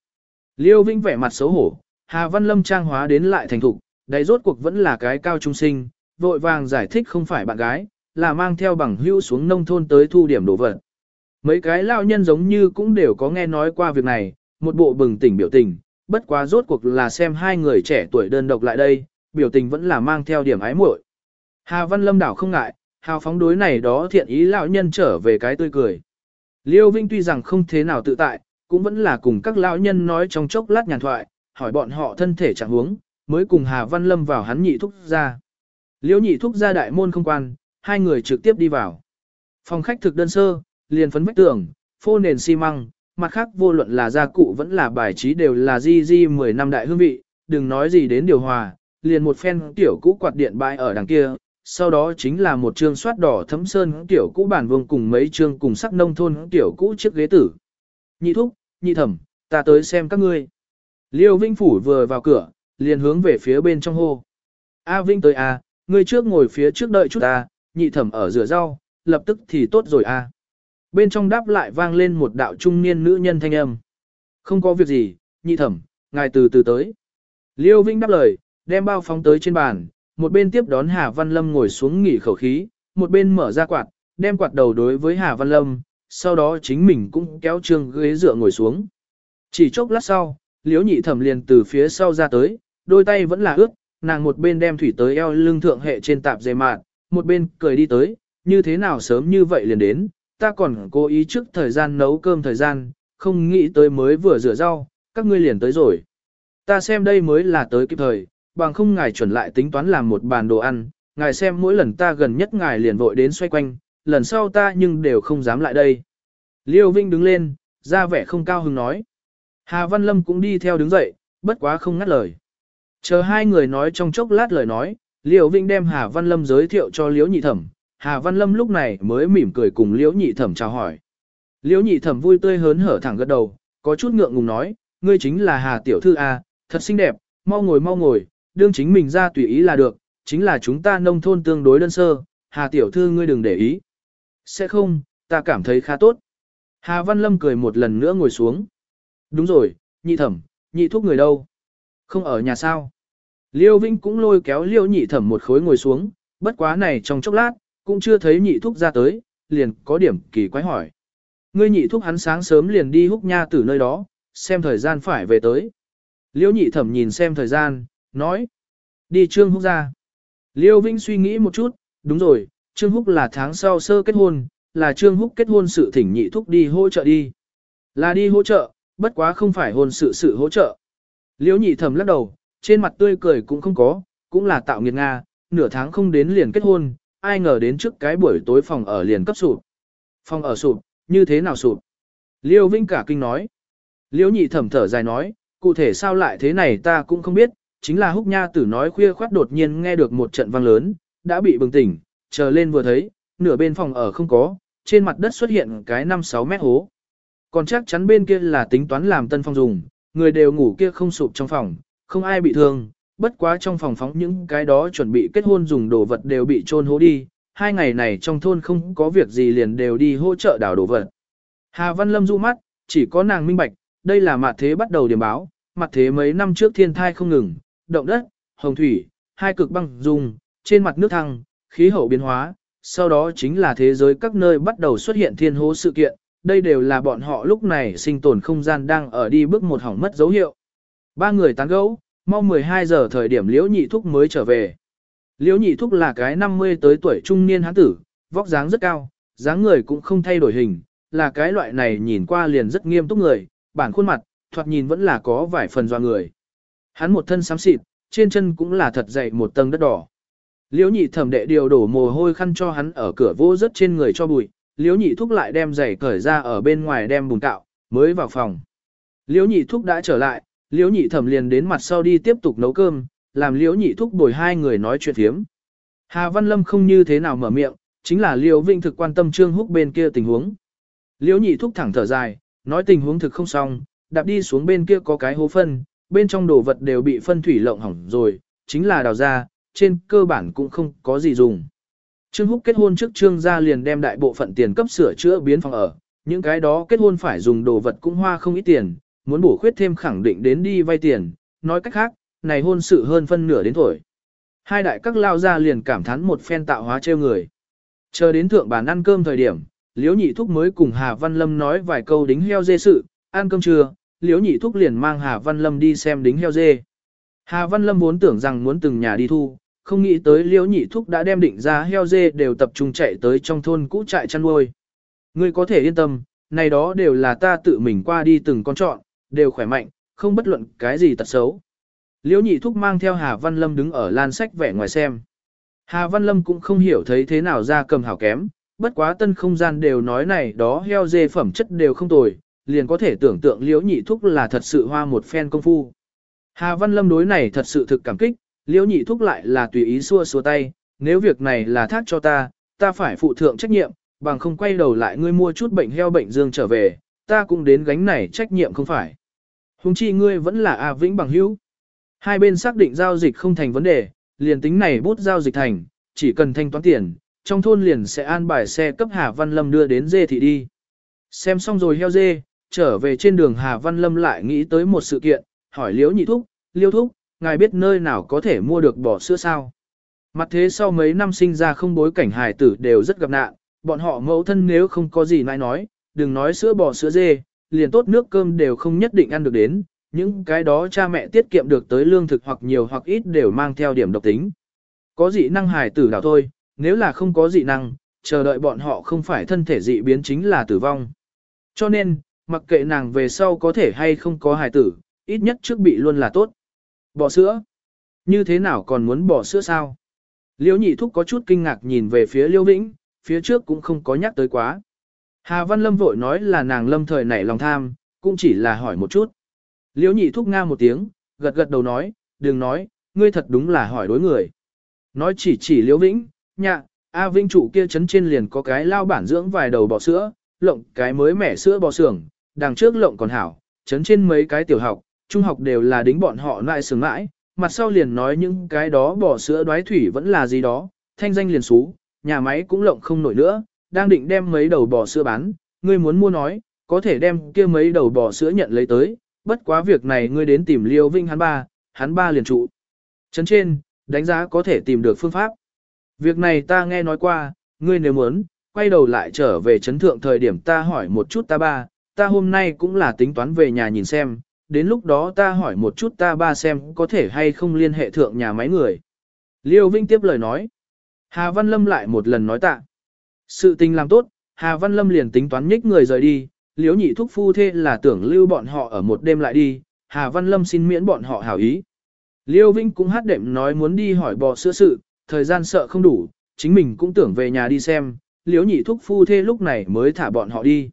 Liễu Vĩnh vẻ mặt xấu hổ, Hà Văn Lâm trang hóa đến lại thành thục, đấy rốt cuộc vẫn là cái cao trung sinh, vội vàng giải thích không phải bạn gái, là mang theo bằng hữu xuống nông thôn tới thu điểm đồ vật. Mấy cái lão nhân giống như cũng đều có nghe nói qua việc này, một bộ bừng tỉnh biểu tình, bất quá rốt cuộc là xem hai người trẻ tuổi đơn độc lại đây, biểu tình vẫn là mang theo điểm ái muội. Hà Văn Lâm đảo không ngại, hào phóng đối này đó thiện ý lão nhân trở về cái tươi cười. Liêu Vinh tuy rằng không thế nào tự tại, cũng vẫn là cùng các lão nhân nói trong chốc lát nhàn thoại, hỏi bọn họ thân thể trạng huống, mới cùng Hà Văn Lâm vào hắn nhị thúc ra. Liêu nhị thúc ra đại môn không quan, hai người trực tiếp đi vào. Phòng khách thực đơn sơ, liền phấn vách tường, phô nền xi măng, mặt khác vô luận là gia cụ vẫn là bài trí đều là di di 10 năm đại hương vị, đừng nói gì đến điều hòa, liền một phen tiểu cũ quạt điện bãi ở đằng kia, sau đó chính là một chương soát đỏ thấm sơn tiểu cũ bản vương cùng mấy chương cùng sắc nông thôn tiểu cũ chiếc ghế tử. Nhị thúc, nhị thẩm, ta tới xem các ngươi. Liêu Vinh Phủ vừa vào cửa, liền hướng về phía bên trong hô. A Vinh tới a, ngươi trước ngồi phía trước đợi chút ta, nhị thẩm ở rửa rau, lập tức thì tốt rồi a. Bên trong đáp lại vang lên một đạo trung niên nữ nhân thanh âm. Không có việc gì, nhị thẩm, ngài từ từ tới. Liêu Vinh đáp lời, đem bao phóng tới trên bàn, một bên tiếp đón Hà Văn Lâm ngồi xuống nghỉ khẩu khí, một bên mở ra quạt, đem quạt đầu đối với Hà Văn Lâm, sau đó chính mình cũng kéo trương ghế dựa ngồi xuống. Chỉ chốc lát sau, Liễu Nhị Thẩm liền từ phía sau ra tới, đôi tay vẫn là ướt, nàng một bên đem thủy tới eo lưng thượng hệ trên tạp dề mạn, một bên cười đi tới, như thế nào sớm như vậy liền đến, ta còn cố ý trước thời gian nấu cơm thời gian, không nghĩ tới mới vừa rửa rau, các ngươi liền tới rồi. Ta xem đây mới là tới kịp thời, bằng không ngài chuẩn lại tính toán làm một bàn đồ ăn, ngài xem mỗi lần ta gần nhất ngài liền vội đến xoay quanh, lần sau ta nhưng đều không dám lại đây. Liêu Vinh đứng lên, ra vẻ không cao hứng nói. Hà Văn Lâm cũng đi theo đứng dậy, bất quá không ngắt lời. Chờ hai người nói trong chốc lát lời nói, Liêu Vinh đem Hà Văn Lâm giới thiệu cho Liễu Nhị Thẩm, Hà Văn Lâm lúc này mới mỉm cười cùng Liễu Nhị Thẩm chào hỏi. Liễu Nhị Thẩm vui tươi hớn hở thẳng gật đầu, có chút ngượng ngùng nói, ngươi chính là Hà Tiểu Thư A, thật xinh đẹp, mau ngồi mau ngồi, đương chính mình ra tùy ý là được, chính là chúng ta nông thôn tương đối đơn sơ, Hà Tiểu Thư ngươi đừng để ý. Sẽ không, ta cảm thấy khá tốt. Hà Văn Lâm cười một lần nữa ngồi xuống. Đúng rồi, nhị thẩm, nhị thúc người đâu? Không ở nhà sao? Liêu Vinh cũng lôi kéo liêu nhị thẩm một khối ngồi xuống, bất quá này trong chốc lát, cũng chưa thấy nhị thúc ra tới, liền có điểm kỳ quái hỏi. Ngươi nhị thúc hắn sáng sớm liền đi húc nha từ nơi đó, xem thời gian phải về tới. Liêu nhị thẩm nhìn xem thời gian, nói. Đi Trương Húc ra. Liêu Vinh suy nghĩ một chút, đúng rồi, Trương Húc là tháng sau sơ kết hôn, là Trương Húc kết hôn sự thỉnh nhị thúc đi hỗ trợ đi. Là đi hỗ trợ, bất quá không phải hôn sự sự hỗ trợ. Liêu nhị thầm lắc đầu, trên mặt tươi cười cũng không có, cũng là tạo nghiệt Nga, nửa tháng không đến liền kết hôn, ai ngờ đến trước cái buổi tối phòng ở liền cấp sụp. Phòng ở sụp, như thế nào sụp? Liêu Vinh cả kinh nói. Liêu nhị thẩm thở dài nói, cụ thể sao lại thế này ta cũng không biết, chính là húc nha tử nói khuya khoát đột nhiên nghe được một trận vang lớn, đã bị bừng tỉnh, chờ lên vừa thấy, nửa bên phòng ở không có, trên mặt đất xuất hiện cái 5-6 mét hố. Còn chắc chắn bên kia là tính toán làm tân phòng dùng, người đều ngủ kia không sụp trong phòng, không ai bị thương, bất quá trong phòng phóng những cái đó chuẩn bị kết hôn dùng đồ vật đều bị trôn hố đi, hai ngày này trong thôn không có việc gì liền đều đi hỗ trợ đảo đồ vật. Hà Văn Lâm du mắt, chỉ có nàng minh bạch, đây là mặt thế bắt đầu điểm báo, mặt thế mấy năm trước thiên thai không ngừng, động đất, hồng thủy, hai cực băng dung, trên mặt nước thăng, khí hậu biến hóa, sau đó chính là thế giới các nơi bắt đầu xuất hiện thiên hố sự kiện, đây đều là bọn họ lúc này sinh tồn không gian đang ở đi bước một hỏng mất dấu hiệu. Ba người tán gẫu, mau 12 giờ thời điểm Liễu Nhị Thúc mới trở về. Liễu Nhị Thúc là cái 50 tới tuổi trung niên hán tử, vóc dáng rất cao, dáng người cũng không thay đổi hình, là cái loại này nhìn qua liền rất nghiêm túc người, bản khuôn mặt, thoạt nhìn vẫn là có vài phần doa người. Hắn một thân xám xịt, trên chân cũng là thật dày một tầng đất đỏ. Liễu nhị thẩm đệ điều đổ mồ hôi khăn cho hắn ở cửa vô rất trên người cho bụi, liễu nhị thúc lại đem giày cởi ra ở bên ngoài đem bùn cạo, mới vào phòng. Liễu nhị thúc đã trở lại, liễu nhị thẩm liền đến mặt sau đi tiếp tục nấu cơm, làm liễu nhị thúc bồi hai người nói chuyện thiếm. Hà Văn Lâm không như thế nào mở miệng, chính là liễu vinh thực quan tâm trương húc bên kia tình huống. Liễu nhị thúc thẳng thở dài, nói tình huống thực không xong, đạp đi xuống bên kia có cái hố phân, bên trong đồ vật đều bị phân thủy lộng hỏng rồi, chính là đào ra, trên cơ bản cũng không có gì dùng. Trương Húc kết hôn trước Trương gia liền đem đại bộ phận tiền cấp sửa chữa biến phòng ở, những cái đó kết hôn phải dùng đồ vật cũng hoa không ít tiền, muốn bổ khuyết thêm khẳng định đến đi vay tiền, nói cách khác, này hôn sự hơn phân nửa đến tuổi. Hai đại các lao gia liền cảm thán một phen tạo hóa trêu người. Chờ đến thượng bàn ăn cơm thời điểm, Liễu Nhị Thúc mới cùng Hà Văn Lâm nói vài câu đính heo dê sự, ăn cơm trưa, Liễu Nhị Thúc liền mang Hà Văn Lâm đi xem đính heo dê. Hà Văn Lâm vốn tưởng rằng muốn từng nhà đi thu, không nghĩ tới Liễu Nhị Thúc đã đem định ra heo dê đều tập trung chạy tới trong thôn cũ trại chăn nuôi. Ngươi có thể yên tâm, này đó đều là ta tự mình qua đi từng con chọn, đều khỏe mạnh, không bất luận cái gì tật xấu. Liễu Nhị Thúc mang theo Hà Văn Lâm đứng ở lan sách vẻ ngoài xem. Hà Văn Lâm cũng không hiểu thấy thế nào ra cầm hảo kém, bất quá tân không gian đều nói này đó heo dê phẩm chất đều không tồi, liền có thể tưởng tượng liễu nhị thúc là thật sự hoa một phen công phu. Hà Văn Lâm đối này thật sự thực cảm kích, liễu nhị thúc lại là tùy ý xua xua tay, nếu việc này là thác cho ta, ta phải phụ thượng trách nhiệm, bằng không quay đầu lại ngươi mua chút bệnh heo bệnh dương trở về, ta cũng đến gánh này trách nhiệm không phải. Hùng chi ngươi vẫn là A Vĩnh bằng hữu. Hai bên xác định giao dịch không thành vấn đề, liền tính này bút giao dịch thành, chỉ cần thanh toán tiền, trong thôn liền sẽ an bài xe cấp Hà Văn Lâm đưa đến dê thị đi. Xem xong rồi heo dê, trở về trên đường Hà Văn Lâm lại nghĩ tới một sự kiện, hỏi Liễu Nhị Thúc, Liêu Thúc, ngài biết nơi nào có thể mua được bò sữa sao? Mặt thế sau mấy năm sinh ra không bối cảnh hài tử đều rất gặp nạn, bọn họ mẫu thân nếu không có gì nãi nói, đừng nói sữa bò sữa dê, liền tốt nước cơm đều không nhất định ăn được đến, những cái đó cha mẹ tiết kiệm được tới lương thực hoặc nhiều hoặc ít đều mang theo điểm độc tính. Có dị năng hài tử đảo thôi, nếu là không có dị năng, chờ đợi bọn họ không phải thân thể dị biến chính là tử vong. Cho nên, mặc kệ nàng về sau có thể hay không có hài tử, ít nhất trước bị luôn là tốt. Bỏ sữa? Như thế nào còn muốn bỏ sữa sao? Liêu nhị thúc có chút kinh ngạc nhìn về phía Liêu Vĩnh, phía trước cũng không có nhắc tới quá. Hà Văn Lâm vội nói là nàng lâm thời nảy lòng tham, cũng chỉ là hỏi một chút. Liêu nhị thúc nga một tiếng, gật gật đầu nói, đừng nói, ngươi thật đúng là hỏi đối người. Nói chỉ chỉ Liêu Vĩnh, nhạ, A Vĩnh trụ kia chấn trên liền có cái lao bản dưỡng vài đầu bò sữa, lộng cái mới mẻ sữa bò sưởng đằng trước lộng còn hảo, chấn trên mấy cái tiểu học, trung học đều là đính bọn họ lại sướng mãi, mặt sau liền nói những cái đó bò sữa đoái thủy vẫn là gì đó, thanh danh liền xú, nhà máy cũng lộng không nổi nữa, đang định đem mấy đầu bò sữa bán, ngươi muốn mua nói, có thể đem kia mấy đầu bò sữa nhận lấy tới, bất quá việc này ngươi đến tìm Liêu Vinh hắn ba, hắn ba liền trụ. Chấn trên, đánh giá có thể tìm được phương pháp. Việc này ta nghe nói qua, ngươi nếu muốn, quay đầu lại trở về chấn thượng thời điểm ta hỏi một chút ta ba, ta hôm nay cũng là tính toán về nhà nhìn xem, đến lúc đó ta hỏi một chút ta ba xem có thể hay không liên hệ thượng nhà máy người. Liêu Vinh tiếp lời nói. Hà Văn Lâm lại một lần nói tạ. Sự tình làm tốt, Hà Văn Lâm liền tính toán nhích người rời đi, liếu nhị thúc phu thê là tưởng lưu bọn họ ở một đêm lại đi, Hà Văn Lâm xin miễn bọn họ hảo ý. Liêu Vinh cũng hát đệm nói muốn đi hỏi bò sữa sự, thời gian sợ không đủ, chính mình cũng tưởng về nhà đi xem, liếu nhị thúc phu thê lúc này mới thả bọn họ đi.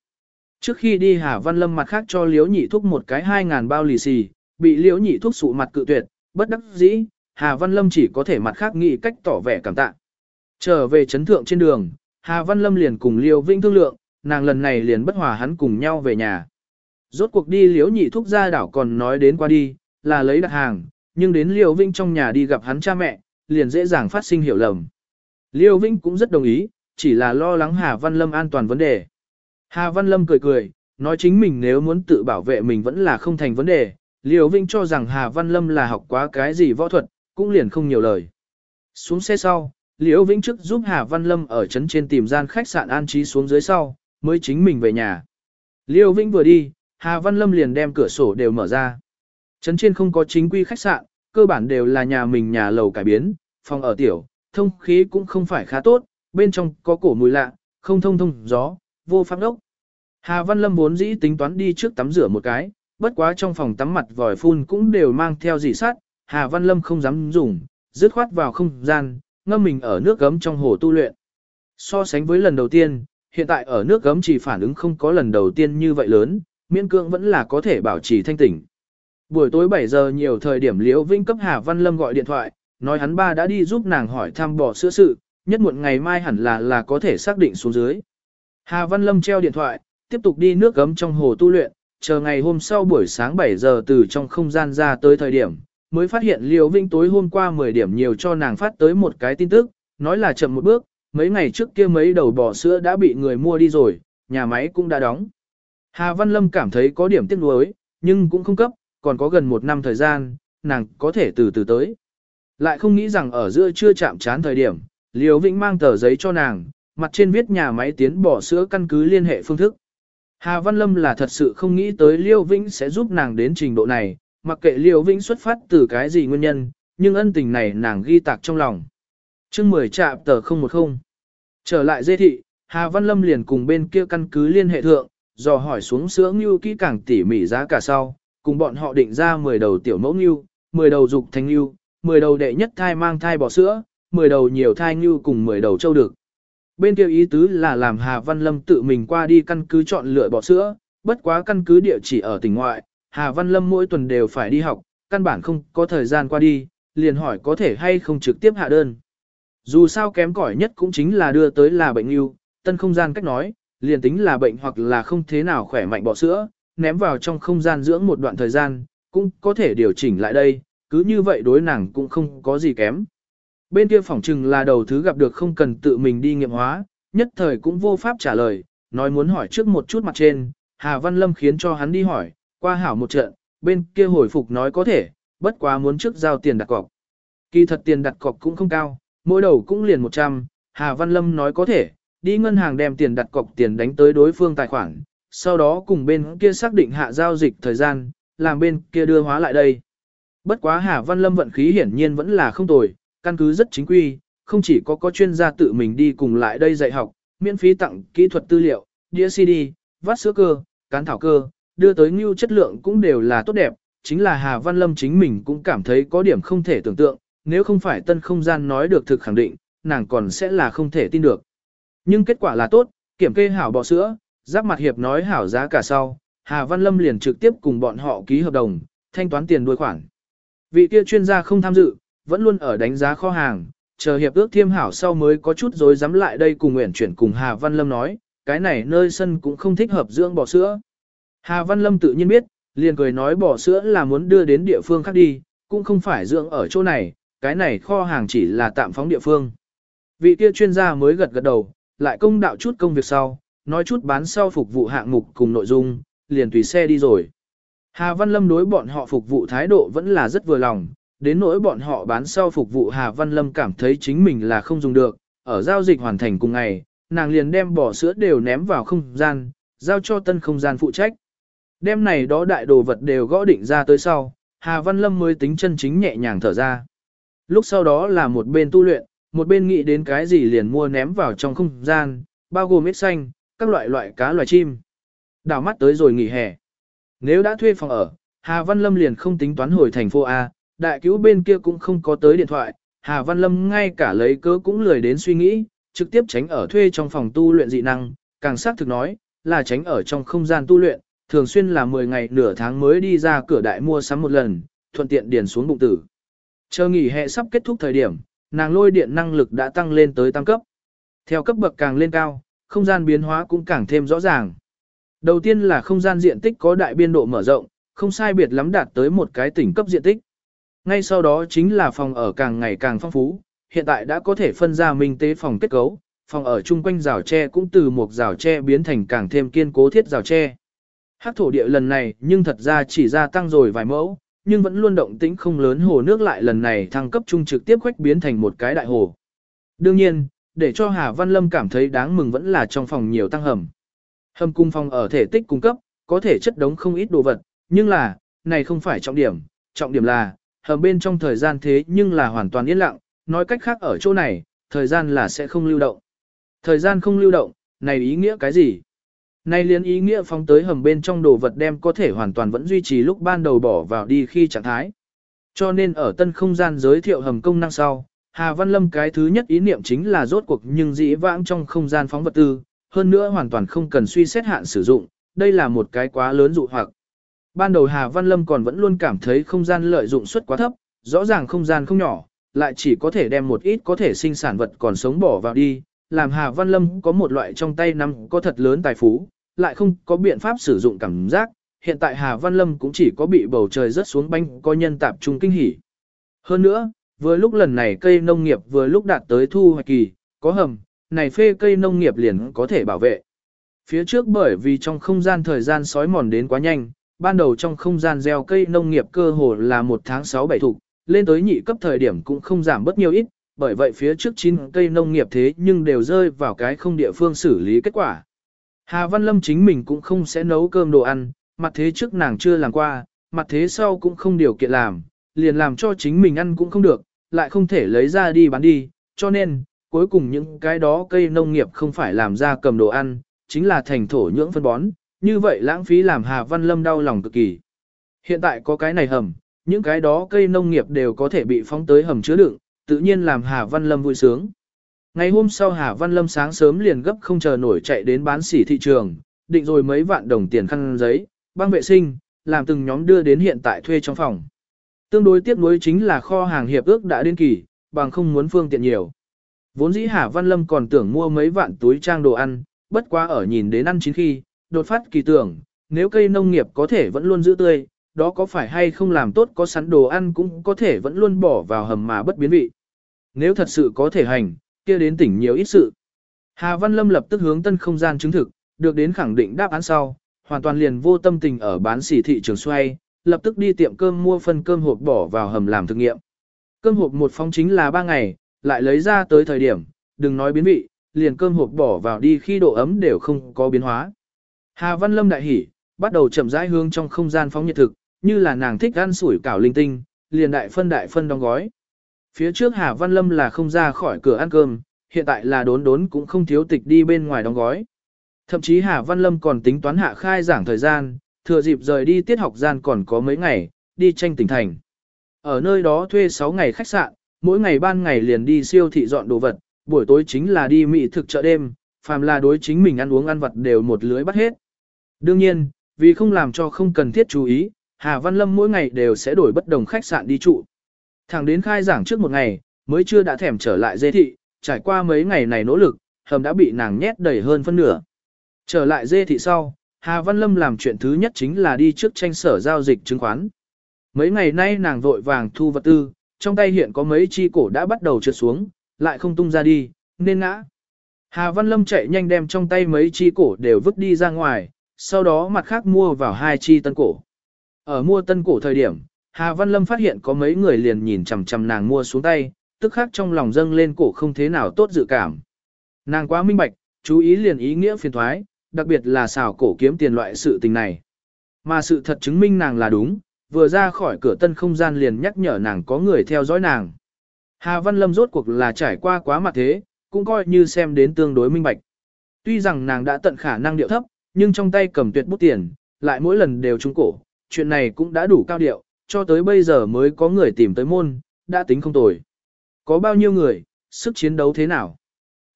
Trước khi đi Hà Văn Lâm mặt khác cho Liễu nhị thúc một cái 2.000 bao lì xì, bị Liễu nhị thúc sụ mặt cự tuyệt, bất đắc dĩ, Hà Văn Lâm chỉ có thể mặt khác nghĩ cách tỏ vẻ cảm tạ. Trở về chấn thượng trên đường, Hà Văn Lâm liền cùng Liêu Vinh thương lượng, nàng lần này liền bất hòa hắn cùng nhau về nhà. Rốt cuộc đi Liễu nhị thúc ra đảo còn nói đến qua đi, là lấy đặt hàng, nhưng đến Liêu Vinh trong nhà đi gặp hắn cha mẹ, liền dễ dàng phát sinh hiểu lầm. Liêu Vinh cũng rất đồng ý, chỉ là lo lắng Hà Văn Lâm an toàn vấn đề. Hà Văn Lâm cười cười, nói chính mình nếu muốn tự bảo vệ mình vẫn là không thành vấn đề. Liều Vinh cho rằng Hà Văn Lâm là học quá cái gì võ thuật, cũng liền không nhiều lời. Xuống xe sau, Liễu Vĩnh trước giúp Hà Văn Lâm ở trấn trên tìm gian khách sạn an trí xuống dưới sau, mới chính mình về nhà. Liễu Vĩnh vừa đi, Hà Văn Lâm liền đem cửa sổ đều mở ra. Trấn trên không có chính quy khách sạn, cơ bản đều là nhà mình nhà lầu cải biến, phòng ở tiểu, thông khí cũng không phải khá tốt, bên trong có cổ mùi lạ, không thông thông gió, vô pháp đốc. Hà Văn Lâm vốn dĩ tính toán đi trước tắm rửa một cái, bất quá trong phòng tắm mặt vòi phun cũng đều mang theo dị sát, Hà Văn Lâm không dám dùng, dứt khoát vào không gian, ngâm mình ở nước gấm trong hồ tu luyện. So sánh với lần đầu tiên, hiện tại ở nước gấm chỉ phản ứng không có lần đầu tiên như vậy lớn, miễn cưỡng vẫn là có thể bảo trì thanh tỉnh. Buổi tối 7 giờ nhiều thời điểm Liễu Vinh cấp Hà Văn Lâm gọi điện thoại, nói hắn ba đã đi giúp nàng hỏi thăm bỏ sữa sự, nhất muộn ngày mai hẳn là là có thể xác định xuống dưới. Hà Văn Lâm treo điện thoại, tiếp tục đi nước gấm trong hồ tu luyện, chờ ngày hôm sau buổi sáng 7 giờ từ trong không gian ra tới thời điểm, mới phát hiện Liễu Vinh tối hôm qua 10 điểm nhiều cho nàng phát tới một cái tin tức, nói là chậm một bước, mấy ngày trước kia mấy đầu bò sữa đã bị người mua đi rồi, nhà máy cũng đã đóng. Hà Văn Lâm cảm thấy có điểm tiếc nuối, nhưng cũng không cấp, còn có gần một năm thời gian, nàng có thể từ từ tới. Lại không nghĩ rằng ở giữa chưa chạm chán thời điểm, Liễu Vĩnh mang tờ giấy cho nàng, mặt trên viết nhà máy tiến bỏ sữa căn cứ liên hệ phương thức. Hà Văn Lâm là thật sự không nghĩ tới Liêu Vĩnh sẽ giúp nàng đến trình độ này, mặc kệ Liêu Vĩnh xuất phát từ cái gì nguyên nhân, nhưng ân tình này nàng ghi tạc trong lòng. chương 10 trạm tờ 010. Trở lại dê thị, Hà Văn Lâm liền cùng bên kia căn cứ liên hệ thượng, dò hỏi xuống sữa ngưu kỹ càng tỉ mỉ giá cả sau, cùng bọn họ định ra 10 đầu tiểu mẫu ngưu, 10 đầu dục thành ngưu, 10 đầu đệ nhất thai mang thai bò sữa, 10 đầu nhiều thai ngưu cùng 10 đầu châu được. Bên kia ý tứ là làm Hà Văn Lâm tự mình qua đi căn cứ chọn lựa bọ sữa, bất quá căn cứ địa chỉ ở tỉnh ngoại, Hà Văn Lâm mỗi tuần đều phải đi học, căn bản không có thời gian qua đi, liền hỏi có thể hay không trực tiếp hạ đơn. Dù sao kém cỏi nhất cũng chính là đưa tới là bệnh yêu, tân không gian cách nói, liền tính là bệnh hoặc là không thế nào khỏe mạnh bọ sữa, ném vào trong không gian dưỡng một đoạn thời gian, cũng có thể điều chỉnh lại đây, cứ như vậy đối nàng cũng không có gì kém. Bên kia phỏng chừng là đầu thứ gặp được không cần tự mình đi nghiệm hóa, nhất thời cũng vô pháp trả lời, nói muốn hỏi trước một chút mặt trên, Hà Văn Lâm khiến cho hắn đi hỏi, qua hảo một trận, bên kia hồi phục nói có thể, bất quá muốn trước giao tiền đặt cọc. Kỳ thật tiền đặt cọc cũng không cao, mỗi đầu cũng liền 100, Hà Văn Lâm nói có thể, đi ngân hàng đem tiền đặt cọc tiền đánh tới đối phương tài khoản, sau đó cùng bên kia xác định hạ giao dịch thời gian, làm bên kia đưa hóa lại đây. Bất quá Hà Văn Lâm vận khí hiển nhiên vẫn là không tồi, căn cứ rất chính quy, không chỉ có có chuyên gia tự mình đi cùng lại đây dạy học, miễn phí tặng kỹ thuật tư liệu, đĩa CD, vắt sữa cơ, cán thảo cơ, đưa tới ngưu chất lượng cũng đều là tốt đẹp, chính là Hà Văn Lâm chính mình cũng cảm thấy có điểm không thể tưởng tượng, nếu không phải tân không gian nói được thực khẳng định, nàng còn sẽ là không thể tin được. Nhưng kết quả là tốt, kiểm kê hảo bò sữa, giáp mặt hiệp nói hảo giá cả sau, Hà Văn Lâm liền trực tiếp cùng bọn họ ký hợp đồng, thanh toán tiền đuôi khoản. Vị kia chuyên gia không tham dự, vẫn luôn ở đánh giá kho hàng, chờ hiệp ước thiêm hảo sau mới có chút rối dám lại đây cùng nguyện chuyển cùng Hà Văn Lâm nói, cái này nơi sân cũng không thích hợp dưỡng bò sữa. Hà Văn Lâm tự nhiên biết, liền cười nói bò sữa là muốn đưa đến địa phương khác đi, cũng không phải dưỡng ở chỗ này, cái này kho hàng chỉ là tạm phóng địa phương. Vị kia chuyên gia mới gật gật đầu, lại công đạo chút công việc sau, nói chút bán sau phục vụ hạng mục cùng nội dung, liền tùy xe đi rồi. Hà Văn Lâm đối bọn họ phục vụ thái độ vẫn là rất vừa lòng, đến nỗi bọn họ bán sau phục vụ Hà Văn Lâm cảm thấy chính mình là không dùng được, ở giao dịch hoàn thành cùng ngày, nàng liền đem bỏ sữa đều ném vào không gian, giao cho tân không gian phụ trách. Đêm này đó đại đồ vật đều gõ định ra tới sau, Hà Văn Lâm mới tính chân chính nhẹ nhàng thở ra. Lúc sau đó là một bên tu luyện, một bên nghĩ đến cái gì liền mua ném vào trong không gian, bao gồm ít xanh, các loại loại cá loài chim. Đảo mắt tới rồi nghỉ hè. Nếu đã thuê phòng ở, Hà Văn Lâm liền không tính toán hồi thành phố A, đại cứu bên kia cũng không có tới điện thoại, Hà Văn Lâm ngay cả lấy cớ cũng lười đến suy nghĩ, trực tiếp tránh ở thuê trong phòng tu luyện dị năng, càng xác thực nói, là tránh ở trong không gian tu luyện, thường xuyên là 10 ngày nửa tháng mới đi ra cửa đại mua sắm một lần, thuận tiện điền xuống bụng tử. Chờ nghỉ hè sắp kết thúc thời điểm, nàng lôi điện năng lực đã tăng lên tới tăng cấp. Theo cấp bậc càng lên cao, không gian biến hóa cũng càng thêm rõ ràng. Đầu tiên là không gian diện tích có đại biên độ mở rộng, không sai biệt lắm đạt tới một cái tỉnh cấp diện tích. Ngay sau đó chính là phòng ở càng ngày càng phong phú, hiện tại đã có thể phân ra minh tế phòng kết cấu, phòng ở chung quanh rào tre cũng từ một rào tre biến thành càng thêm kiên cố thiết rào tre. Hát thổ địa lần này nhưng thật ra chỉ gia tăng rồi vài mẫu, nhưng vẫn luôn động tĩnh không lớn hồ nước lại lần này thăng cấp trung trực tiếp khuếch biến thành một cái đại hồ. Đương nhiên, để cho Hà Văn Lâm cảm thấy đáng mừng vẫn là trong phòng nhiều tăng hầm. Hầm cung phòng ở thể tích cung cấp, có thể chất đống không ít đồ vật, nhưng là, này không phải trọng điểm, trọng điểm là, hầm bên trong thời gian thế nhưng là hoàn toàn yên lặng, nói cách khác ở chỗ này, thời gian là sẽ không lưu động. Thời gian không lưu động, này ý nghĩa cái gì? Này liên ý nghĩa phóng tới hầm bên trong đồ vật đem có thể hoàn toàn vẫn duy trì lúc ban đầu bỏ vào đi khi trạng thái. Cho nên ở tân không gian giới thiệu hầm công năng sau, Hà Văn Lâm cái thứ nhất ý niệm chính là rốt cuộc nhưng dĩ vãng trong không gian phóng vật tư, hơn nữa hoàn toàn không cần suy xét hạn sử dụng, đây là một cái quá lớn dụ hoặc. Ban đầu Hà Văn Lâm còn vẫn luôn cảm thấy không gian lợi dụng suất quá thấp, rõ ràng không gian không nhỏ, lại chỉ có thể đem một ít có thể sinh sản vật còn sống bỏ vào đi, làm Hà Văn Lâm có một loại trong tay nắm có thật lớn tài phú, lại không có biện pháp sử dụng cảm giác, hiện tại Hà Văn Lâm cũng chỉ có bị bầu trời rớt xuống banh có nhân tạp trung kinh hỉ. Hơn nữa, vừa lúc lần này cây nông nghiệp vừa lúc đạt tới thu hoạch kỳ, có hầm, này phê cây nông nghiệp liền có thể bảo vệ. Phía trước bởi vì trong không gian thời gian sói mòn đến quá nhanh, ban đầu trong không gian gieo cây nông nghiệp cơ hồ là một tháng 6 bảy thục lên tới nhị cấp thời điểm cũng không giảm bất nhiều ít, bởi vậy phía trước chín cây nông nghiệp thế nhưng đều rơi vào cái không địa phương xử lý kết quả. Hà Văn Lâm chính mình cũng không sẽ nấu cơm đồ ăn, mặt thế trước nàng chưa làm qua, mặt thế sau cũng không điều kiện làm, liền làm cho chính mình ăn cũng không được, lại không thể lấy ra đi bán đi, cho nên, cuối cùng những cái đó cây nông nghiệp không phải làm ra cầm đồ ăn, chính là thành thổ nhưỡng phân bón, như vậy lãng phí làm Hà Văn Lâm đau lòng cực kỳ. Hiện tại có cái này hầm, những cái đó cây nông nghiệp đều có thể bị phóng tới hầm chứa đựng, tự nhiên làm Hà Văn Lâm vui sướng. Ngày hôm sau Hà Văn Lâm sáng sớm liền gấp không chờ nổi chạy đến bán sỉ thị trường, định rồi mấy vạn đồng tiền khăn giấy, băng vệ sinh, làm từng nhóm đưa đến hiện tại thuê trong phòng. Tương đối tiếc nuối chính là kho hàng hiệp ước đã đến kỳ, bằng không muốn phương tiện nhiều. Vốn dĩ Hà Văn Lâm còn tưởng mua mấy vạn túi trang đồ ăn, bất quá ở nhìn đến ăn chín khi, đột phát kỳ tưởng, nếu cây nông nghiệp có thể vẫn luôn giữ tươi, đó có phải hay không làm tốt có sẵn đồ ăn cũng có thể vẫn luôn bỏ vào hầm mà bất biến vị. Nếu thật sự có thể hành, kia đến tỉnh nhiều ít sự. Hà Văn Lâm lập tức hướng tân không gian chứng thực, được đến khẳng định đáp án sau, hoàn toàn liền vô tâm tình ở bán xỉ thị trường xoay, lập tức đi tiệm cơm mua phần cơm hộp bỏ vào hầm làm thực nghiệm. Cơm hộp một phong chính là 3 ngày, lại lấy ra tới thời điểm, đừng nói biến vị, liền cơm hộp bỏ vào đi khi độ ấm đều không có biến hóa. Hà Văn Lâm đại hỉ, bắt đầu chậm rãi hướng trong không gian phóng nhiệt thực, như là nàng thích ăn sủi cảo linh tinh, liền đại phân đại phân đóng gói. Phía trước Hà Văn Lâm là không ra khỏi cửa ăn cơm, hiện tại là đốn đốn cũng không thiếu tịch đi bên ngoài đóng gói. Thậm chí Hà Văn Lâm còn tính toán hạ khai giảng thời gian, thừa dịp rời đi tiết học gian còn có mấy ngày, đi tranh tỉnh thành. Ở nơi đó thuê 6 ngày khách sạn, mỗi ngày ban ngày liền đi siêu thị dọn đồ vật, buổi tối chính là đi mỹ thực chợ đêm, phàm là đối chính mình ăn uống ăn vật đều một lưới bắt hết. Đương nhiên, vì không làm cho không cần thiết chú ý, Hà Văn Lâm mỗi ngày đều sẽ đổi bất đồng khách sạn đi trụ. Thẳng đến khai giảng trước một ngày, mới chưa đã thèm trở lại dê thị, trải qua mấy ngày này nỗ lực, hầm đã bị nàng nhét đầy hơn phân nửa. Trở lại dê thị sau, Hà Văn Lâm làm chuyện thứ nhất chính là đi trước tranh sở giao dịch chứng khoán. Mấy ngày nay nàng vội vàng thu vật tư, trong tay hiện có mấy chi cổ đã bắt đầu trượt xuống, lại không tung ra đi, nên ngã. Hà Văn Lâm chạy nhanh đem trong tay mấy chi cổ đều vứt đi ra ngoài, sau đó mặt khác mua vào hai chi tân cổ. Ở mua tân cổ thời điểm, Hà Văn Lâm phát hiện có mấy người liền nhìn chằm chằm nàng mua xuống tay, tức khác trong lòng dâng lên cổ không thế nào tốt dự cảm. Nàng quá minh bạch, chú ý liền ý nghĩa phiền thoái, đặc biệt là xào cổ kiếm tiền loại sự tình này. Mà sự thật chứng minh nàng là đúng, vừa ra khỏi cửa tân không gian liền nhắc nhở nàng có người theo dõi nàng. Hà Văn Lâm rốt cuộc là trải qua quá mặt thế, cũng coi như xem đến tương đối minh bạch. Tuy rằng nàng đã tận khả năng điệu thấp, nhưng trong tay cầm tuyệt bút tiền, lại mỗi lần đều trúng cổ, chuyện này cũng đã đủ cao điệu, cho tới bây giờ mới có người tìm tới môn, đã tính không tồi. Có bao nhiêu người, sức chiến đấu thế nào?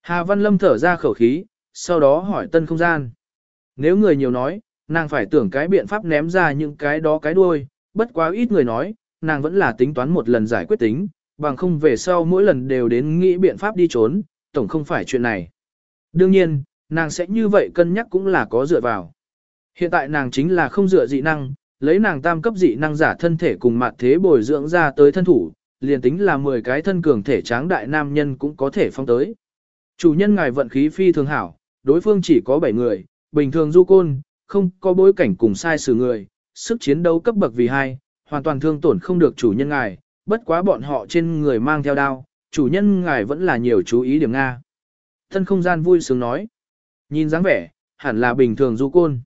Hà Văn Lâm thở ra khẩu khí, sau đó hỏi tân không gian. Nếu người nhiều nói, nàng phải tưởng cái biện pháp ném ra những cái đó cái đuôi, bất quá ít người nói, nàng vẫn là tính toán một lần giải quyết tính, bằng không về sau mỗi lần đều đến nghĩ biện pháp đi trốn, tổng không phải chuyện này. Đương nhiên, nàng sẽ như vậy cân nhắc cũng là có dựa vào. Hiện tại nàng chính là không dựa dị năng, lấy nàng tam cấp dị năng giả thân thể cùng mặt thế bồi dưỡng ra tới thân thủ, liền tính là 10 cái thân cường thể tráng đại nam nhân cũng có thể phong tới. Chủ nhân ngài vận khí phi thường hảo, đối phương chỉ có 7 người, bình thường du côn, không có bối cảnh cùng sai xử người, sức chiến đấu cấp bậc vì hai, hoàn toàn thương tổn không được chủ nhân ngài, bất quá bọn họ trên người mang theo đao, chủ nhân ngài vẫn là nhiều chú ý điểm Nga. Thân không gian vui sướng nói, nhìn dáng vẻ, hẳn là bình thường du côn.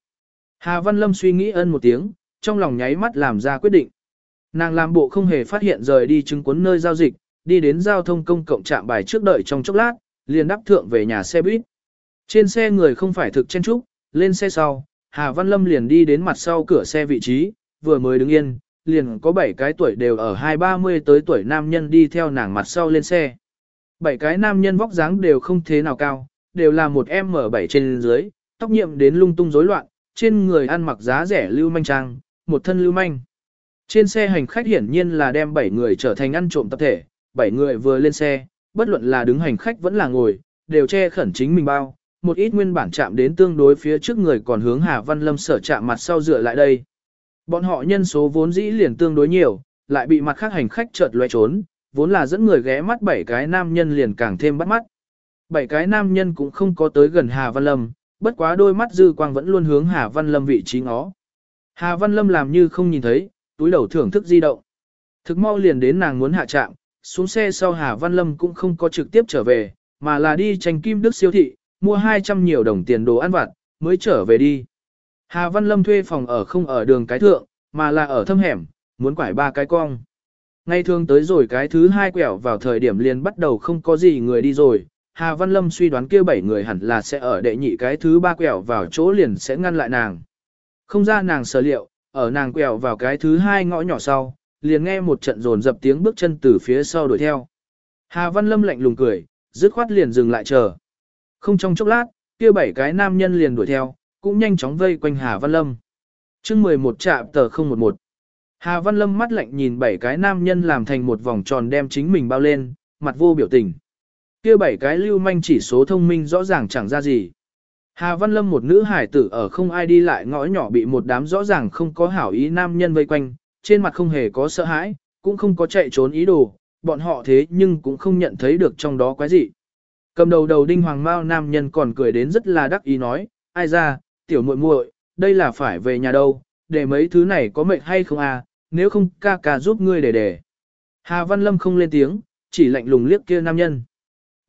Hà Văn Lâm suy nghĩ ân một tiếng, trong lòng nháy mắt làm ra quyết định. Nàng làm bộ không hề phát hiện rời đi chứng cuốn nơi giao dịch, đi đến giao thông công cộng trạm bài trước đợi trong chốc lát, liền đáp thượng về nhà xe buýt. Trên xe người không phải thực chen trúc, lên xe sau, Hà Văn Lâm liền đi đến mặt sau cửa xe vị trí, vừa mới đứng yên, liền có 7 cái tuổi đều ở 2-30 tới tuổi nam nhân đi theo nàng mặt sau lên xe. 7 cái nam nhân vóc dáng đều không thế nào cao, đều là một M7 trên dưới, tóc nhiệm đến lung tung rối loạn, trên người ăn mặc giá rẻ lưu manh trang, một thân lưu manh. Trên xe hành khách hiển nhiên là đem 7 người trở thành ăn trộm tập thể, 7 người vừa lên xe, bất luận là đứng hành khách vẫn là ngồi, đều che khẩn chính mình bao, một ít nguyên bản chạm đến tương đối phía trước người còn hướng Hà Văn Lâm sở chạm mặt sau dựa lại đây. Bọn họ nhân số vốn dĩ liền tương đối nhiều, lại bị mặt khác hành khách chợt loe trốn, vốn là dẫn người ghé mắt bảy cái nam nhân liền càng thêm bắt mắt. Bảy cái nam nhân cũng không có tới gần Hà Văn Lâm, bất quá đôi mắt dư quang vẫn luôn hướng Hà Văn Lâm vị trí ngó. Hà Văn Lâm làm như không nhìn thấy, túi đầu thưởng thức di động. Thực mau liền đến nàng muốn hạ trạm, xuống xe sau Hà Văn Lâm cũng không có trực tiếp trở về, mà là đi tranh kim đức siêu thị, mua 200 nhiều đồng tiền đồ ăn vặt, mới trở về đi. Hà Văn Lâm thuê phòng ở không ở đường cái thượng, mà là ở thâm hẻm, muốn quải ba cái cong. Ngay thường tới rồi cái thứ hai quẹo vào thời điểm liền bắt đầu không có gì người đi rồi, Hà Văn Lâm suy đoán kia bảy người hẳn là sẽ ở đệ nhị cái thứ ba quẹo vào chỗ liền sẽ ngăn lại nàng. Không ra nàng sở liệu, ở nàng quẹo vào cái thứ hai ngõ nhỏ sau, liền nghe một trận rồn dập tiếng bước chân từ phía sau đuổi theo. Hà Văn Lâm lạnh lùng cười, dứt khoát liền dừng lại chờ. Không trong chốc lát, kia bảy cái nam nhân liền đuổi theo, cũng nhanh chóng vây quanh Hà Văn Lâm. chương 11 trạm tờ 011. Hà Văn Lâm mắt lạnh nhìn bảy cái nam nhân làm thành một vòng tròn đem chính mình bao lên, mặt vô biểu tình. Kia bảy cái lưu manh chỉ số thông minh rõ ràng chẳng ra gì. Hà Văn Lâm một nữ hải tử ở không ai đi lại ngõ nhỏ bị một đám rõ ràng không có hảo ý nam nhân vây quanh, trên mặt không hề có sợ hãi, cũng không có chạy trốn ý đồ, bọn họ thế nhưng cũng không nhận thấy được trong đó quái gì. Cầm đầu đầu đinh hoàng mao nam nhân còn cười đến rất là đắc ý nói, ai ra, tiểu muội muội, đây là phải về nhà đâu, để mấy thứ này có mệt hay không à, nếu không ca ca giúp ngươi để để. Hà Văn Lâm không lên tiếng, chỉ lạnh lùng liếc kia nam nhân.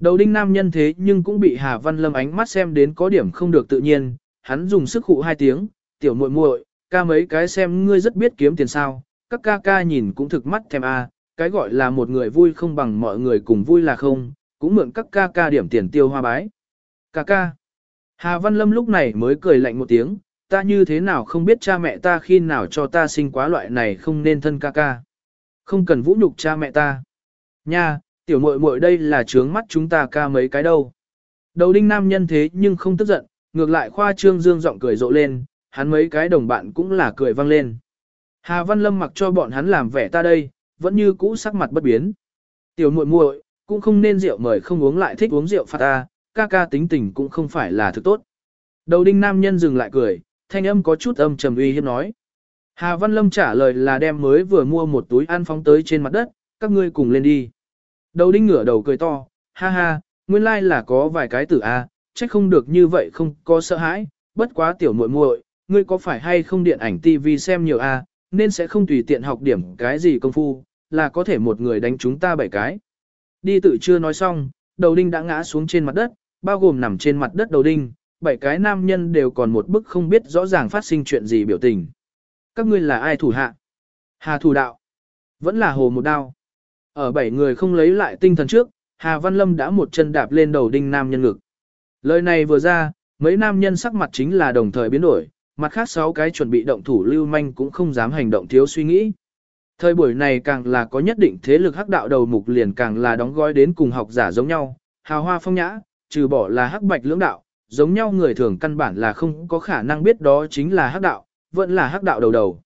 Đầu đinh nam nhân thế nhưng cũng bị Hà Văn Lâm ánh mắt xem đến có điểm không được tự nhiên, hắn dùng sức hụ hai tiếng, tiểu muội muội, ca mấy cái xem ngươi rất biết kiếm tiền sao, các ca ca nhìn cũng thực mắt thèm a, à, cái gọi là một người vui không bằng mọi người cùng vui là không, cũng mượn các ca ca điểm tiền tiêu hoa bái. Ca ca. Hà Văn Lâm lúc này mới cười lạnh một tiếng, ta như thế nào không biết cha mẹ ta khi nào cho ta sinh quá loại này không nên thân ca ca. Không cần vũ nhục cha mẹ ta. Nha, tiểu muội muội đây là trướng mắt chúng ta ca mấy cái đâu. Đầu đinh nam nhân thế nhưng không tức giận, ngược lại khoa trương dương giọng cười rộ lên, hắn mấy cái đồng bạn cũng là cười vang lên. Hà Văn Lâm mặc cho bọn hắn làm vẻ ta đây, vẫn như cũ sắc mặt bất biến. Tiểu muội muội cũng không nên rượu mời không uống lại thích uống rượu phạt ta, ca ca tính tình cũng không phải là thứ tốt. Đầu đinh nam nhân dừng lại cười, thanh âm có chút âm trầm uy hiếp nói. Hà Văn Lâm trả lời là đem mới vừa mua một túi ăn phóng tới trên mặt đất, các ngươi cùng lên đi. Đầu đinh ngửa đầu cười to, ha ha, nguyên lai là có vài cái tử a, trách không được như vậy không có sợ hãi, bất quá tiểu muội muội, ngươi có phải hay không điện ảnh TV xem nhiều a, nên sẽ không tùy tiện học điểm cái gì công phu, là có thể một người đánh chúng ta bảy cái. Đi tự chưa nói xong, đầu đinh đã ngã xuống trên mặt đất, bao gồm nằm trên mặt đất đầu đinh, bảy cái nam nhân đều còn một bức không biết rõ ràng phát sinh chuyện gì biểu tình. Các ngươi là ai thủ hạ? Hà thủ đạo. Vẫn là hồ một đao. Ở bảy người không lấy lại tinh thần trước, Hà Văn Lâm đã một chân đạp lên đầu đinh nam nhân ngực. Lời này vừa ra, mấy nam nhân sắc mặt chính là đồng thời biến đổi, mặt khác sáu cái chuẩn bị động thủ lưu manh cũng không dám hành động thiếu suy nghĩ. Thời buổi này càng là có nhất định thế lực hắc đạo đầu mục liền càng là đóng gói đến cùng học giả giống nhau, hào hoa phong nhã, trừ bỏ là hắc bạch lưỡng đạo, giống nhau người thường căn bản là không có khả năng biết đó chính là hắc đạo, vẫn là hắc đạo đầu đầu.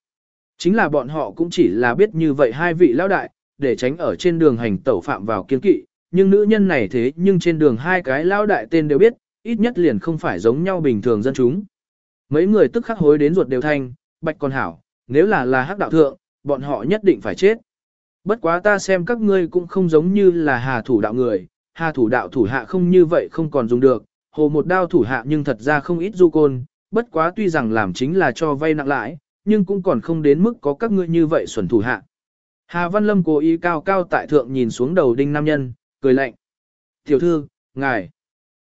Chính là bọn họ cũng chỉ là biết như vậy hai vị lão đại, để tránh ở trên đường hành tẩu phạm vào kiên kỵ, nhưng nữ nhân này thế nhưng trên đường hai cái lao đại tên đều biết, ít nhất liền không phải giống nhau bình thường dân chúng. Mấy người tức khắc hối đến ruột đều thanh, bạch còn hảo, nếu là là hắc đạo thượng, bọn họ nhất định phải chết. Bất quá ta xem các ngươi cũng không giống như là hà thủ đạo người, hà thủ đạo thủ hạ không như vậy không còn dùng được, hồ một đao thủ hạ nhưng thật ra không ít du côn, bất quá tuy rằng làm chính là cho vay nặng lãi, nhưng cũng còn không đến mức có các ngươi như vậy xuẩn thủ hạ. Hà Văn Lâm cố ý cao cao tại thượng nhìn xuống đầu đinh nam nhân, cười lạnh. Tiểu thư, ngài,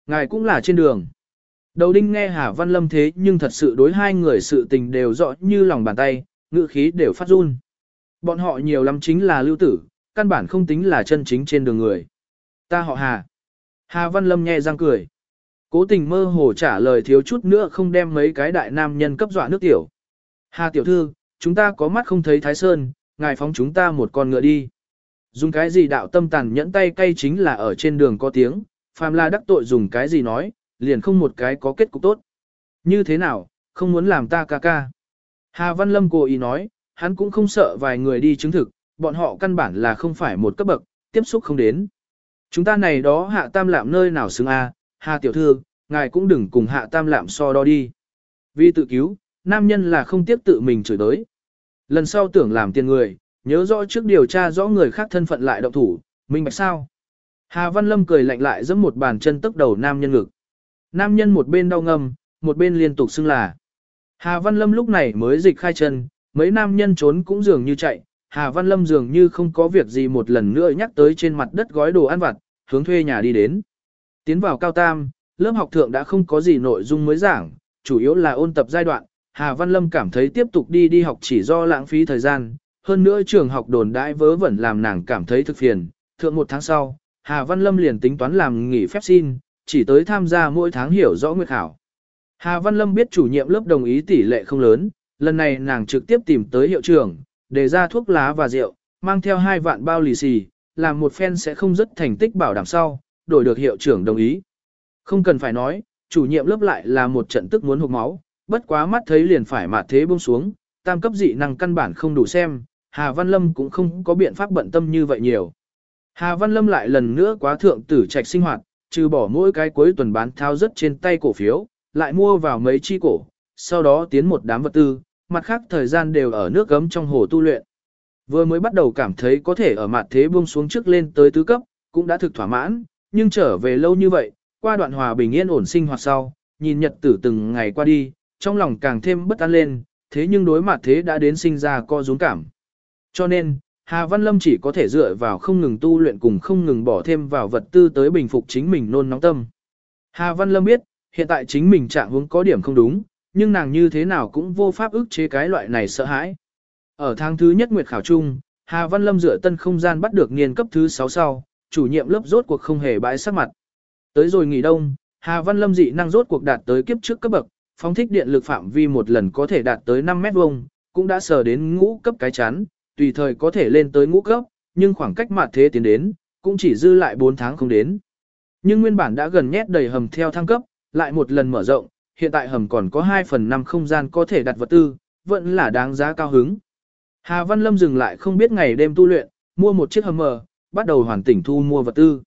ngài cũng là trên đường. Đầu đinh nghe Hà Văn Lâm thế nhưng thật sự đối hai người sự tình đều rõ như lòng bàn tay, ngữ khí đều phát run. Bọn họ nhiều lắm chính là lưu tử, căn bản không tính là chân chính trên đường người. Ta họ Hà. Hà Văn Lâm nghe răng cười. Cố tình mơ hồ trả lời thiếu chút nữa không đem mấy cái đại nam nhân cấp dọa nước tiểu. Hà tiểu thư, chúng ta có mắt không thấy Thái Sơn, ngài phóng chúng ta một con ngựa đi. Dùng cái gì đạo tâm tàn nhẫn tay cay chính là ở trên đường có tiếng, phàm la đắc tội dùng cái gì nói, liền không một cái có kết cục tốt. Như thế nào, không muốn làm ta ca ca. Hà Văn Lâm cố ý nói, hắn cũng không sợ vài người đi chứng thực, bọn họ căn bản là không phải một cấp bậc, tiếp xúc không đến. Chúng ta này đó hạ tam lạm nơi nào xứng a, Hà tiểu thư, ngài cũng đừng cùng hạ tam lạm so đo đi. Vì tự cứu, nam nhân là không tiếp tự mình chửi đới. Lần sau tưởng làm tiền người, nhớ rõ trước điều tra rõ người khác thân phận lại động thủ, minh bạch sao. Hà Văn Lâm cười lạnh lại giẫm một bàn chân tức đầu nam nhân ngực. Nam nhân một bên đau ngâm, một bên liên tục xưng là. Hà Văn Lâm lúc này mới dịch khai chân, mấy nam nhân trốn cũng dường như chạy, Hà Văn Lâm dường như không có việc gì một lần nữa nhắc tới trên mặt đất gói đồ ăn vặt, hướng thuê nhà đi đến. Tiến vào cao tam, lớp học thượng đã không có gì nội dung mới giảng, chủ yếu là ôn tập giai đoạn. Hà Văn Lâm cảm thấy tiếp tục đi đi học chỉ do lãng phí thời gian, hơn nữa trường học đồn đãi vớ vẩn làm nàng cảm thấy thực phiền. Thượng một tháng sau, Hà Văn Lâm liền tính toán làm nghỉ phép xin, chỉ tới tham gia mỗi tháng hiểu rõ nguyệt khảo. Hà Văn Lâm biết chủ nhiệm lớp đồng ý tỷ lệ không lớn, lần này nàng trực tiếp tìm tới hiệu trưởng, để ra thuốc lá và rượu, mang theo hai vạn bao lì xì, làm một phen sẽ không rất thành tích bảo đảm sau, đổi được hiệu trưởng đồng ý. Không cần phải nói, chủ nhiệm lớp lại là một trận tức muốn hụt máu, bất quá mắt thấy liền phải mạt thế buông xuống, tam cấp dị năng căn bản không đủ xem, Hà Văn Lâm cũng không có biện pháp bận tâm như vậy nhiều. Hà Văn Lâm lại lần nữa quá thượng tử trạch sinh hoạt, trừ bỏ mỗi cái cuối tuần bán thao rất trên tay cổ phiếu, lại mua vào mấy chi cổ, sau đó tiến một đám vật tư, mặt khác thời gian đều ở nước gấm trong hồ tu luyện. Vừa mới bắt đầu cảm thấy có thể ở mặt thế buông xuống trước lên tới tứ cấp, cũng đã thực thỏa mãn, nhưng trở về lâu như vậy, qua đoạn hòa bình yên ổn sinh hoạt sau, nhìn nhật tử từng ngày qua đi, trong lòng càng thêm bất an lên, thế nhưng đối mặt thế đã đến sinh ra co rúm cảm. Cho nên, Hà Văn Lâm chỉ có thể dựa vào không ngừng tu luyện cùng không ngừng bỏ thêm vào vật tư tới bình phục chính mình nôn nóng tâm. Hà Văn Lâm biết, hiện tại chính mình trạng huống có điểm không đúng, nhưng nàng như thế nào cũng vô pháp ức chế cái loại này sợ hãi. Ở tháng thứ nhất nguyệt khảo Trung, Hà Văn Lâm dựa tân không gian bắt được niên cấp thứ 6 sau, chủ nhiệm lớp rốt cuộc không hề bãi sắc mặt. Tới rồi nghỉ đông, Hà Văn Lâm dị năng rốt cuộc đạt tới kiếp trước cấp bậc, phóng thích điện lực phạm vi một lần có thể đạt tới 5 mét vuông, cũng đã sờ đến ngũ cấp cái chán, tùy thời có thể lên tới ngũ cấp, nhưng khoảng cách mặt thế tiến đến, cũng chỉ dư lại 4 tháng không đến. Nhưng nguyên bản đã gần nhét đầy hầm theo thăng cấp, lại một lần mở rộng, hiện tại hầm còn có 2 phần 5 không gian có thể đặt vật tư, vẫn là đáng giá cao hứng. Hà Văn Lâm dừng lại không biết ngày đêm tu luyện, mua một chiếc hầm mờ, bắt đầu hoàn tỉnh thu mua vật tư.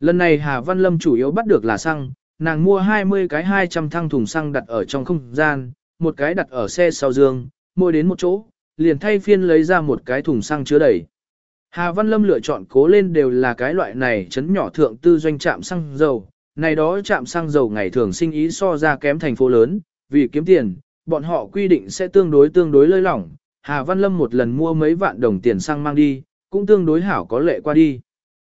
Lần này Hà Văn Lâm chủ yếu bắt được là xăng, nàng mua 20 cái 200 thăng thùng xăng đặt ở trong không gian, một cái đặt ở xe sau giường, mỗi đến một chỗ, liền thay phiên lấy ra một cái thùng xăng chứa đầy. Hà Văn Lâm lựa chọn cố lên đều là cái loại này chấn nhỏ thượng tư doanh trạm xăng dầu, này đó trạm xăng dầu ngày thường sinh ý so ra kém thành phố lớn, vì kiếm tiền, bọn họ quy định sẽ tương đối tương đối lơi lỏng. Hà Văn Lâm một lần mua mấy vạn đồng tiền xăng mang đi, cũng tương đối hảo có lệ qua đi.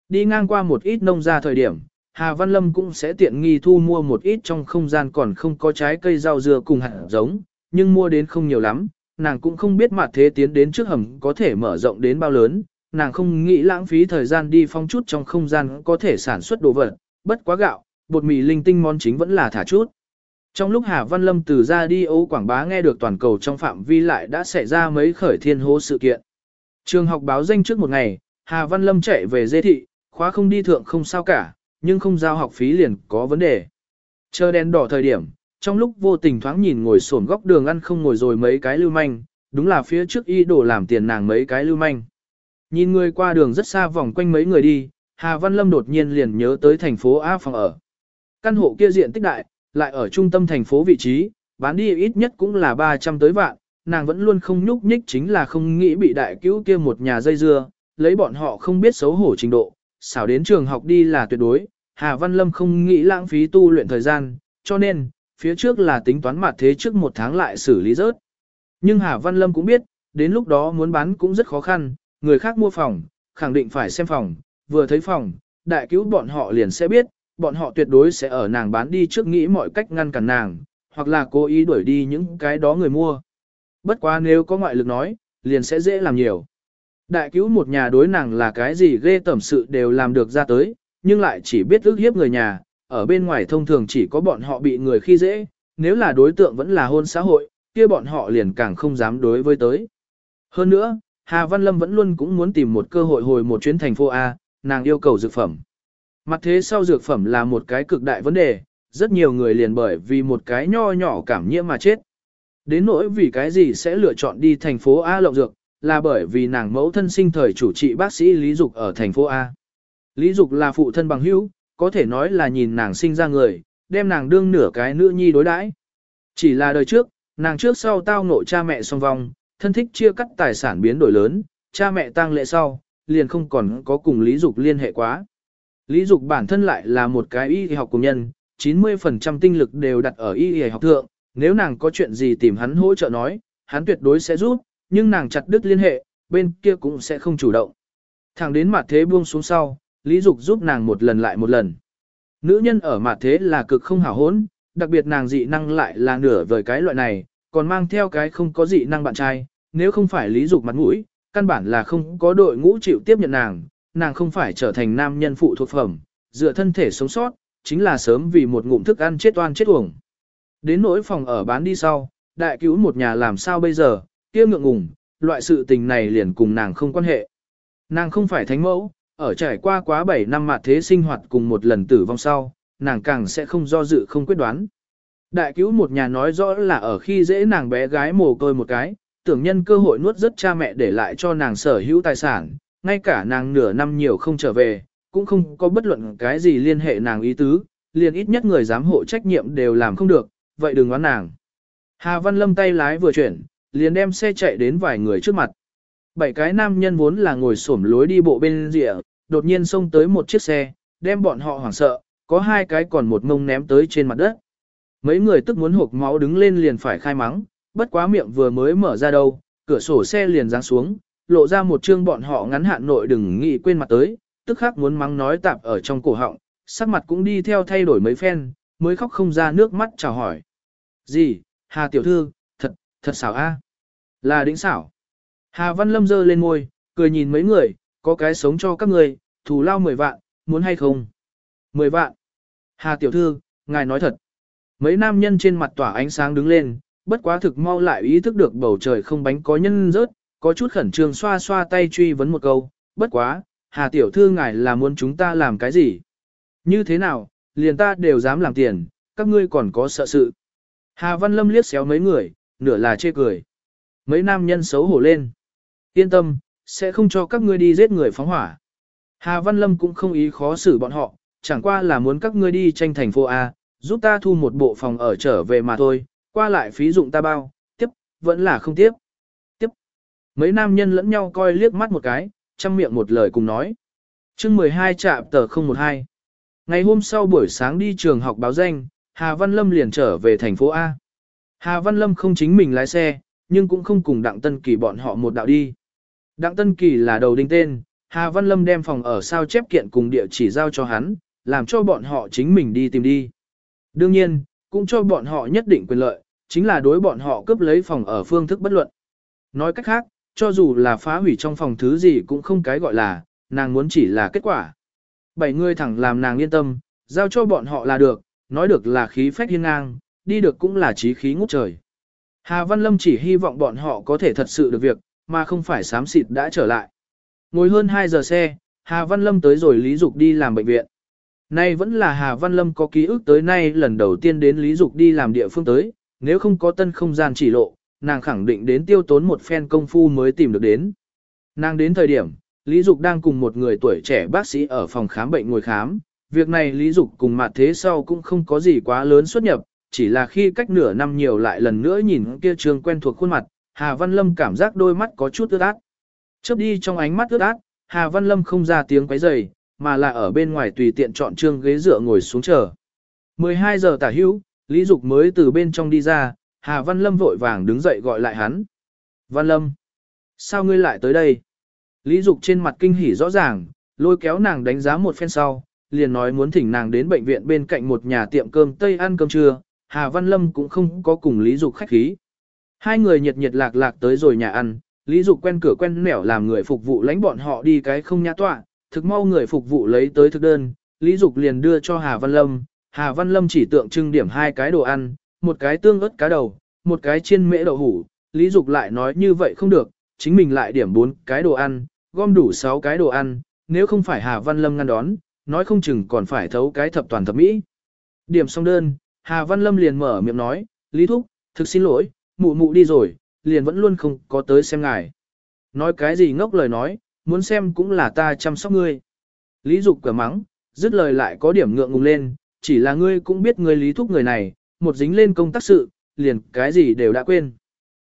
Đi ngang qua một ít nông gia thời điểm, Hà Văn Lâm cũng sẽ tiện nghi thu mua một ít trong không gian còn không có trái cây rau dưa cùng hạt giống, nhưng mua đến không nhiều lắm, nàng cũng không biết mặt thế tiến đến trước hầm có thể mở rộng đến bao lớn, nàng không nghĩ lãng phí thời gian đi phong chút trong không gian có thể sản xuất đồ vật, bất quá gạo, bột mì linh tinh món chính vẫn là thả chút. Trong lúc Hà Văn Lâm từ ra đi ô quảng bá nghe được toàn cầu trong phạm vi lại đã xảy ra mấy khởi thiên hố sự kiện. Trường học báo danh trước một ngày, Hà Văn Lâm chạy về dê thị, khóa không đi thượng không sao cả, nhưng không giao học phí liền có vấn đề. Chờ đèn đỏ thời điểm, trong lúc vô tình thoáng nhìn ngồi xổm góc đường ăn không ngồi rồi mấy cái lưu manh, đúng là phía trước y đổ làm tiền nàng mấy cái lưu manh. Nhìn người qua đường rất xa vòng quanh mấy người đi, Hà Văn Lâm đột nhiên liền nhớ tới thành phố A phòng ở. Căn hộ kia diện tích đại, lại ở trung tâm thành phố vị trí, bán đi ít nhất cũng là 300 tới vạn, nàng vẫn luôn không nhúc nhích chính là không nghĩ bị đại cứu kia một nhà dây dưa, lấy bọn họ không biết xấu hổ trình độ, xảo đến trường học đi là tuyệt đối, Hà Văn Lâm không nghĩ lãng phí tu luyện thời gian, cho nên, phía trước là tính toán mặt thế trước một tháng lại xử lý rớt. Nhưng Hà Văn Lâm cũng biết, đến lúc đó muốn bán cũng rất khó khăn, người khác mua phòng, khẳng định phải xem phòng, vừa thấy phòng, đại cứu bọn họ liền sẽ biết, bọn họ tuyệt đối sẽ ở nàng bán đi trước nghĩ mọi cách ngăn cản nàng, hoặc là cố ý đuổi đi những cái đó người mua. Bất quá nếu có ngoại lực nói, liền sẽ dễ làm nhiều. Đại cứu một nhà đối nàng là cái gì ghê tẩm sự đều làm được ra tới, nhưng lại chỉ biết ước hiếp người nhà, ở bên ngoài thông thường chỉ có bọn họ bị người khi dễ, nếu là đối tượng vẫn là hôn xã hội, kia bọn họ liền càng không dám đối với tới. Hơn nữa, Hà Văn Lâm vẫn luôn cũng muốn tìm một cơ hội hồi một chuyến thành phố A, nàng yêu cầu dược phẩm. Mặt thế sau dược phẩm là một cái cực đại vấn đề, rất nhiều người liền bởi vì một cái nho nhỏ cảm nhiễm mà chết. Đến nỗi vì cái gì sẽ lựa chọn đi thành phố A lộng dược, là bởi vì nàng mẫu thân sinh thời chủ trị bác sĩ Lý Dục ở thành phố A. Lý Dục là phụ thân bằng hữu, có thể nói là nhìn nàng sinh ra người, đem nàng đương nửa cái nữ nhi đối đãi. Chỉ là đời trước, nàng trước sau tao ngộ cha mẹ song vong, thân thích chia cắt tài sản biến đổi lớn, cha mẹ tang lệ sau, liền không còn có cùng Lý Dục liên hệ quá. Lý Dục bản thân lại là một cái y học cùng nhân, 90% tinh lực đều đặt ở y y học thượng, nếu nàng có chuyện gì tìm hắn hỗ trợ nói, hắn tuyệt đối sẽ giúp, nhưng nàng chặt đứt liên hệ, bên kia cũng sẽ không chủ động. Thẳng đến mặt thế buông xuống sau, Lý Dục giúp nàng một lần lại một lần. Nữ nhân ở mặt thế là cực không hảo hốn, đặc biệt nàng dị năng lại là nửa vời cái loại này, còn mang theo cái không có dị năng bạn trai, nếu không phải Lý Dục mặt mũi, căn bản là không có đội ngũ chịu tiếp nhận nàng, nàng không phải trở thành nam nhân phụ thuộc phẩm, dựa thân thể sống sót, chính là sớm vì một ngụm thức ăn chết oan chết uổng. Đến nỗi phòng ở bán đi sau, đại cứu một nhà làm sao bây giờ, kia ngượng ngùng, loại sự tình này liền cùng nàng không quan hệ. Nàng không phải thánh mẫu, ở trải qua quá 7 năm mạt thế sinh hoạt cùng một lần tử vong sau, nàng càng sẽ không do dự không quyết đoán. Đại cứu một nhà nói rõ là ở khi dễ nàng bé gái mồ côi một cái, tưởng nhân cơ hội nuốt rất cha mẹ để lại cho nàng sở hữu tài sản, ngay cả nàng nửa năm nhiều không trở về, cũng không có bất luận cái gì liên hệ nàng ý tứ, liền ít nhất người giám hộ trách nhiệm đều làm không được, vậy đừng oán nàng. Hà Văn Lâm tay lái vừa chuyển, liền đem xe chạy đến vài người trước mặt. Bảy cái nam nhân vốn là ngồi xổm lối đi bộ bên rìa, đột nhiên xông tới một chiếc xe, đem bọn họ hoảng sợ, có hai cái còn một mông ném tới trên mặt đất. Mấy người tức muốn hộp máu đứng lên liền phải khai mắng, bất quá miệng vừa mới mở ra đâu, cửa sổ xe liền giáng xuống, lộ ra một chương bọn họ ngắn hạn nội đừng nghĩ quên mặt tới, tức khắc muốn mắng nói tạp ở trong cổ họng, sắc mặt cũng đi theo thay đổi mấy phen, mới khóc không ra nước mắt chào hỏi. Gì, Hà tiểu thư, thật, xảo a, Là đỉnh xảo. Hà Văn Lâm giơ lên môi, cười nhìn mấy người, có cái sống cho các người, thù lao 10 vạn, muốn hay không? 10 vạn. Hà tiểu thư, ngài nói thật. Mấy nam nhân trên mặt tỏa ánh sáng đứng lên, bất quá thực mau lại ý thức được bầu trời không bánh có nhân rớt, có chút khẩn trương xoa xoa tay truy vấn một câu, bất quá, Hà tiểu thư ngài là muốn chúng ta làm cái gì? Như thế nào, liền ta đều dám làm tiền, các ngươi còn có sợ sự. Hà Văn Lâm liếc xéo mấy người, nửa là chê cười. Mấy nam nhân xấu hổ lên. Yên tâm, sẽ không cho các ngươi đi giết người phóng hỏa. Hà Văn Lâm cũng không ý khó xử bọn họ, chẳng qua là muốn các ngươi đi tranh thành phố A, giúp ta thu một bộ phòng ở trở về mà thôi, qua lại phí dụng ta bao, tiếp, vẫn là không tiếp. Tiếp. Mấy nam nhân lẫn nhau coi liếc mắt một cái, chăm miệng một lời cùng nói. chương 12 trạm tờ 012. Ngày hôm sau buổi sáng đi trường học báo danh, Hà Văn Lâm liền trở về thành phố A. Hà Văn Lâm không chính mình lái xe, nhưng cũng không cùng Đặng Tân Kỳ bọn họ một đạo đi. Đặng Tân Kỳ là đầu đinh tên, Hà Văn Lâm đem phòng ở sao chép kiện cùng địa chỉ giao cho hắn, làm cho bọn họ chính mình đi tìm đi. Đương nhiên, cũng cho bọn họ nhất định quyền lợi, chính là đối bọn họ cướp lấy phòng ở phương thức bất luận. Nói cách khác, cho dù là phá hủy trong phòng thứ gì cũng không cái gọi là, nàng muốn chỉ là kết quả. Bảy người thẳng làm nàng yên tâm, giao cho bọn họ là được, nói được là khí phách hiên ngang, đi được cũng là trí khí ngút trời. Hà Văn Lâm chỉ hy vọng bọn họ có thể thật sự được việc, mà không phải sám xịt đã trở lại. Ngồi hơn 2 giờ xe, Hà Văn Lâm tới rồi Lý Dục đi làm bệnh viện. Nay vẫn là Hà Văn Lâm có ký ức tới nay lần đầu tiên đến Lý Dục đi làm địa phương tới, nếu không có tân không gian chỉ lộ, nàng khẳng định đến tiêu tốn một phen công phu mới tìm được đến. Nàng đến thời điểm, Lý Dục đang cùng một người tuổi trẻ bác sĩ ở phòng khám bệnh ngồi khám, việc này Lý Dục cùng mặt thế sau cũng không có gì quá lớn xuất nhập, chỉ là khi cách nửa năm nhiều lại lần nữa nhìn kia trường quen thuộc khuôn mặt, Hà Văn Lâm cảm giác đôi mắt có chút ướt át. Chớp đi trong ánh mắt ướt át, Hà Văn Lâm không ra tiếng quấy rầy, mà là ở bên ngoài tùy tiện chọn trương ghế dựa ngồi xuống chờ. 12 giờ tả hữu, Lý Dục mới từ bên trong đi ra, Hà Văn Lâm vội vàng đứng dậy gọi lại hắn. Văn Lâm, sao ngươi lại tới đây? Lý Dục trên mặt kinh hỉ rõ ràng, lôi kéo nàng đánh giá một phen sau, liền nói muốn thỉnh nàng đến bệnh viện bên cạnh một nhà tiệm cơm Tây ăn cơm trưa, Hà Văn Lâm cũng không có cùng Lý Dục khách khí. Hai người nhiệt nhiệt lạc lạc tới rồi nhà ăn, Lý Dục quen cửa quen nẻo làm người phục vụ lãnh bọn họ đi cái không nhã tọa, thực mau người phục vụ lấy tới thực đơn, Lý Dục liền đưa cho Hà Văn Lâm, Hà Văn Lâm chỉ tượng trưng điểm hai cái đồ ăn, một cái tương ớt cá đầu, một cái chiên mễ đậu hủ, Lý Dục lại nói như vậy không được, chính mình lại điểm bốn cái đồ ăn, gom đủ sáu cái đồ ăn, nếu không phải Hà Văn Lâm ngăn đón, nói không chừng còn phải thấu cái thập toàn thập mỹ. Điểm xong đơn, Hà Văn Lâm liền mở miệng nói, Lý Thúc, thực xin lỗi, mụ mụ đi rồi, liền vẫn luôn không có tới xem ngài. Nói cái gì ngốc lời nói, muốn xem cũng là ta chăm sóc ngươi. Lý Dục cửa mắng, dứt lời lại có điểm ngượng ngùng lên, chỉ là ngươi cũng biết ngươi Lý Thúc người này, một dính lên công tác sự, liền cái gì đều đã quên.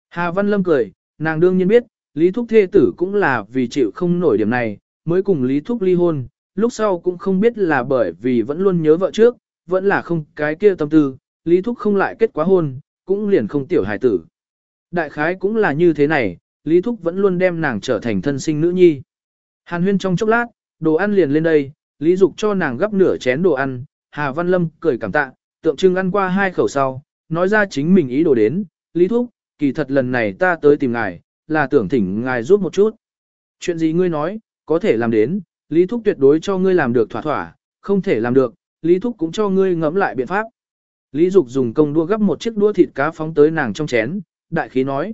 Hà Văn Lâm cười, nàng đương nhiên biết, Lý Thúc thê tử cũng là vì chịu không nổi điểm này, mới cùng Lý Thúc ly hôn, lúc sau cũng không biết là bởi vì vẫn luôn nhớ vợ trước, vẫn là không cái kia tâm tư, Lý Thúc không lại kết quá hôn, cũng liền không tiểu hài tử. Đại khái cũng là như thế này, Lý Thúc vẫn luôn đem nàng trở thành thân sinh nữ nhi. Hàn huyên trong chốc lát, đồ ăn liền lên đây, Lý Dục cho nàng gấp nửa chén đồ ăn, Hà Văn Lâm cười cảm tạ, tượng trưng ăn qua hai khẩu sau, nói ra chính mình ý đồ đến, Lý Thúc, kỳ thật lần này ta tới tìm ngài, là tưởng thỉnh ngài giúp một chút. Chuyện gì ngươi nói, có thể làm đến, Lý Thúc tuyệt đối cho ngươi làm được thỏa thỏa, không thể làm được, Lý Thúc cũng cho ngươi ngẫm lại biện pháp. Lý Dục dùng công đua gấp một chiếc đũa thịt cá phóng tới nàng trong chén, đại khí nói.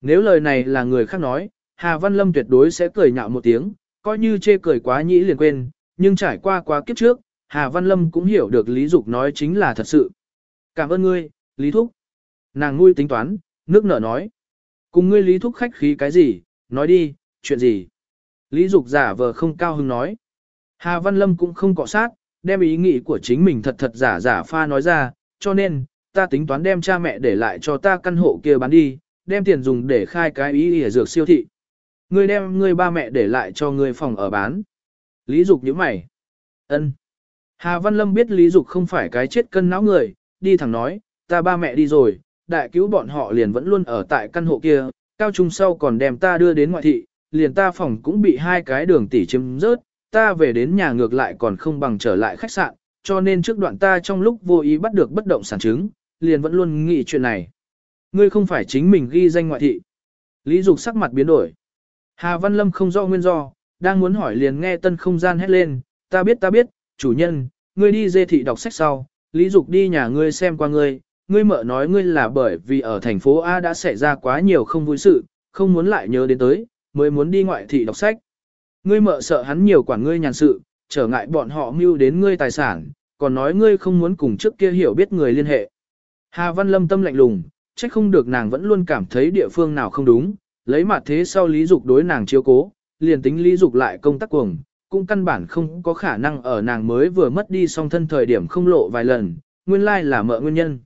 Nếu lời này là người khác nói, Hà Văn Lâm tuyệt đối sẽ cười nhạo một tiếng, coi như chê cười quá nhĩ liền quên, nhưng trải qua quá kiếp trước, Hà Văn Lâm cũng hiểu được Lý Dục nói chính là thật sự. Cảm ơn ngươi, Lý Thúc. Nàng nuôi tính toán, nước nở nói. Cùng ngươi Lý Thúc khách khí cái gì, nói đi, chuyện gì. Lý Dục giả vờ không cao hứng nói. Hà Văn Lâm cũng không cọ sát, đem ý nghĩ của chính mình thật thật giả giả pha nói ra, cho nên, ta tính toán đem cha mẹ để lại cho ta căn hộ kia bán đi, đem tiền dùng để khai cái ý ỉa dược siêu thị. Ngươi đem ngươi ba mẹ để lại cho ngươi phòng ở bán. Lý Dục nhíu mày. Ân. Hà Văn Lâm biết Lý Dục không phải cái chết cân não người, đi thẳng nói, ta ba mẹ đi rồi, đại cứu bọn họ liền vẫn luôn ở tại căn hộ kia, cao trung sau còn đem ta đưa đến ngoại thị, liền ta phòng cũng bị hai cái đường tỷ chiếm rớt, ta về đến nhà ngược lại còn không bằng trở lại khách sạn, cho nên trước đoạn ta trong lúc vô ý bắt được bất động sản chứng, liền vẫn luôn nghĩ chuyện này. Ngươi không phải chính mình ghi danh ngoại thị. Lý Dục sắc mặt biến đổi. Hà Văn Lâm không rõ nguyên do, đang muốn hỏi liền nghe tân không gian hét lên, ta biết ta biết, chủ nhân, ngươi đi dê thị đọc sách sau, Lý Dục đi nhà ngươi xem qua ngươi, ngươi mợ nói ngươi là bởi vì ở thành phố A đã xảy ra quá nhiều không vui sự, không muốn lại nhớ đến tới, mới muốn đi ngoại thị đọc sách. Ngươi mợ sợ hắn nhiều quản ngươi nhàn sự, trở ngại bọn họ mưu đến ngươi tài sản, còn nói ngươi không muốn cùng trước kia hiểu biết người liên hệ. Hà Văn Lâm tâm lạnh lùng, trách không được nàng vẫn luôn cảm thấy địa phương nào không đúng, lấy mặt thế sau lý dục đối nàng chiếu cố, liền tính lý dục lại công tác cuồng, cũng căn bản không có khả năng ở nàng mới vừa mất đi song thân thời điểm không lộ vài lần, nguyên lai là mợ nguyên nhân.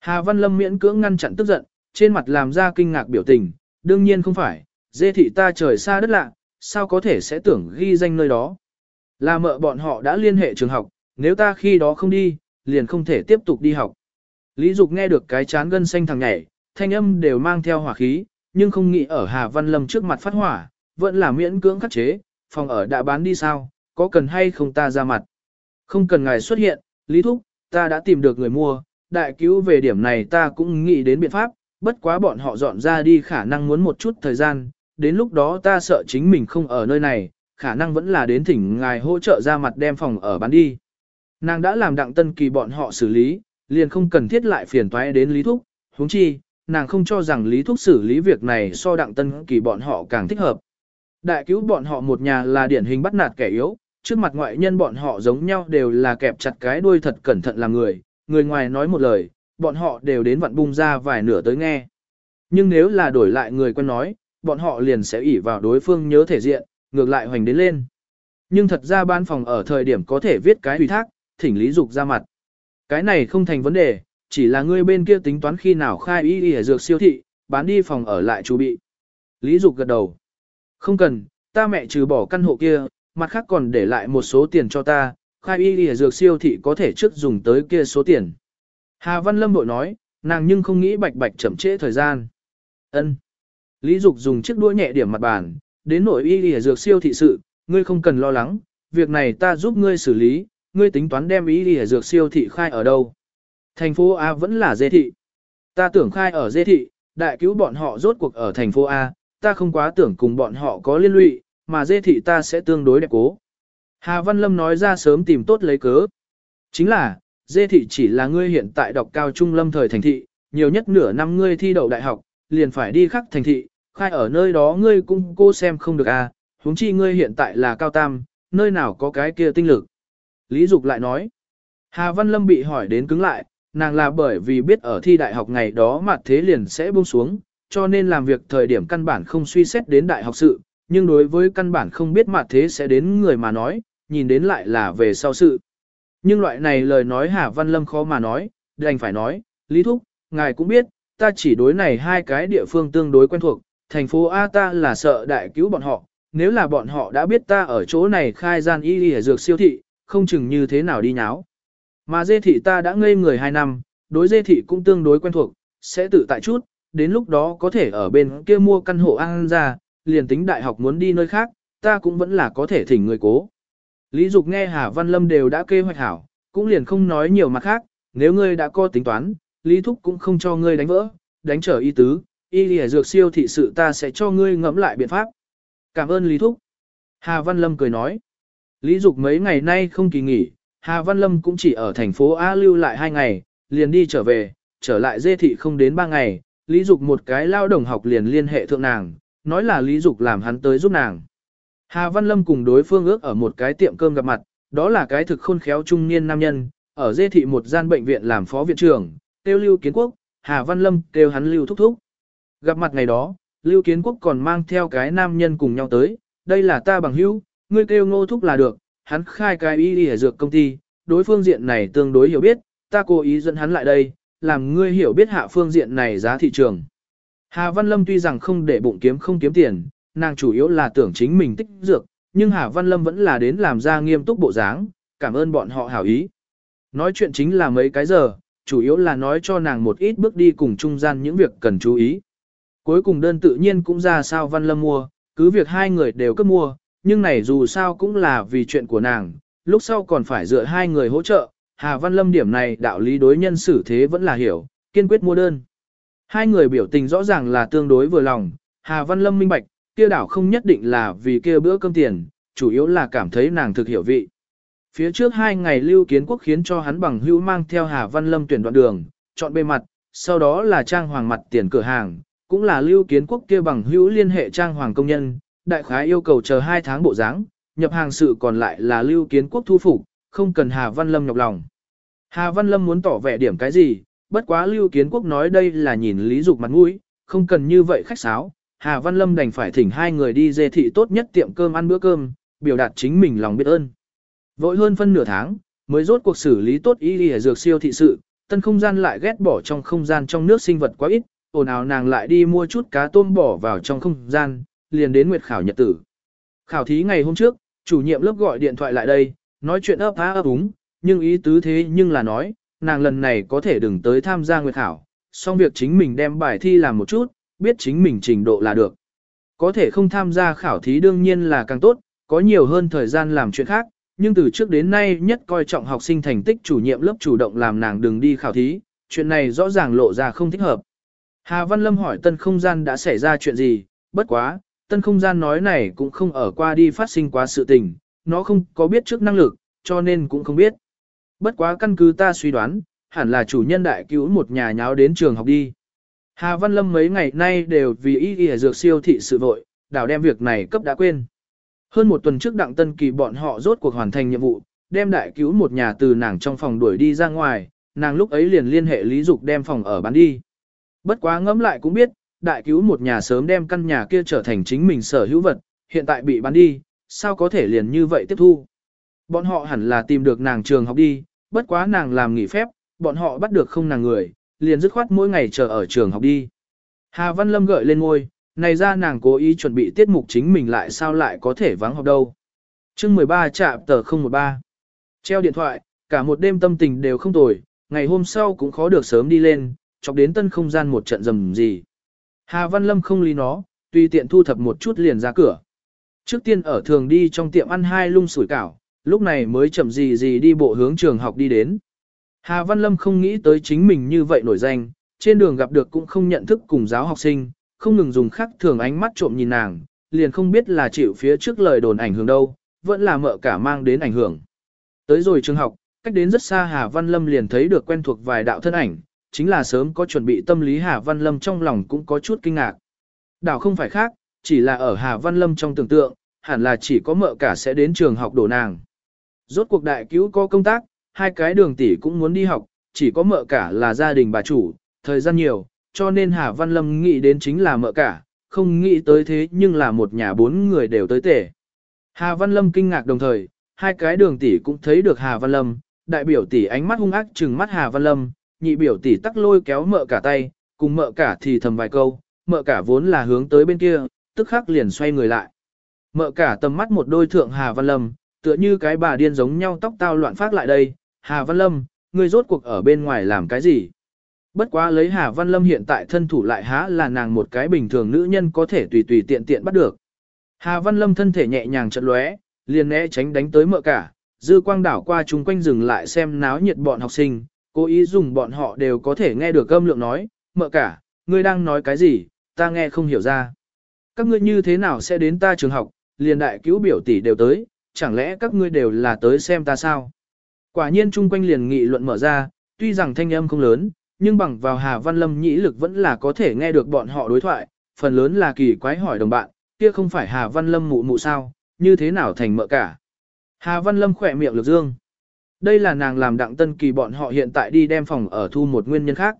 Hà Văn Lâm miễn cưỡng ngăn chặn tức giận, trên mặt làm ra kinh ngạc biểu tình, đương nhiên không phải, dê thị ta trời xa đất lạ, sao có thể sẽ tưởng ghi danh nơi đó. Là mợ bọn họ đã liên hệ trường học, nếu ta khi đó không đi, liền không thể tiếp tục đi học. Lý Dục nghe được cái chán gân xanh thằng nhảy, thanh âm đều mang theo hỏa khí, nhưng không nghĩ ở Hà Văn Lâm trước mặt phát hỏa, vẫn là miễn cưỡng khắc chế, phòng ở đã bán đi sao, có cần hay không ta ra mặt. Không cần ngài xuất hiện, Lý Thúc, ta đã tìm được người mua, đại cứu về điểm này ta cũng nghĩ đến biện pháp, bất quá bọn họ dọn ra đi khả năng muốn một chút thời gian, đến lúc đó ta sợ chính mình không ở nơi này, khả năng vẫn là đến thỉnh ngài hỗ trợ ra mặt đem phòng ở bán đi. Nàng đã làm đặng tân kỳ bọn họ xử lý, liền không cần thiết lại phiền toái đến Lý Thúc, huống chi, nàng không cho rằng Lý Thúc xử lý việc này so đặng tân kỳ bọn họ càng thích hợp. Đại cứu bọn họ một nhà là điển hình bắt nạt kẻ yếu, trước mặt ngoại nhân bọn họ giống nhau đều là kẹp chặt cái đuôi thật cẩn thận làm người, người ngoài nói một lời, bọn họ đều đến vặn bung ra vài nửa tới nghe. Nhưng nếu là đổi lại người quen nói, bọn họ liền sẽ ỉ vào đối phương nhớ thể diện, ngược lại hoành đến lên. Nhưng thật ra ban phòng ở thời điểm có thể viết cái ủy thác, thỉnh lý dục ra mặt. Cái này không thành vấn đề, chỉ là ngươi bên kia tính toán khi nào khai y y dược siêu thị, bán đi phòng ở lại chu bị. Lý dục gật đầu. Không cần, ta mẹ trừ bỏ căn hộ kia, mặt khác còn để lại một số tiền cho ta, khai y y dược siêu thị có thể trước dùng tới kia số tiền. Hà Văn Lâm bội nói, nàng nhưng không nghĩ bạch bạch chậm trễ thời gian. Ân. Lý Dục dùng chiếc đũa nhẹ điểm mặt bàn, đến nội y y dược siêu thị sự, ngươi không cần lo lắng, việc này ta giúp ngươi xử lý, ngươi tính toán đem y y dược siêu thị khai ở đâu. Thành phố A vẫn là dê thị. Ta tưởng khai ở dê thị, đại cứu bọn họ rốt cuộc ở thành phố A, ta không quá tưởng cùng bọn họ có liên lụy, mà dê thị ta sẽ tương đối đẹp cố. Hà Văn Lâm nói ra sớm tìm tốt lấy cớ. Chính là, dê thị chỉ là ngươi hiện tại đọc cao trung lâm thời thành thị, nhiều nhất nửa năm ngươi thi đậu đại học, liền phải đi khắc thành thị, khai ở nơi đó ngươi cũng cô xem không được à, huống chi ngươi hiện tại là cao tam, nơi nào có cái kia tinh lực. Lý Dục lại nói, Hà Văn Lâm bị hỏi đến cứng lại, nàng là bởi vì biết ở thi đại học ngày đó mà thế liền sẽ buông xuống, cho nên làm việc thời điểm căn bản không suy xét đến đại học sự, nhưng đối với căn bản không biết mặt thế sẽ đến người mà nói, nhìn đến lại là về sau sự. Nhưng loại này lời nói Hà Văn Lâm khó mà nói, đành phải nói, Lý Thúc, ngài cũng biết, ta chỉ đối này hai cái địa phương tương đối quen thuộc, thành phố A ta là sợ đại cứu bọn họ, nếu là bọn họ đã biết ta ở chỗ này khai gian y y dược siêu thị, không chừng như thế nào đi nháo. Mà dê thị ta đã ngây người hai năm, đối dê thị cũng tương đối quen thuộc, sẽ tự tại chút, đến lúc đó có thể ở bên kia mua căn hộ ăn ra, liền tính đại học muốn đi nơi khác, ta cũng vẫn là có thể thỉnh người cố. Lý Dục nghe Hà Văn Lâm đều đã kê hoạch hảo, cũng liền không nói nhiều mặt khác, nếu ngươi đã có tính toán, Lý Thúc cũng không cho ngươi đánh vỡ, đánh trở y tứ, y lìa dược siêu thị sự ta sẽ cho ngươi ngẫm lại biện pháp. Cảm ơn Lý Thúc. Hà Văn Lâm cười nói. Lý Dục mấy ngày nay không kỳ nghỉ, Hà Văn Lâm cũng chỉ ở thành phố A lưu lại hai ngày, liền đi trở về, trở lại dê thị không đến ba ngày, Lý Dục một cái lao đồng học liền liên hệ thượng nàng, nói là Lý Dục làm hắn tới giúp nàng. Hà Văn Lâm cùng đối phương ước ở một cái tiệm cơm gặp mặt, đó là cái thực khôn khéo trung niên nam nhân, ở dê thị một gian bệnh viện làm phó viện trưởng, kêu lưu kiến quốc, Hà Văn Lâm kêu hắn lưu thúc thúc. Gặp mặt ngày đó, lưu kiến quốc còn mang theo cái nam nhân cùng nhau tới, đây là ta bằng hữu, ngươi kêu ngô thúc là được, hắn khai cái y đi ở dược công ty, đối phương diện này tương đối hiểu biết, ta cố ý dẫn hắn lại đây, làm ngươi hiểu biết hạ phương diện này giá thị trường. Hà Văn Lâm tuy rằng không để bụng kiếm không kiếm tiền, nàng chủ yếu là tưởng chính mình tích dược, nhưng Hà Văn Lâm vẫn là đến làm ra nghiêm túc bộ dáng, cảm ơn bọn họ hảo ý. Nói chuyện chính là mấy cái giờ, chủ yếu là nói cho nàng một ít bước đi cùng trung gian những việc cần chú ý. Cuối cùng đơn tự nhiên cũng ra sao Văn Lâm mua, cứ việc hai người đều cấp mua, nhưng này dù sao cũng là vì chuyện của nàng, lúc sau còn phải dựa hai người hỗ trợ, Hà Văn Lâm điểm này đạo lý đối nhân xử thế vẫn là hiểu, kiên quyết mua đơn. Hai người biểu tình rõ ràng là tương đối vừa lòng, Hà Văn Lâm minh bạch, kia đảo không nhất định là vì kia bữa cơm tiền, chủ yếu là cảm thấy nàng thực hiểu vị. Phía trước hai ngày Lưu Kiến Quốc khiến cho hắn bằng hữu mang theo Hà Văn Lâm tuyển đoạn đường, chọn bề mặt, sau đó là trang hoàng mặt tiền cửa hàng, cũng là Lưu Kiến Quốc kia bằng hữu liên hệ trang hoàng công nhân, đại khái yêu cầu chờ hai tháng bộ dáng, nhập hàng sự còn lại là Lưu Kiến Quốc thu phục, không cần Hà Văn Lâm nhọc lòng. Hà Văn Lâm muốn tỏ vẻ điểm cái gì, bất quá Lưu Kiến Quốc nói đây là nhìn Lý Dục mặt mũi, không cần như vậy khách sáo. Hà Văn Lâm đành phải thỉnh hai người đi dê thị tốt nhất tiệm cơm ăn bữa cơm, biểu đạt chính mình lòng biết ơn. Vội hơn phân nửa tháng, mới rốt cuộc xử lý tốt y y dược siêu thị sự, tân không gian lại ghét bỏ trong không gian trong nước sinh vật quá ít, ồn ào nàng lại đi mua chút cá tôm bỏ vào trong không gian, liền đến nguyệt khảo nhật tử. Khảo thí ngày hôm trước, chủ nhiệm lớp gọi điện thoại lại đây, nói chuyện ấp á ấp úng, nhưng ý tứ thế nhưng là nói, nàng lần này có thể đừng tới tham gia nguyệt khảo, xong việc chính mình đem bài thi làm một chút, biết chính mình trình độ là được. Có thể không tham gia khảo thí đương nhiên là càng tốt, có nhiều hơn thời gian làm chuyện khác, nhưng từ trước đến nay nhất coi trọng học sinh thành tích chủ nhiệm lớp chủ động làm nàng đừng đi khảo thí, chuyện này rõ ràng lộ ra không thích hợp. Hà Văn Lâm hỏi tân không gian đã xảy ra chuyện gì, bất quá, tân không gian nói này cũng không ở qua đi phát sinh quá sự tình, nó không có biết trước năng lực, cho nên cũng không biết. Bất quá căn cứ ta suy đoán, hẳn là chủ nhân đại cứu một nhà nháo đến trường học đi. Hà Văn Lâm mấy ngày nay đều vì ý y dược siêu thị sự vội, đảo đem việc này cấp đã quên. Hơn một tuần trước đặng tân kỳ bọn họ rốt cuộc hoàn thành nhiệm vụ, đem đại cứu một nhà từ nàng trong phòng đuổi đi ra ngoài, nàng lúc ấy liền liên hệ Lý Dục đem phòng ở bán đi. Bất quá ngẫm lại cũng biết, đại cứu một nhà sớm đem căn nhà kia trở thành chính mình sở hữu vật, hiện tại bị bán đi, sao có thể liền như vậy tiếp thu. Bọn họ hẳn là tìm được nàng trường học đi, bất quá nàng làm nghỉ phép, bọn họ bắt được không nàng người, liền dứt khoát mỗi ngày chờ ở trường học đi. Hà Văn Lâm gợi lên ngôi, này ra nàng cố ý chuẩn bị tiết mục chính mình lại sao lại có thể vắng học đâu. chương 13 chạm tờ 013. Treo điện thoại, cả một đêm tâm tình đều không tồi, ngày hôm sau cũng khó được sớm đi lên, chọc đến tân không gian một trận rầm gì. Hà Văn Lâm không lý nó, tùy tiện thu thập một chút liền ra cửa. Trước tiên ở thường đi trong tiệm ăn hai lung sủi cảo, lúc này mới chậm gì gì đi bộ hướng trường học đi đến. Hà Văn Lâm không nghĩ tới chính mình như vậy nổi danh, trên đường gặp được cũng không nhận thức cùng giáo học sinh, không ngừng dùng khắc thường ánh mắt trộm nhìn nàng, liền không biết là chịu phía trước lời đồn ảnh hưởng đâu, vẫn là mợ cả mang đến ảnh hưởng. Tới rồi trường học, cách đến rất xa Hà Văn Lâm liền thấy được quen thuộc vài đạo thân ảnh, chính là sớm có chuẩn bị tâm lý Hà Văn Lâm trong lòng cũng có chút kinh ngạc. Đạo không phải khác, chỉ là ở Hà Văn Lâm trong tưởng tượng, hẳn là chỉ có mợ cả sẽ đến trường học đổ nàng. Rốt cuộc đại cứu có công tác, hai cái đường tỷ cũng muốn đi học, chỉ có mợ cả là gia đình bà chủ, thời gian nhiều, cho nên Hà Văn Lâm nghĩ đến chính là mợ cả, không nghĩ tới thế nhưng là một nhà bốn người đều tới tể. Hà Văn Lâm kinh ngạc đồng thời, hai cái đường tỷ cũng thấy được Hà Văn Lâm, đại biểu tỷ ánh mắt hung ác trừng mắt Hà Văn Lâm, nhị biểu tỷ tắc lôi kéo mợ cả tay, cùng mợ cả thì thầm vài câu, mợ cả vốn là hướng tới bên kia, tức khắc liền xoay người lại. Mợ cả tầm mắt một đôi thượng Hà Văn Lâm, tựa như cái bà điên giống nhau tóc tao loạn phát lại đây, Hà Văn Lâm, ngươi rốt cuộc ở bên ngoài làm cái gì? Bất quá lấy Hà Văn Lâm hiện tại thân thủ lại há là nàng một cái bình thường nữ nhân có thể tùy tùy tiện tiện bắt được. Hà Văn Lâm thân thể nhẹ nhàng chật lóe, liền né tránh đánh tới mợ cả, dư quang đảo qua chung quanh dừng lại xem náo nhiệt bọn học sinh, cố ý dùng bọn họ đều có thể nghe được âm lượng nói, mợ cả, ngươi đang nói cái gì, ta nghe không hiểu ra. Các ngươi như thế nào sẽ đến ta trường học, liền đại cứu biểu tỷ đều tới, chẳng lẽ các ngươi đều là tới xem ta sao? Quả nhiên chung quanh liền nghị luận mở ra, tuy rằng thanh âm không lớn, nhưng bằng vào Hà Văn Lâm nhĩ lực vẫn là có thể nghe được bọn họ đối thoại, phần lớn là kỳ quái hỏi đồng bạn, kia không phải Hà Văn Lâm mụ mụ sao, như thế nào thành mợ cả. Hà Văn Lâm khỏe miệng lực dương. Đây là nàng làm đặng tân kỳ bọn họ hiện tại đi đem phòng ở thu một nguyên nhân khác.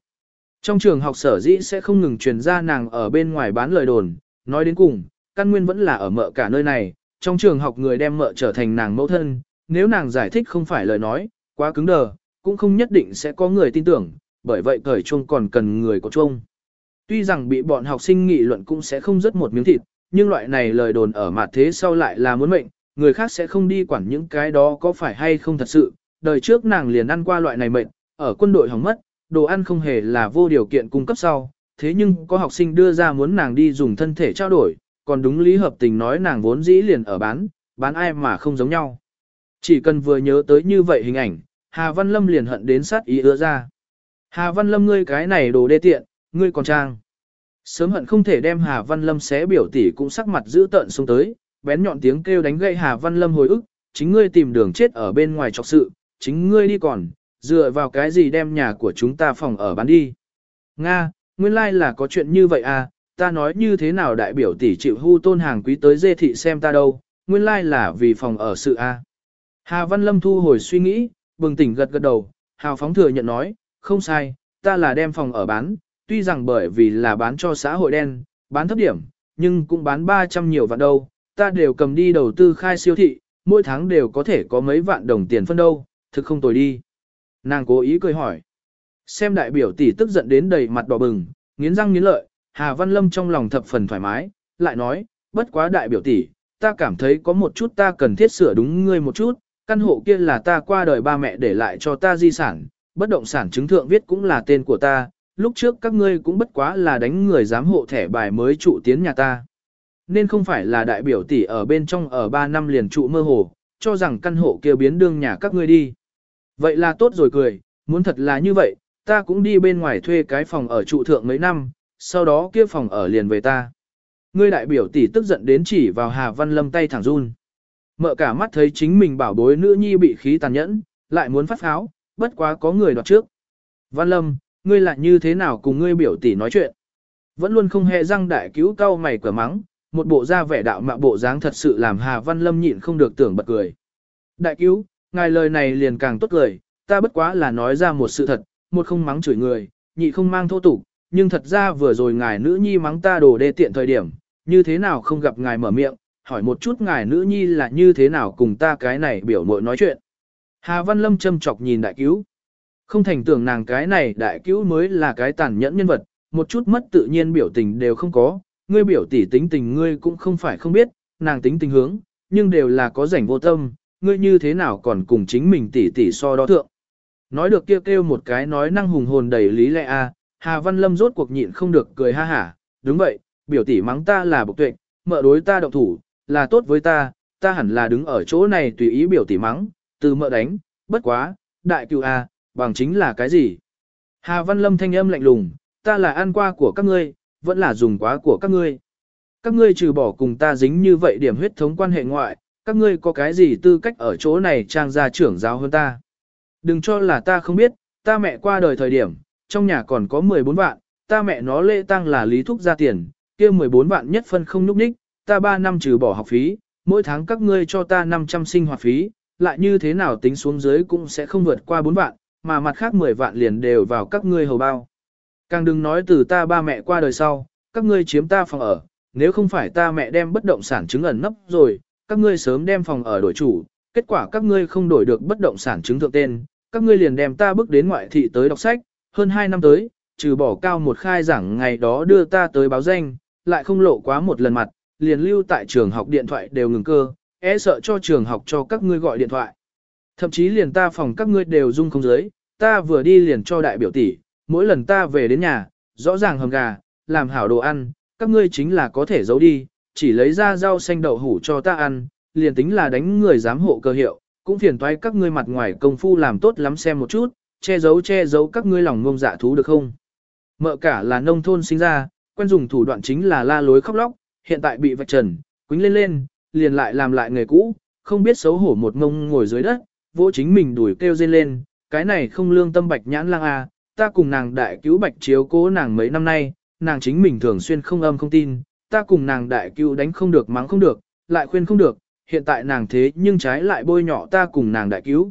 Trong trường học sở dĩ sẽ không ngừng truyền ra nàng ở bên ngoài bán lời đồn, nói đến cùng, căn nguyên vẫn là ở mợ cả nơi này, trong trường học người đem mợ trở thành nàng mẫu thân, nếu nàng giải thích không phải lời nói, quá cứng đờ, cũng không nhất định sẽ có người tin tưởng, bởi vậy cởi chuông còn cần người có chuông. Tuy rằng bị bọn học sinh nghị luận cũng sẽ không rớt một miếng thịt, nhưng loại này lời đồn ở mặt thế sau lại là muốn mệnh, người khác sẽ không đi quản những cái đó có phải hay không thật sự, đời trước nàng liền ăn qua loại này mệnh, ở quân đội hỏng mất, đồ ăn không hề là vô điều kiện cung cấp sau, thế nhưng có học sinh đưa ra muốn nàng đi dùng thân thể trao đổi, còn đúng lý hợp tình nói nàng vốn dĩ liền ở bán, bán ai mà không giống nhau. Chỉ cần vừa nhớ tới như vậy hình ảnh, Hà Văn Lâm liền hận đến sát ý ưa ra. Hà Văn Lâm ngươi cái này đồ đê tiện, ngươi còn trang. Sớm hận không thể đem Hà Văn Lâm xé biểu tỷ cũng sắc mặt giữ tợn xuống tới, bén nhọn tiếng kêu đánh gậy Hà Văn Lâm hồi ức, chính ngươi tìm đường chết ở bên ngoài trọc sự, chính ngươi đi còn, dựa vào cái gì đem nhà của chúng ta phòng ở bán đi. Nga, nguyên lai là có chuyện như vậy à, ta nói như thế nào đại biểu tỷ chịu hưu tôn hàng quý tới dê thị xem ta đâu, nguyên lai là vì phòng ở sự. À. Hà Văn Lâm thu hồi suy nghĩ, bừng tỉnh gật gật đầu, Hào Phóng thừa nhận nói, không sai, ta là đem phòng ở bán, tuy rằng bởi vì là bán cho xã hội đen, bán thấp điểm, nhưng cũng bán 300 nhiều vạn đâu, ta đều cầm đi đầu tư khai siêu thị, mỗi tháng đều có thể có mấy vạn đồng tiền phân đâu, thực không tồi đi. Nàng cố ý cười hỏi. Xem đại biểu tỷ tức giận đến đầy mặt đỏ bừng, nghiến răng nghiến lợi, Hà Văn Lâm trong lòng thập phần thoải mái, lại nói, bất quá đại biểu tỷ, ta cảm thấy có một chút ta cần thiết sửa đúng ngươi một chút, căn hộ kia là ta qua đời ba mẹ để lại cho ta di sản, bất động sản chứng thượng viết cũng là tên của ta, lúc trước các ngươi cũng bất quá là đánh người giám hộ thẻ bài mới trụ tiến nhà ta. Nên không phải là đại biểu tỷ ở bên trong ở 3 năm liền trụ mơ hồ, cho rằng căn hộ kia biến đương nhà các ngươi đi. Vậy là tốt rồi cười, muốn thật là như vậy, ta cũng đi bên ngoài thuê cái phòng ở trụ thượng mấy năm, sau đó kia phòng ở liền về ta. Ngươi đại biểu tỷ tức giận đến chỉ vào Hà Văn Lâm tay thẳng run. Mợ cả mắt thấy chính mình bảo bối nữ nhi bị khí tàn nhẫn, lại muốn phát pháo, bất quá có người đoạt trước. Văn Lâm, ngươi lại như thế nào cùng ngươi biểu tỷ nói chuyện? Vẫn luôn không hề răng đại cứu cao mày cửa mắng, một bộ da vẻ đạo mạo bộ dáng thật sự làm Hà Văn Lâm nhịn không được tưởng bật cười. Đại cứu, ngài lời này liền càng tốt lời, ta bất quá là nói ra một sự thật, một không mắng chửi người, nhị không mang thô tục, nhưng thật ra vừa rồi ngài nữ nhi mắng ta đồ đê tiện thời điểm, như thế nào không gặp ngài mở miệng, hỏi một chút ngài nữ nhi là như thế nào cùng ta cái này biểu mội nói chuyện. Hà Văn Lâm châm chọc nhìn đại cứu. Không thành tưởng nàng cái này đại cứu mới là cái tàn nhẫn nhân vật, một chút mất tự nhiên biểu tình đều không có, ngươi biểu tỷ tính tình ngươi cũng không phải không biết, nàng tính tình hướng, nhưng đều là có rảnh vô tâm, ngươi như thế nào còn cùng chính mình tỷ tỷ so đo thượng. Nói được kêu kêu một cái nói năng hùng hồn đầy lý lẽ a, Hà Văn Lâm rốt cuộc nhịn không được cười ha hả, đúng vậy, biểu tỷ mắng ta là bộc tuệ, mợ đối ta động thủ, là tốt với ta, ta hẳn là đứng ở chỗ này tùy ý biểu tỷ mắng, từ mợ đánh, bất quá, đại cựu a, à, bằng chính là cái gì? Hà Văn Lâm thanh âm lạnh lùng, ta là ăn qua của các ngươi, vẫn là dùng quá của các ngươi. Các ngươi trừ bỏ cùng ta dính như vậy điểm huyết thống quan hệ ngoại, các ngươi có cái gì tư cách ở chỗ này trang gia trưởng giáo hơn ta. Đừng cho là ta không biết, ta mẹ qua đời thời điểm, trong nhà còn có 14 vạn, ta mẹ nó lễ tăng là lý thúc ra tiền, kia 14 vạn nhất phân không núp ních, ta 3 năm trừ bỏ học phí, mỗi tháng các ngươi cho ta 500 sinh hoạt phí, lại như thế nào tính xuống dưới cũng sẽ không vượt qua 4 vạn, mà mặt khác 10 vạn liền đều vào các ngươi hầu bao. Càng đừng nói từ ta ba mẹ qua đời sau, các ngươi chiếm ta phòng ở, nếu không phải ta mẹ đem bất động sản chứng ẩn nấp rồi, các ngươi sớm đem phòng ở đổi chủ, kết quả các ngươi không đổi được bất động sản chứng thượng tên, các ngươi liền đem ta bước đến ngoại thị tới đọc sách, hơn 2 năm tới, trừ bỏ cao một khai giảng ngày đó đưa ta tới báo danh, lại không lộ quá một lần mặt, liền lưu tại trường học điện thoại đều ngừng cơ, e sợ cho trường học cho các ngươi gọi điện thoại. Thậm chí liền ta phòng các ngươi đều dung không giới, ta vừa đi liền cho đại biểu tỷ, mỗi lần ta về đến nhà, rõ ràng hầm gà, làm hảo đồ ăn, các ngươi chính là có thể giấu đi, chỉ lấy ra rau xanh đậu hủ cho ta ăn, liền tính là đánh người giám hộ cơ hiệu, cũng phiền toái các ngươi mặt ngoài công phu làm tốt lắm xem một chút, che giấu che giấu các ngươi lòng ngông dạ thú được không? Mợ cả là nông thôn sinh ra, quen dùng thủ đoạn chính là la lối khóc lóc, hiện tại bị vạch trần, quính lên lên, liền lại làm lại nghề cũ, không biết xấu hổ một ngông ngồi dưới đất, vỗ chính mình đuổi kêu dên lên, cái này không lương tâm bạch nhãn lang à, ta cùng nàng đại cứu bạch chiếu cố nàng mấy năm nay, nàng chính mình thường xuyên không âm không tin, ta cùng nàng đại cứu đánh không được mắng không được, lại khuyên không được, hiện tại nàng thế nhưng trái lại bôi nhỏ ta cùng nàng đại cứu.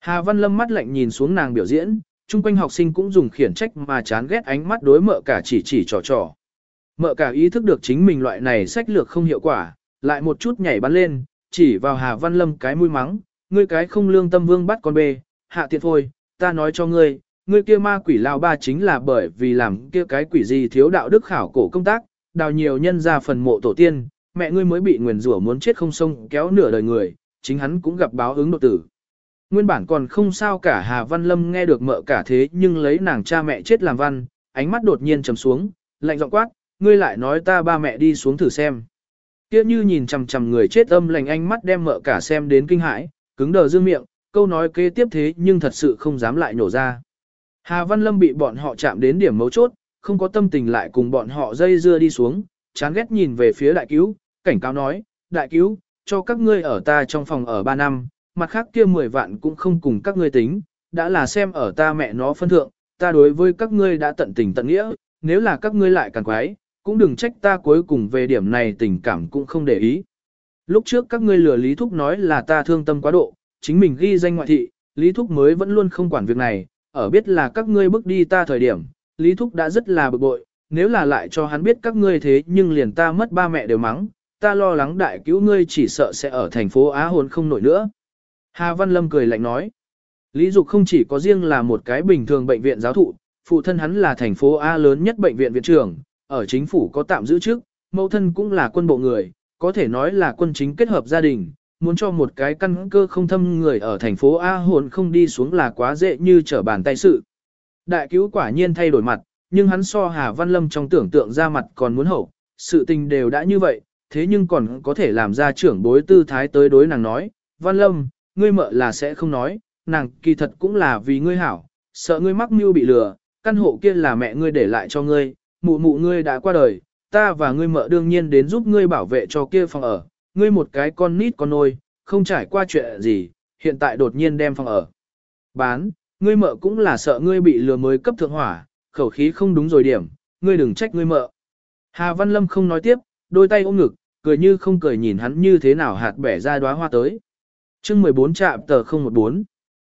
Hà Văn Lâm mắt lạnh nhìn xuống nàng biểu diễn, chung quanh học sinh cũng dùng khiển trách mà chán ghét ánh mắt đối mợ cả chỉ chỉ trò trò. Mợ cả ý thức được chính mình loại này sách lược không hiệu quả, lại một chút nhảy bắn lên, chỉ vào Hà Văn Lâm cái mũi mắng, ngươi cái không lương tâm vương bắt con bê, hạ tiện thôi, ta nói cho ngươi, ngươi kia ma quỷ lao ba chính là bởi vì làm kia cái quỷ gì thiếu đạo đức khảo cổ công tác, đào nhiều nhân ra phần mộ tổ tiên, mẹ ngươi mới bị nguyền rủa muốn chết không sông kéo nửa đời người, chính hắn cũng gặp báo ứng đột tử. Nguyên bản còn không sao cả Hà Văn Lâm nghe được mợ cả thế nhưng lấy nàng cha mẹ chết làm văn, ánh mắt đột nhiên trầm xuống, lạnh giọng quát, ngươi lại nói ta ba mẹ đi xuống thử xem. Kia như nhìn chằm chằm người chết âm lành ánh mắt đem mợ cả xem đến kinh hãi, cứng đờ dương miệng, câu nói kế tiếp thế nhưng thật sự không dám lại nổ ra. Hà Văn Lâm bị bọn họ chạm đến điểm mấu chốt, không có tâm tình lại cùng bọn họ dây dưa đi xuống, chán ghét nhìn về phía đại cứu, cảnh cáo nói, đại cứu, cho các ngươi ở ta trong phòng ở 3 năm, mặt khác kia 10 vạn cũng không cùng các ngươi tính, đã là xem ở ta mẹ nó phân thượng, ta đối với các ngươi đã tận tình tận nghĩa, nếu là các ngươi lại càng quái, cũng đừng trách ta cuối cùng về điểm này tình cảm cũng không để ý. Lúc trước các ngươi lừa Lý Thúc nói là ta thương tâm quá độ, chính mình ghi danh ngoại thị, Lý Thúc mới vẫn luôn không quản việc này, ở biết là các ngươi bước đi ta thời điểm, Lý Thúc đã rất là bực bội, nếu là lại cho hắn biết các ngươi thế nhưng liền ta mất ba mẹ đều mắng, ta lo lắng đại cứu ngươi chỉ sợ sẽ ở thành phố Á hồn không nổi nữa. Hà Văn Lâm cười lạnh nói, Lý Dục không chỉ có riêng là một cái bình thường bệnh viện giáo thụ, phụ thân hắn là thành phố A lớn nhất bệnh viện viện trưởng, ở chính phủ có tạm giữ trước, mẫu thân cũng là quân bộ người, có thể nói là quân chính kết hợp gia đình, muốn cho một cái căn cơ không thâm người ở thành phố A hồn không đi xuống là quá dễ như trở bàn tay sự. Đại cứu quả nhiên thay đổi mặt, nhưng hắn so Hà Văn Lâm trong tưởng tượng ra mặt còn muốn hậu, sự tình đều đã như vậy, thế nhưng còn có thể làm ra trưởng bối tư thái tới đối nàng nói, Văn Lâm, ngươi mợ là sẽ không nói, nàng kỳ thật cũng là vì ngươi hảo, sợ ngươi mắc mưu bị lừa, căn hộ kia là mẹ ngươi để lại cho ngươi, mụ mụ ngươi đã qua đời, ta và ngươi mợ đương nhiên đến giúp ngươi bảo vệ cho kia phòng ở, ngươi một cái con nít con nôi, không trải qua chuyện gì, hiện tại đột nhiên đem phòng ở. Bán, ngươi mợ cũng là sợ ngươi bị lừa mới cấp thượng hỏa, khẩu khí không đúng rồi điểm, ngươi đừng trách ngươi mợ. Hà Văn Lâm không nói tiếp, đôi tay ôm ngực, cười như không cười nhìn hắn như thế nào hạt bẻ ra đóa hoa tới. chương 14 trạm tờ 014.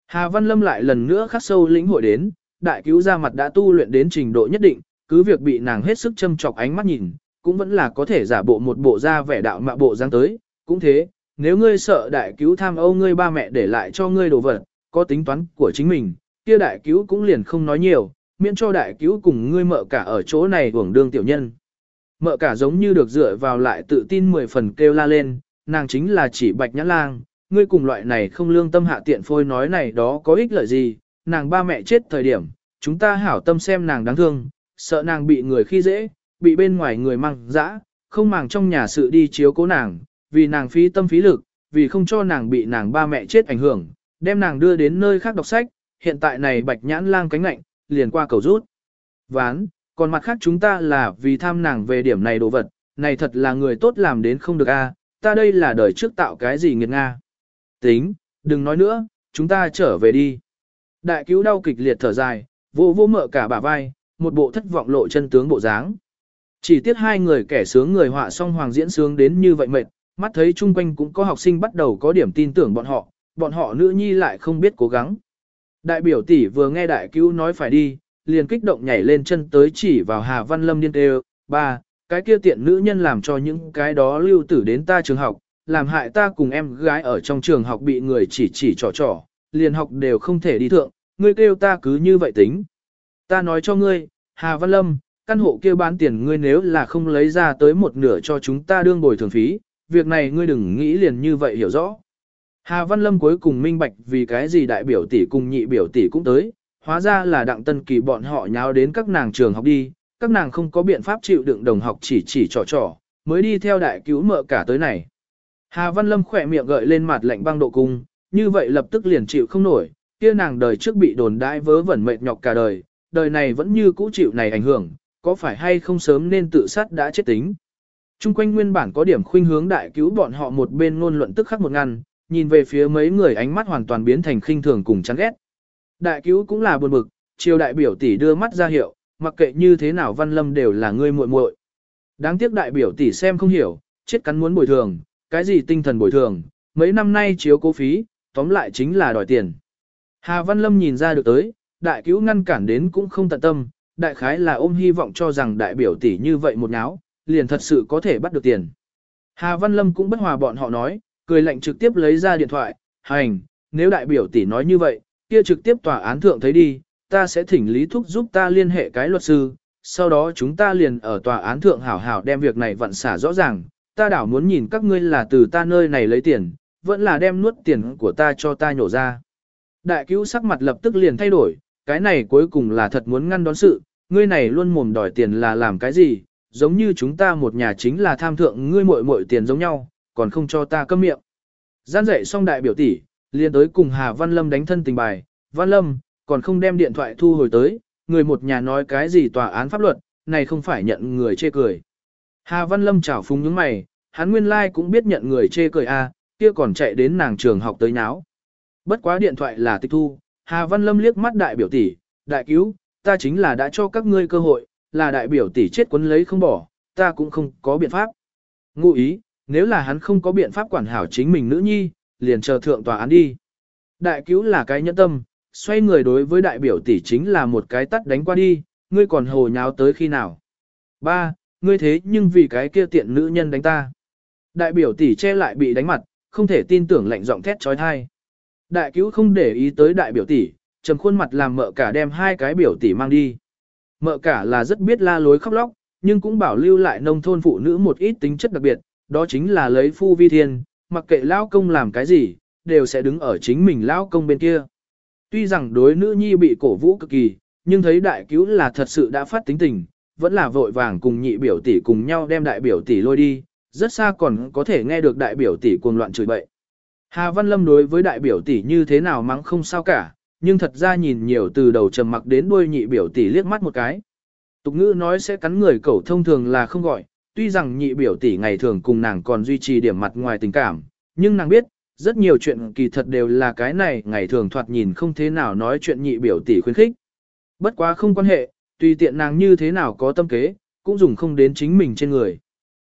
Hà Văn Lâm lại lần nữa khắc sâu lĩnh hội đến, đại cứu ra mặt đã tu luyện đến trình độ nhất định, cứ việc bị nàng hết sức châm chọc ánh mắt nhìn, cũng vẫn là có thể giả bộ một bộ ra vẻ đạo mạ bộ dáng tới, cũng thế, nếu ngươi sợ đại cứu tham âu ngươi ba mẹ để lại cho ngươi đồ vật, có tính toán của chính mình, kia đại cứu cũng liền không nói nhiều, miễn cho đại cứu cùng ngươi mợ cả ở chỗ này hưởng đương tiểu nhân. Mợ cả giống như được dựa vào lại tự tin mười phần kêu la lên, nàng chính là chỉ bạch nhã lang, ngươi cùng loại này không lương tâm hạ tiện phôi nói này đó có ích lợi gì, nàng ba mẹ chết thời điểm, chúng ta hảo tâm xem nàng đáng thương, sợ nàng bị người khi dễ, bị bên ngoài người mang dã, không màng trong nhà sự đi chiếu cố nàng, vì nàng phí tâm phí lực, vì không cho nàng bị nàng ba mẹ chết ảnh hưởng, đem nàng đưa đến nơi khác đọc sách, hiện tại này bạch nhãn lang cánh lạnh, liền qua cầu rút. Ván, còn mặt khác chúng ta là vì tham nàng về điểm này đồ vật, này thật là người tốt làm đến không được a, ta đây là đời trước tạo cái gì nghiệt nga. Tính, đừng nói nữa, chúng ta trở về đi. Đại cứu đau kịch liệt thở dài, vô vô mợ cả bả vai, một bộ thất vọng lộ chân tướng bộ dáng. Chỉ tiếc hai người kẻ sướng người họa song hoàng diễn sướng đến như vậy mệt, mắt thấy chung quanh cũng có học sinh bắt đầu có điểm tin tưởng bọn họ, bọn họ nữ nhi lại không biết cố gắng. Đại biểu tỷ vừa nghe đại cứu nói phải đi, liền kích động nhảy lên chân tới chỉ vào Hà Văn Lâm điên đều. ba, cái kia tiện nữ nhân làm cho những cái đó lưu tử đến ta trường học, làm hại ta cùng em gái ở trong trường học bị người chỉ chỉ trò trò, liền học đều không thể đi thượng, ngươi kêu ta cứ như vậy tính. Ta nói cho ngươi, Hà Văn Lâm, căn hộ kia bán tiền ngươi nếu là không lấy ra tới một nửa cho chúng ta đương bồi thường phí, việc này ngươi đừng nghĩ liền như vậy hiểu rõ. Hà Văn Lâm cuối cùng minh bạch vì cái gì đại biểu tỷ cùng nhị biểu tỷ cũng tới, hóa ra là đặng tân kỳ bọn họ nháo đến các nàng trường học đi, các nàng không có biện pháp chịu đựng đồng học chỉ chỉ trò trò, mới đi theo đại cứu mợ cả tới này. Hà Văn Lâm khỏe miệng gợi lên mặt lạnh băng độ cung, như vậy lập tức liền chịu không nổi, kia nàng đời trước bị đồn đãi vớ vẩn mệt nhọc cả đời, đời này vẫn như cũ chịu này ảnh hưởng, có phải hay không sớm nên tự sát đã chết tính. Trung quanh nguyên bản có điểm khuynh hướng đại cứu bọn họ một bên ngôn luận tức khắc một ngăn, nhìn về phía mấy người ánh mắt hoàn toàn biến thành khinh thường cùng chán ghét. Đại cứu cũng là buồn bực, triều đại biểu tỷ đưa mắt ra hiệu, mặc kệ như thế nào Văn Lâm đều là người muội muội. Đáng tiếc đại biểu tỷ xem không hiểu, chết cắn muốn bồi thường, cái gì tinh thần bồi thường, mấy năm nay chiếu cố phí, tóm lại chính là đòi tiền. Hà Văn Lâm nhìn ra được tới, đại cứu ngăn cản đến cũng không tận tâm, đại khái là ôm hy vọng cho rằng đại biểu tỷ như vậy một náo, liền thật sự có thể bắt được tiền. Hà Văn Lâm cũng bất hòa bọn họ nói, cười lạnh trực tiếp lấy ra điện thoại, hành, nếu đại biểu tỷ nói như vậy, kia trực tiếp tòa án thượng thấy đi, ta sẽ thỉnh Lý Thúc giúp ta liên hệ cái luật sư, sau đó chúng ta liền ở tòa án thượng hảo hảo đem việc này vận xả rõ ràng, ta đảo muốn nhìn các ngươi là từ ta nơi này lấy tiền, vẫn là đem nuốt tiền của ta cho ta nhổ ra. Đại cứu sắc mặt lập tức liền thay đổi, cái này cuối cùng là thật muốn ngăn đón sự, ngươi này luôn mồm đòi tiền là làm cái gì, giống như chúng ta một nhà chính là tham thượng ngươi muội muội tiền giống nhau, còn không cho ta câm miệng. Gian dậy xong đại biểu tỷ, liền tới cùng Hà Văn Lâm đánh thân tình bài, Văn Lâm, còn không đem điện thoại thu hồi tới, người một nhà nói cái gì tòa án pháp luật, này không phải nhận người chê cười. Hà Văn Lâm chảo phúng những mày, hắn nguyên lai like cũng biết nhận người chê cười a, à, kia còn chạy đến nàng trường học tới náo. Bất quá điện thoại là tịch thu, Hà Văn Lâm liếc mắt đại biểu tỷ, đại cứu, ta chính là đã cho các ngươi cơ hội, là đại biểu tỷ chết quấn lấy không bỏ, ta cũng không có biện pháp. Ngụ ý, nếu là hắn không có biện pháp quản hảo chính mình nữ nhi, liền chờ thượng tòa án đi. Đại cứu là cái nhẫn tâm, xoay người đối với đại biểu tỷ chính là một cái tắt đánh qua đi, ngươi còn hồ nháo tới khi nào. Ba, ngươi thế nhưng vì cái kia tiện nữ nhân đánh ta. Đại biểu tỷ che lại bị đánh mặt, không thể tin tưởng lạnh giọng thét trói thai. Đại cứu không để ý tới đại biểu tỷ, trầm khuôn mặt làm mợ cả đem hai cái biểu tỷ mang đi. Mợ cả là rất biết la lối khóc lóc, nhưng cũng bảo lưu lại nông thôn phụ nữ một ít tính chất đặc biệt, đó chính là lấy phu vi thiên, mặc kệ lao công làm cái gì, đều sẽ đứng ở chính mình lao công bên kia. Tuy rằng đối nữ nhi bị cổ vũ cực kỳ, nhưng thấy đại cứu là thật sự đã phát tính tình, vẫn là vội vàng cùng nhị biểu tỷ cùng nhau đem đại biểu tỷ lôi đi, rất xa còn có thể nghe được đại biểu tỷ cuồng loạn chửi bậy. Hà Văn Lâm đối với đại biểu tỷ như thế nào mắng không sao cả, nhưng thật ra nhìn nhiều từ đầu trầm mặc đến đuôi nhị biểu tỷ liếc mắt một cái. Tục ngữ nói sẽ cắn người cẩu thông thường là không gọi, tuy rằng nhị biểu tỷ ngày thường cùng nàng còn duy trì điểm mặt ngoài tình cảm, nhưng nàng biết, rất nhiều chuyện kỳ thật đều là cái này ngày thường thoạt nhìn không thế nào nói chuyện nhị biểu tỷ khuyến khích. Bất quá không quan hệ, tùy tiện nàng như thế nào có tâm kế, cũng dùng không đến chính mình trên người.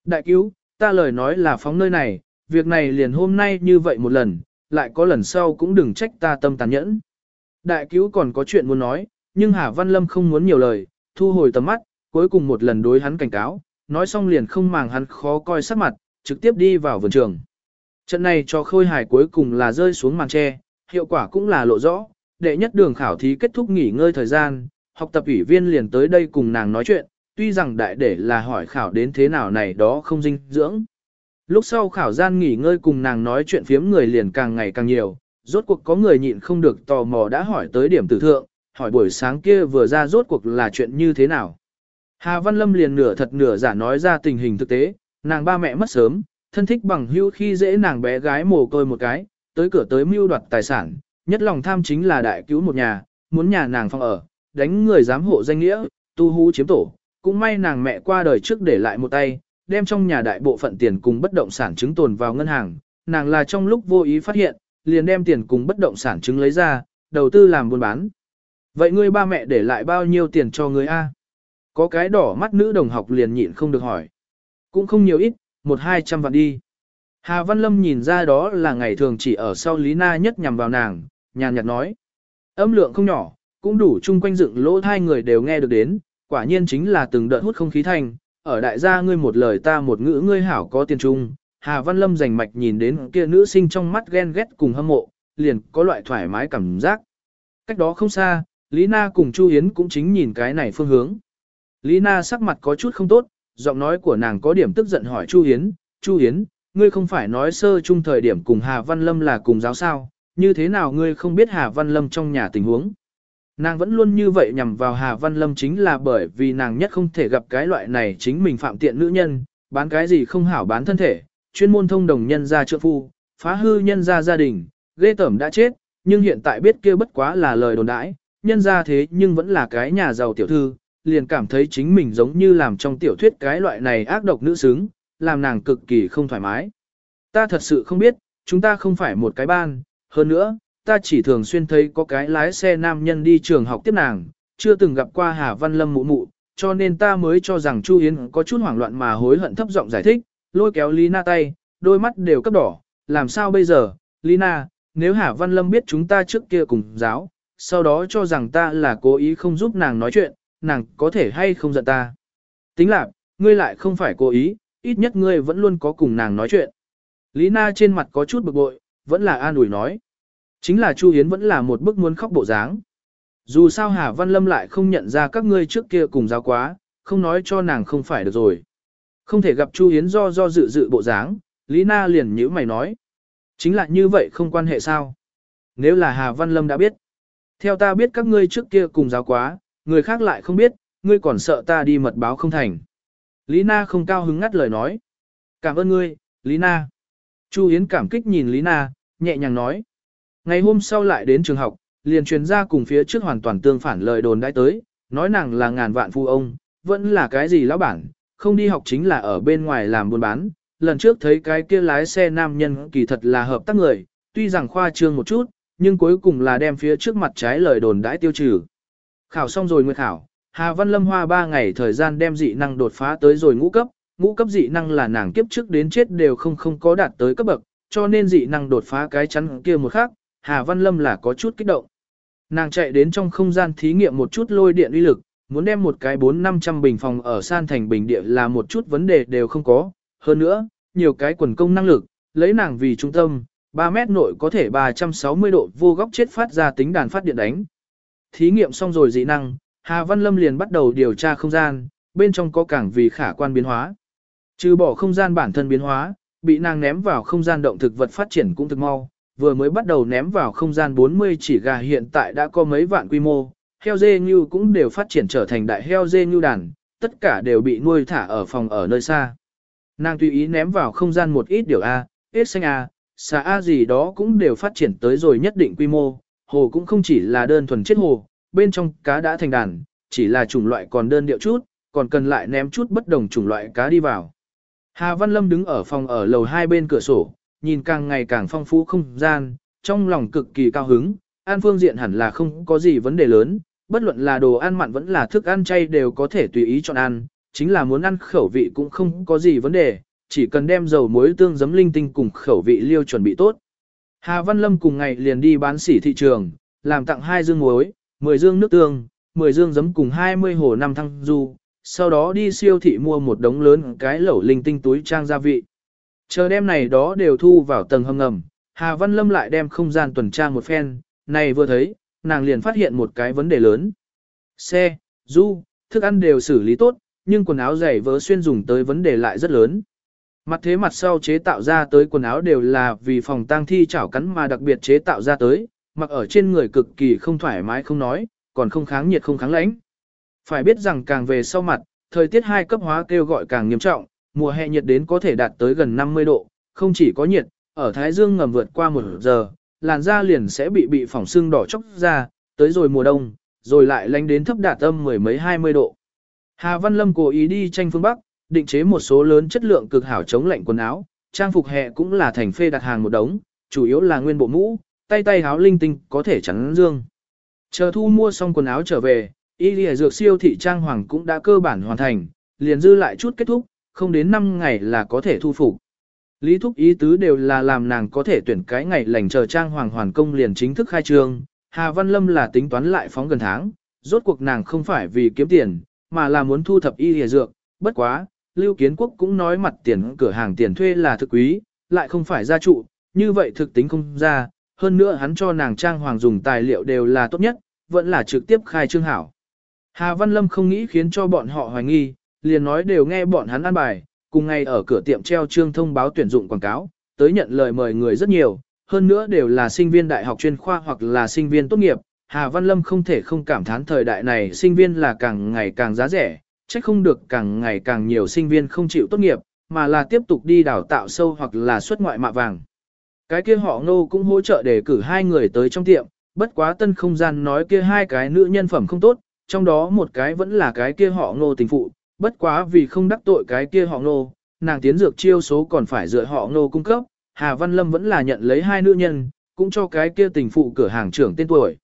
Đại cứu, ta lời nói là phóng nơi này, việc này liền hôm nay như vậy một lần, lại có lần sau cũng đừng trách ta tâm tàn nhẫn. Đại cứu còn có chuyện muốn nói, nhưng Hà Văn Lâm không muốn nhiều lời, thu hồi tầm mắt, cuối cùng một lần đối hắn cảnh cáo, nói xong liền không màng hắn khó coi sắc mặt, trực tiếp đi vào vườn trường. Trận này cho khôi hài cuối cùng là rơi xuống màn tre, hiệu quả cũng là lộ rõ, đệ nhất đường khảo thí kết thúc nghỉ ngơi thời gian, học tập ủy viên liền tới đây cùng nàng nói chuyện, tuy rằng đại để là hỏi khảo đến thế nào này đó không dinh dưỡng. Lúc sau khảo gian nghỉ ngơi cùng nàng nói chuyện phiếm người liền càng ngày càng nhiều, rốt cuộc có người nhịn không được tò mò đã hỏi tới điểm tử thượng, hỏi buổi sáng kia vừa ra rốt cuộc là chuyện như thế nào. Hà Văn Lâm liền nửa thật nửa giả nói ra tình hình thực tế, nàng ba mẹ mất sớm, thân thích bằng hữu khi dễ nàng bé gái mồ côi một cái, tới cửa tới mưu đoạt tài sản, nhất lòng tham chính là đại cứu một nhà, muốn nhà nàng phong ở, đánh người giám hộ danh nghĩa, tu hú chiếm tổ, cũng may nàng mẹ qua đời trước để lại một tay, đem trong nhà đại bộ phận tiền cùng bất động sản chứng tồn vào ngân hàng, nàng là trong lúc vô ý phát hiện, liền đem tiền cùng bất động sản chứng lấy ra, đầu tư làm buôn bán. Vậy ngươi ba mẹ để lại bao nhiêu tiền cho ngươi a? Có cái đỏ mắt nữ đồng học liền nhịn không được hỏi. Cũng không nhiều ít, một hai trăm vạn đi. Hà Văn Lâm nhìn ra đó là ngày thường chỉ ở sau Lý Na nhất nhằm vào nàng, nhàn nhạt nói. Âm lượng không nhỏ, cũng đủ chung quanh dựng lỗ hai người đều nghe được đến, quả nhiên chính là từng đợt hút không khí thành, ở đại gia ngươi một lời ta một ngữ ngươi hảo có tiền trung. Hà Văn Lâm rành mạch nhìn đến kia nữ sinh trong mắt ghen ghét cùng hâm mộ, liền có loại thoải mái cảm giác. Cách đó không xa, Lý Na cùng Chu Hiến cũng chính nhìn cái này phương hướng. Lý Na sắc mặt có chút không tốt, giọng nói của nàng có điểm tức giận hỏi Chu Hiến, Chu Hiến, ngươi không phải nói sơ chung thời điểm cùng Hà Văn Lâm là cùng giáo sao, như thế nào ngươi không biết Hà Văn Lâm trong nhà tình huống. Nàng vẫn luôn như vậy nhằm vào Hà Văn Lâm chính là bởi vì nàng nhất không thể gặp cái loại này chính mình phạm tiện nữ nhân, bán cái gì không hảo bán thân thể, chuyên môn thông đồng nhân gia trượng phu, phá hư nhân gia gia đình, ghê tởm đã chết, nhưng hiện tại biết kia bất quá là lời đồn đãi, nhân gia thế nhưng vẫn là cái nhà giàu tiểu thư, liền cảm thấy chính mình giống như làm trong tiểu thuyết cái loại này ác độc nữ xứng, làm nàng cực kỳ không thoải mái. Ta thật sự không biết, chúng ta không phải một cái ban, hơn nữa, ta chỉ thường xuyên thấy có cái lái xe nam nhân đi trường học tiếp nàng, chưa từng gặp qua Hà Văn Lâm mụ mụ, cho nên ta mới cho rằng Chu Yến có chút hoảng loạn mà hối hận thấp giọng giải thích, lôi kéo Lý Na tay, đôi mắt đều cấp đỏ, làm sao bây giờ, Lý Na, nếu Hà Văn Lâm biết chúng ta trước kia cùng giáo, sau đó cho rằng ta là cố ý không giúp nàng nói chuyện, nàng có thể hay không giận ta. Tính là, ngươi lại không phải cố ý, ít nhất ngươi vẫn luôn có cùng nàng nói chuyện. Lý Na trên mặt có chút bực bội, vẫn là an ủi nói. Chính là Chu Hiến vẫn là một bức muốn khóc bộ dáng. Dù sao Hà Văn Lâm lại không nhận ra các ngươi trước kia cùng giáo quá, không nói cho nàng không phải được rồi. Không thể gặp Chu Hiến do do dự dự bộ dáng, Lý Na liền nhíu mày nói. Chính là như vậy không quan hệ sao? Nếu là Hà Văn Lâm đã biết. Theo ta biết các ngươi trước kia cùng giáo quá, người khác lại không biết, ngươi còn sợ ta đi mật báo không thành. Lý Na không cao hứng ngắt lời nói. Cảm ơn ngươi, Lý Na. Chu hiến cảm kích nhìn Lý Na, nhẹ nhàng nói. Ngày hôm sau lại đến trường học, liền truyền ra cùng phía trước hoàn toàn tương phản lời đồn đãi tới, nói nàng là ngàn vạn phu ông, vẫn là cái gì lão bản, không đi học chính là ở bên ngoài làm buôn bán. Lần trước thấy cái kia lái xe nam nhân kỳ thật là hợp tác người, tuy rằng khoa trương một chút, nhưng cuối cùng là đem phía trước mặt trái lời đồn đãi tiêu trừ. Khảo xong rồi nguyệt khảo, Hà Văn Lâm hoa 3 ngày thời gian đem dị năng đột phá tới rồi ngũ cấp, ngũ cấp dị năng là nàng kiếp trước đến chết đều không không có đạt tới cấp bậc, cho nên dị năng đột phá cái chắn kia một khác, Hà Văn Lâm là có chút kích động. Nàng chạy đến trong không gian thí nghiệm một chút lôi điện uy lực, muốn đem một cái 4-500 bình phòng ở san thành bình địa là một chút vấn đề đều không có. Hơn nữa, nhiều cái quần công năng lực, lấy nàng vì trung tâm, 3 mét nội có thể 360 độ vô góc chết phát ra tính đàn phát điện đánh. Thí nghiệm xong rồi dị năng, Hà Văn Lâm liền bắt đầu điều tra không gian, bên trong có cảng vì khả quan biến hóa. Trừ bỏ không gian bản thân biến hóa, bị nàng ném vào không gian động thực vật phát triển cũng thực mau, vừa mới bắt đầu ném vào không gian 40 chỉ gà hiện tại đã có mấy vạn quy mô, heo dê như cũng đều phát triển trở thành đại heo dê như đàn, tất cả đều bị nuôi thả ở phòng ở nơi xa. Nàng tùy ý ném vào không gian một ít điều A, ít xanh A, xà A gì đó cũng đều phát triển tới rồi nhất định quy mô, hồ cũng không chỉ là đơn thuần chết hồ, bên trong cá đã thành đàn, chỉ là chủng loại còn đơn điệu chút, còn cần lại ném chút bất đồng chủng loại cá đi vào. Hà Văn Lâm đứng ở phòng ở lầu hai bên cửa sổ, nhìn càng ngày càng phong phú không gian, trong lòng cực kỳ cao hứng, an phương diện hẳn là không có gì vấn đề lớn, bất luận là đồ ăn mặn vẫn là thức ăn chay đều có thể tùy ý chọn ăn, chính là muốn ăn khẩu vị cũng không có gì vấn đề, chỉ cần đem dầu muối tương giấm linh tinh cùng khẩu vị liêu chuẩn bị tốt. Hà Văn Lâm cùng ngày liền đi bán sỉ thị trường, làm tặng hai dương muối, 10 dương nước tương, 10 dương giấm cùng 20 hồ năm thăng du, sau đó đi siêu thị mua một đống lớn cái lẩu linh tinh túi trang gia vị. Chờ đêm này đó đều thu vào tầng hầm ngầm, Hà Văn Lâm lại đem không gian tuần tra một phen, này vừa thấy, nàng liền phát hiện một cái vấn đề lớn. Xe, du, thức ăn đều xử lý tốt, nhưng quần áo giày vớ xuyên dùng tới vấn đề lại rất lớn. Mặt thế mặt sau chế tạo ra tới quần áo đều là vì phòng tang thi chảo cắn mà đặc biệt chế tạo ra tới, mặc ở trên người cực kỳ không thoải mái không nói, còn không kháng nhiệt không kháng lãnh. Phải biết rằng càng về sau mặt, thời tiết hai cấp hóa kêu gọi càng nghiêm trọng, mùa hè nhiệt đến có thể đạt tới gần 50 độ, không chỉ có nhiệt, ở Thái Dương ngầm vượt qua một giờ, làn da liền sẽ bị bị phỏng sưng đỏ chốc ra, tới rồi mùa đông, rồi lại lánh đến thấp đạt âm mười mấy 20 độ. Hà Văn Lâm cố ý đi tranh phương Bắc, định chế một số lớn chất lượng cực hảo chống lạnh quần áo, trang phục hè cũng là thành phê đặt hàng một đống, chủ yếu là nguyên bộ mũ, tay tay áo linh tinh có thể chắn dương. Chờ thu mua xong quần áo trở về, y lìa dược siêu thị trang hoàng cũng đã cơ bản hoàn thành, liền dư lại chút kết thúc, không đến 5 ngày là có thể thu phục. Lý thúc ý tứ đều là làm nàng có thể tuyển cái ngày lành chờ trang hoàng hoàn công liền chính thức khai trương. Hà Văn Lâm là tính toán lại phóng gần tháng, rốt cuộc nàng không phải vì kiếm tiền, mà là muốn thu thập y hề dược, bất quá, Lưu Kiến Quốc cũng nói mặt tiền cửa hàng tiền thuê là thực quý, lại không phải gia trụ, như vậy thực tính không ra, hơn nữa hắn cho nàng trang hoàng dùng tài liệu đều là tốt nhất, vẫn là trực tiếp khai trương hảo. Hà Văn Lâm không nghĩ khiến cho bọn họ hoài nghi, liền nói đều nghe bọn hắn ăn bài, cùng ngày ở cửa tiệm treo trương thông báo tuyển dụng quảng cáo, tới nhận lời mời người rất nhiều, hơn nữa đều là sinh viên đại học chuyên khoa hoặc là sinh viên tốt nghiệp, Hà Văn Lâm không thể không cảm thán thời đại này sinh viên là càng ngày càng giá rẻ, chắc không được càng ngày càng nhiều sinh viên không chịu tốt nghiệp, mà là tiếp tục đi đào tạo sâu hoặc là xuất ngoại mạ vàng. Cái kia họ ngô cũng hỗ trợ để cử hai người tới trong tiệm, bất quá tân không gian nói kia hai cái nữ nhân phẩm không tốt, trong đó một cái vẫn là cái kia họ ngô tình phụ, bất quá vì không đắc tội cái kia họ ngô, nàng tiến dược chiêu số còn phải dựa họ ngô cung cấp, Hà Văn Lâm vẫn là nhận lấy hai nữ nhân, cũng cho cái kia tình phụ cửa hàng trưởng tên tuổi.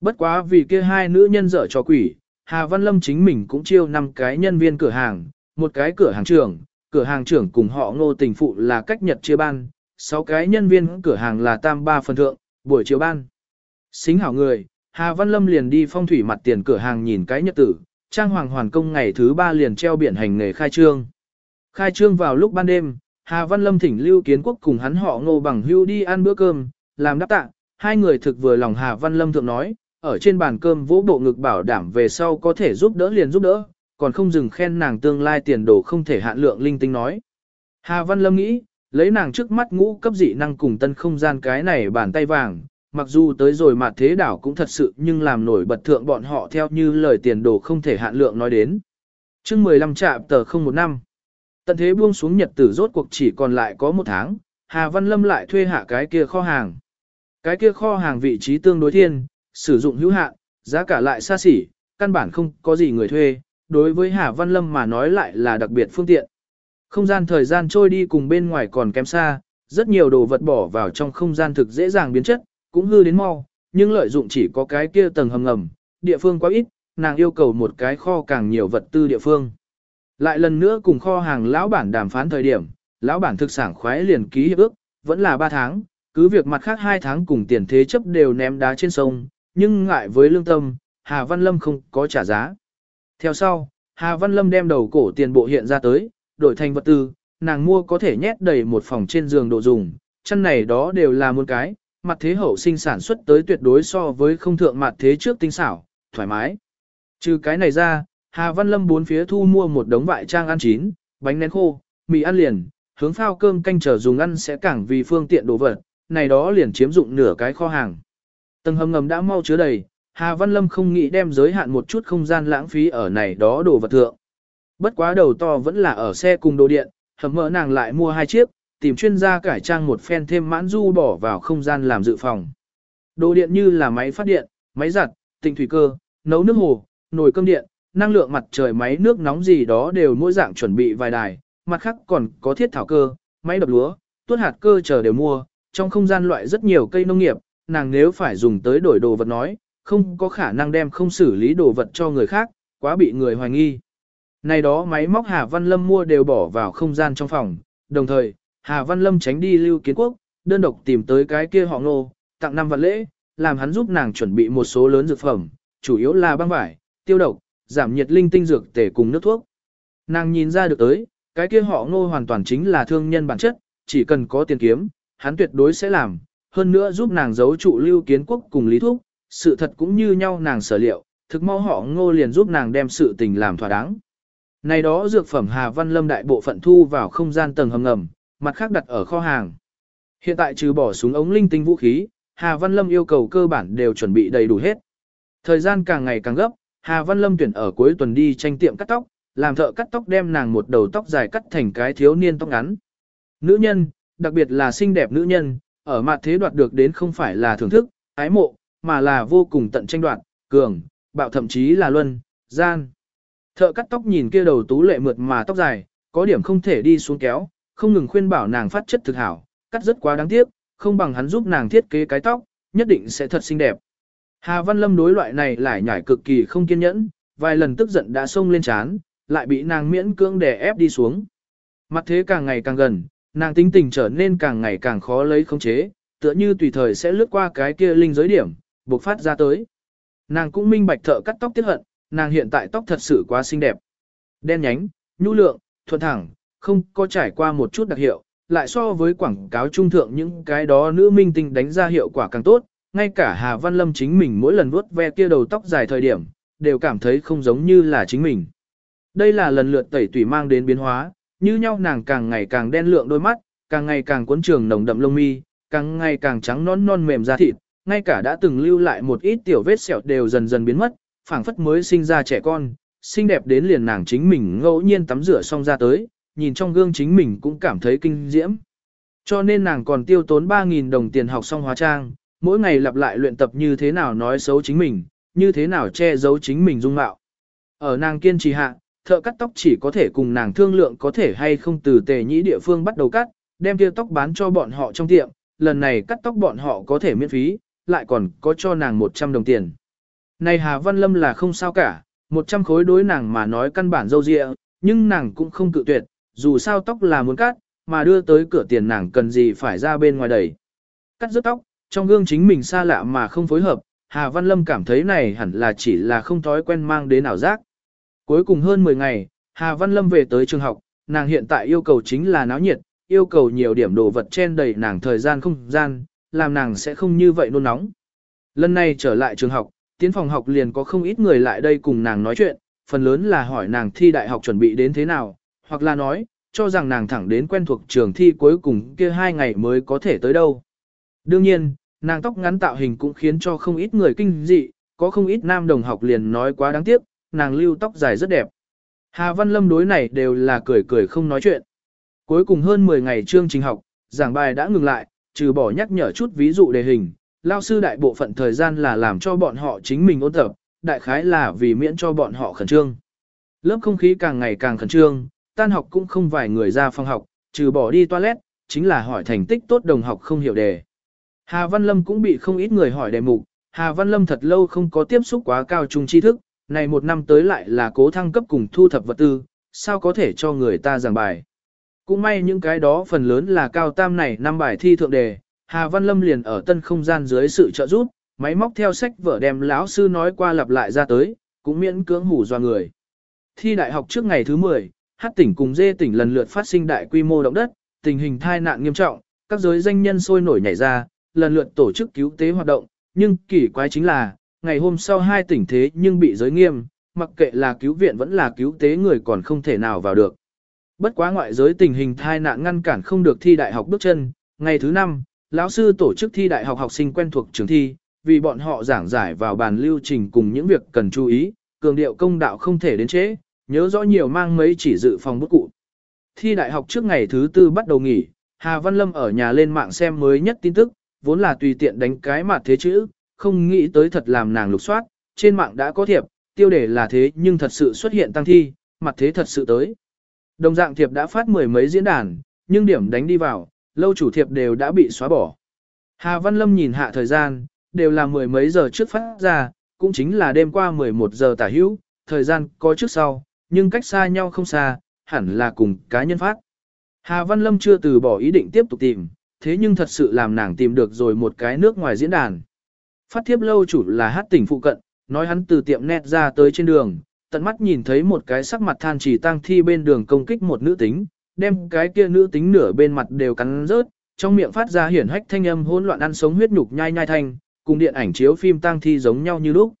Bất quá vì kia hai nữ nhân dở cho quỷ, Hà Văn Lâm chính mình cũng chiêu năm cái nhân viên cửa hàng, một cái cửa hàng trưởng, cửa hàng trưởng cùng họ ngô tình phụ là cách nhật chia ban, sáu cái nhân viên cửa hàng là tam ba phần thượng, buổi chiều ban. Xính hảo người, Hà Văn Lâm liền đi phong thủy mặt tiền cửa hàng nhìn cái nhật tử, trang hoàng hoàn công ngày thứ ba liền treo biển hành nghề khai trương. Khai trương vào lúc ban đêm, Hà Văn Lâm thỉnh Lưu Kiến Quốc cùng hắn họ ngô bằng hưu đi ăn bữa cơm, làm đáp tạ, hai người thực vừa lòng Hà Văn Lâm thượng nói, ở trên bàn cơm vỗ bộ ngực bảo đảm về sau có thể giúp đỡ liền giúp đỡ, còn không dừng khen nàng tương lai tiền đồ không thể hạn lượng linh tinh nói. Hà Văn Lâm nghĩ, lấy nàng trước mắt ngũ cấp dị năng cùng tân không gian cái này bàn tay vàng, mặc dù tới rồi mà thế đảo cũng thật sự nhưng làm nổi bật thượng bọn họ theo như lời tiền đồ không thể hạn lượng nói đến. chương 15 trạm tờ không một năm. Tận thế buông xuống nhật tử rốt cuộc chỉ còn lại có một tháng, Hà Văn Lâm lại thuê hạ cái kia kho hàng. Cái kia kho hàng vị trí tương đối thiên, sử dụng hữu hạn, giá cả lại xa xỉ, căn bản không có gì người thuê, đối với Hà Văn Lâm mà nói lại là đặc biệt phương tiện. Không gian thời gian trôi đi cùng bên ngoài còn kém xa, rất nhiều đồ vật bỏ vào trong không gian thực dễ dàng biến chất, cũng hư đến mau, nhưng lợi dụng chỉ có cái kia tầng hầm ngầm, địa phương quá ít, nàng yêu cầu một cái kho càng nhiều vật tư địa phương. Lại lần nữa cùng kho hàng lão bản đàm phán thời điểm, lão bản thực sản khoái liền ký hiệp ước, vẫn là 3 tháng, cứ việc mặt khác 2 tháng cùng tiền thế chấp đều ném đá trên sông, nhưng ngại với lương tâm, Hà Văn Lâm không có trả giá. Theo sau, Hà Văn Lâm đem đầu cổ tiền bộ hiện ra tới, đổi thành vật tư, nàng mua có thể nhét đầy một phòng trên giường độ dùng, chân này đó đều là một cái, mặt thế hậu sinh sản xuất tới tuyệt đối so với không thượng mặt thế trước tinh xảo, thoải mái. Trừ cái này ra, Hà Văn Lâm bốn phía thu mua một đống vại trang ăn chín, bánh nén khô, mì ăn liền, hướng phao cơm canh chờ dùng ăn sẽ càng vì phương tiện đồ vật, này đó liền chiếm dụng nửa cái kho hàng. Tầng hầm ngầm đã mau chứa đầy, Hà Văn Lâm không nghĩ đem giới hạn một chút không gian lãng phí ở này đó đồ vật thượng. Bất quá đầu to vẫn là ở xe cùng đồ điện, hầm mỡ nàng lại mua hai chiếc, tìm chuyên gia cải trang một phen thêm mãn du bỏ vào không gian làm dự phòng. Đồ điện như là máy phát điện, máy giặt, tinh thủy cơ, nấu nước hồ, nồi cơm điện, năng lượng mặt trời máy nước nóng gì đó đều mỗi dạng chuẩn bị vài đài, mặt khác còn có thiết thảo cơ, máy đập lúa, tuốt hạt cơ chờ đều mua, trong không gian loại rất nhiều cây nông nghiệp, nàng nếu phải dùng tới đổi đồ vật nói, không có khả năng đem không xử lý đồ vật cho người khác, quá bị người hoài nghi. Này đó máy móc Hà Văn Lâm mua đều bỏ vào không gian trong phòng, đồng thời, Hà Văn Lâm tránh đi lưu kiến quốc, đơn độc tìm tới cái kia họ ngô, tặng năm vật lễ, làm hắn giúp nàng chuẩn bị một số lớn dược phẩm, chủ yếu là băng vải, tiêu độc, giảm nhiệt linh tinh dược tể cùng nước thuốc. Nàng nhìn ra được tới, cái kia họ ngô hoàn toàn chính là thương nhân bản chất, chỉ cần có tiền kiếm, hắn tuyệt đối sẽ làm, hơn nữa giúp nàng giấu trụ lưu kiến quốc cùng lý thuốc, sự thật cũng như nhau nàng sở liệu, thực mau họ ngô liền giúp nàng đem sự tình làm thỏa đáng. Này đó dược phẩm Hà Văn Lâm đại bộ phận thu vào không gian tầng hầm ngầm, mặt khác đặt ở kho hàng. Hiện tại trừ bỏ súng ống linh tinh vũ khí, Hà Văn Lâm yêu cầu cơ bản đều chuẩn bị đầy đủ hết. Thời gian càng ngày càng gấp, Hà Văn Lâm tuyển ở cuối tuần đi tranh tiệm cắt tóc, làm thợ cắt tóc đem nàng một đầu tóc dài cắt thành cái thiếu niên tóc ngắn. Nữ nhân, đặc biệt là xinh đẹp nữ nhân, ở mặt thế đoạt được đến không phải là thưởng thức, ái mộ, mà là vô cùng tận tranh đoạt, cường, bạo thậm chí là luân, gian. Thợ cắt tóc nhìn kia đầu tú lệ mượt mà tóc dài, có điểm không thể đi xuống kéo, không ngừng khuyên bảo nàng phát chất thực hảo, cắt rất quá đáng tiếc, không bằng hắn giúp nàng thiết kế cái tóc, nhất định sẽ thật xinh đẹp. Hà Văn Lâm đối loại này lại nhảy cực kỳ không kiên nhẫn, vài lần tức giận đã xông lên chán, lại bị nàng miễn cưỡng đè ép đi xuống. Mặt thế càng ngày càng gần, nàng tính tình trở nên càng ngày càng khó lấy khống chế, tựa như tùy thời sẽ lướt qua cái kia linh giới điểm, buộc phát ra tới. Nàng cũng minh bạch thợ cắt tóc tiết hận, nàng hiện tại tóc thật sự quá xinh đẹp. Đen nhánh, nhu lượng, thuận thẳng, không có trải qua một chút đặc hiệu, lại so với quảng cáo trung thượng những cái đó nữ minh tinh đánh ra hiệu quả càng tốt, ngay cả Hà Văn Lâm chính mình mỗi lần vuốt ve kia đầu tóc dài thời điểm, đều cảm thấy không giống như là chính mình. Đây là lần lượt tẩy tủy mang đến biến hóa, như nhau nàng càng ngày càng đen lượng đôi mắt, càng ngày càng cuốn trường nồng đậm lông mi, càng ngày càng trắng non non mềm da thịt, ngay cả đã từng lưu lại một ít tiểu vết sẹo đều dần dần biến mất, phảng phất mới sinh ra trẻ con, xinh đẹp đến liền nàng chính mình ngẫu nhiên tắm rửa xong ra tới, nhìn trong gương chính mình cũng cảm thấy kinh diễm. Cho nên nàng còn tiêu tốn 3.000 đồng tiền học xong hóa trang, mỗi ngày lặp lại luyện tập như thế nào nói xấu chính mình, như thế nào che giấu chính mình dung mạo. Ở nàng kiên trì hạ, thợ cắt tóc chỉ có thể cùng nàng thương lượng có thể hay không từ tề nhĩ địa phương bắt đầu cắt, đem kia tóc bán cho bọn họ trong tiệm, lần này cắt tóc bọn họ có thể miễn phí, lại còn có cho nàng 100 đồng tiền. Này Hà Văn Lâm là không sao cả, 100 khối đối nàng mà nói căn bản dâu dịa, nhưng nàng cũng không cự tuyệt, dù sao tóc là muốn cắt, mà đưa tới cửa tiền nàng cần gì phải ra bên ngoài đẩy. Cắt rớt tóc, trong gương chính mình xa lạ mà không phối hợp, Hà Văn Lâm cảm thấy này hẳn là chỉ là không thói quen mang đến ảo giác. Cuối cùng hơn 10 ngày, Hà Văn Lâm về tới trường học, nàng hiện tại yêu cầu chính là náo nhiệt, yêu cầu nhiều điểm đồ vật chen đầy nàng thời gian không gian, làm nàng sẽ không như vậy nôn nóng. Lần này trở lại trường học, tiến phòng học liền có không ít người lại đây cùng nàng nói chuyện, phần lớn là hỏi nàng thi đại học chuẩn bị đến thế nào, hoặc là nói, cho rằng nàng thẳng đến quen thuộc trường thi cuối cùng kia hai ngày mới có thể tới đâu. Đương nhiên, nàng tóc ngắn tạo hình cũng khiến cho không ít người kinh dị, có không ít nam đồng học liền nói quá đáng tiếc, nàng lưu tóc dài rất đẹp. Hà Văn Lâm đối này đều là cười cười không nói chuyện. Cuối cùng hơn 10 ngày chương trình học, giảng bài đã ngừng lại, trừ bỏ nhắc nhở chút ví dụ đề hình, lao sư đại bộ phận thời gian là làm cho bọn họ chính mình ôn tập, đại khái là vì miễn cho bọn họ khẩn trương. Lớp không khí càng ngày càng khẩn trương, tan học cũng không vài người ra phòng học, trừ bỏ đi toilet, chính là hỏi thành tích tốt đồng học không hiểu đề. Hà Văn Lâm cũng bị không ít người hỏi đề mục, Hà Văn Lâm thật lâu không có tiếp xúc quá cao trung tri thức, này một năm tới lại là cố thăng cấp cùng thu thập vật tư, sao có thể cho người ta giảng bài. Cũng may những cái đó phần lớn là cao tam này năm bài thi thượng đề, Hà Văn Lâm liền ở tân không gian dưới sự trợ giúp, máy móc theo sách vở đem lão sư nói qua lặp lại ra tới, cũng miễn cưỡng hủ do người. Thi đại học trước ngày thứ 10, Hát tỉnh cùng Dê tỉnh lần lượt phát sinh đại quy mô động đất, tình hình thai nạn nghiêm trọng, các giới danh nhân sôi nổi nhảy ra, lần lượt tổ chức cứu tế hoạt động, nhưng kỳ quái chính là, ngày hôm sau hai tỉnh thế nhưng bị giới nghiêm, mặc kệ là cứu viện vẫn là cứu tế người còn không thể nào vào được. Bất quá ngoại giới tình hình thai nạn ngăn cản không được thi đại học bước chân, ngày thứ năm, lão sư tổ chức thi đại học học sinh quen thuộc trường thi, vì bọn họ giảng giải vào bàn lưu trình cùng những việc cần chú ý, cường điệu công đạo không thể đến chế, nhớ rõ nhiều mang mấy chỉ dự phòng bút cụ. Thi đại học trước ngày thứ tư bắt đầu nghỉ, Hà Văn Lâm ở nhà lên mạng xem mới nhất tin tức, vốn là tùy tiện đánh cái mặt thế chữ, không nghĩ tới thật làm nàng lục soát, trên mạng đã có thiệp, tiêu đề là thế nhưng thật sự xuất hiện tăng thi, mặt thế thật sự tới. Đồng dạng thiệp đã phát mười mấy diễn đàn, nhưng điểm đánh đi vào, lâu chủ thiệp đều đã bị xóa bỏ. Hà Văn Lâm nhìn hạ thời gian, đều là mười mấy giờ trước phát ra, cũng chính là đêm qua 11 giờ tả hữu, thời gian có trước sau, nhưng cách xa nhau không xa, hẳn là cùng cá nhân phát. Hà Văn Lâm chưa từ bỏ ý định tiếp tục tìm, thế nhưng thật sự làm nàng tìm được rồi một cái nước ngoài diễn đàn. Phát thiếp lâu chủ là hát tỉnh phụ cận, nói hắn từ tiệm net ra tới trên đường, tận mắt nhìn thấy một cái sắc mặt than chỉ tăng thi bên đường công kích một nữ tính, đem cái kia nữ tính nửa bên mặt đều cắn rớt, trong miệng phát ra hiển hách thanh âm hỗn loạn ăn sống huyết nhục nhai nhai thanh, cùng điện ảnh chiếu phim tang thi giống nhau như lúc.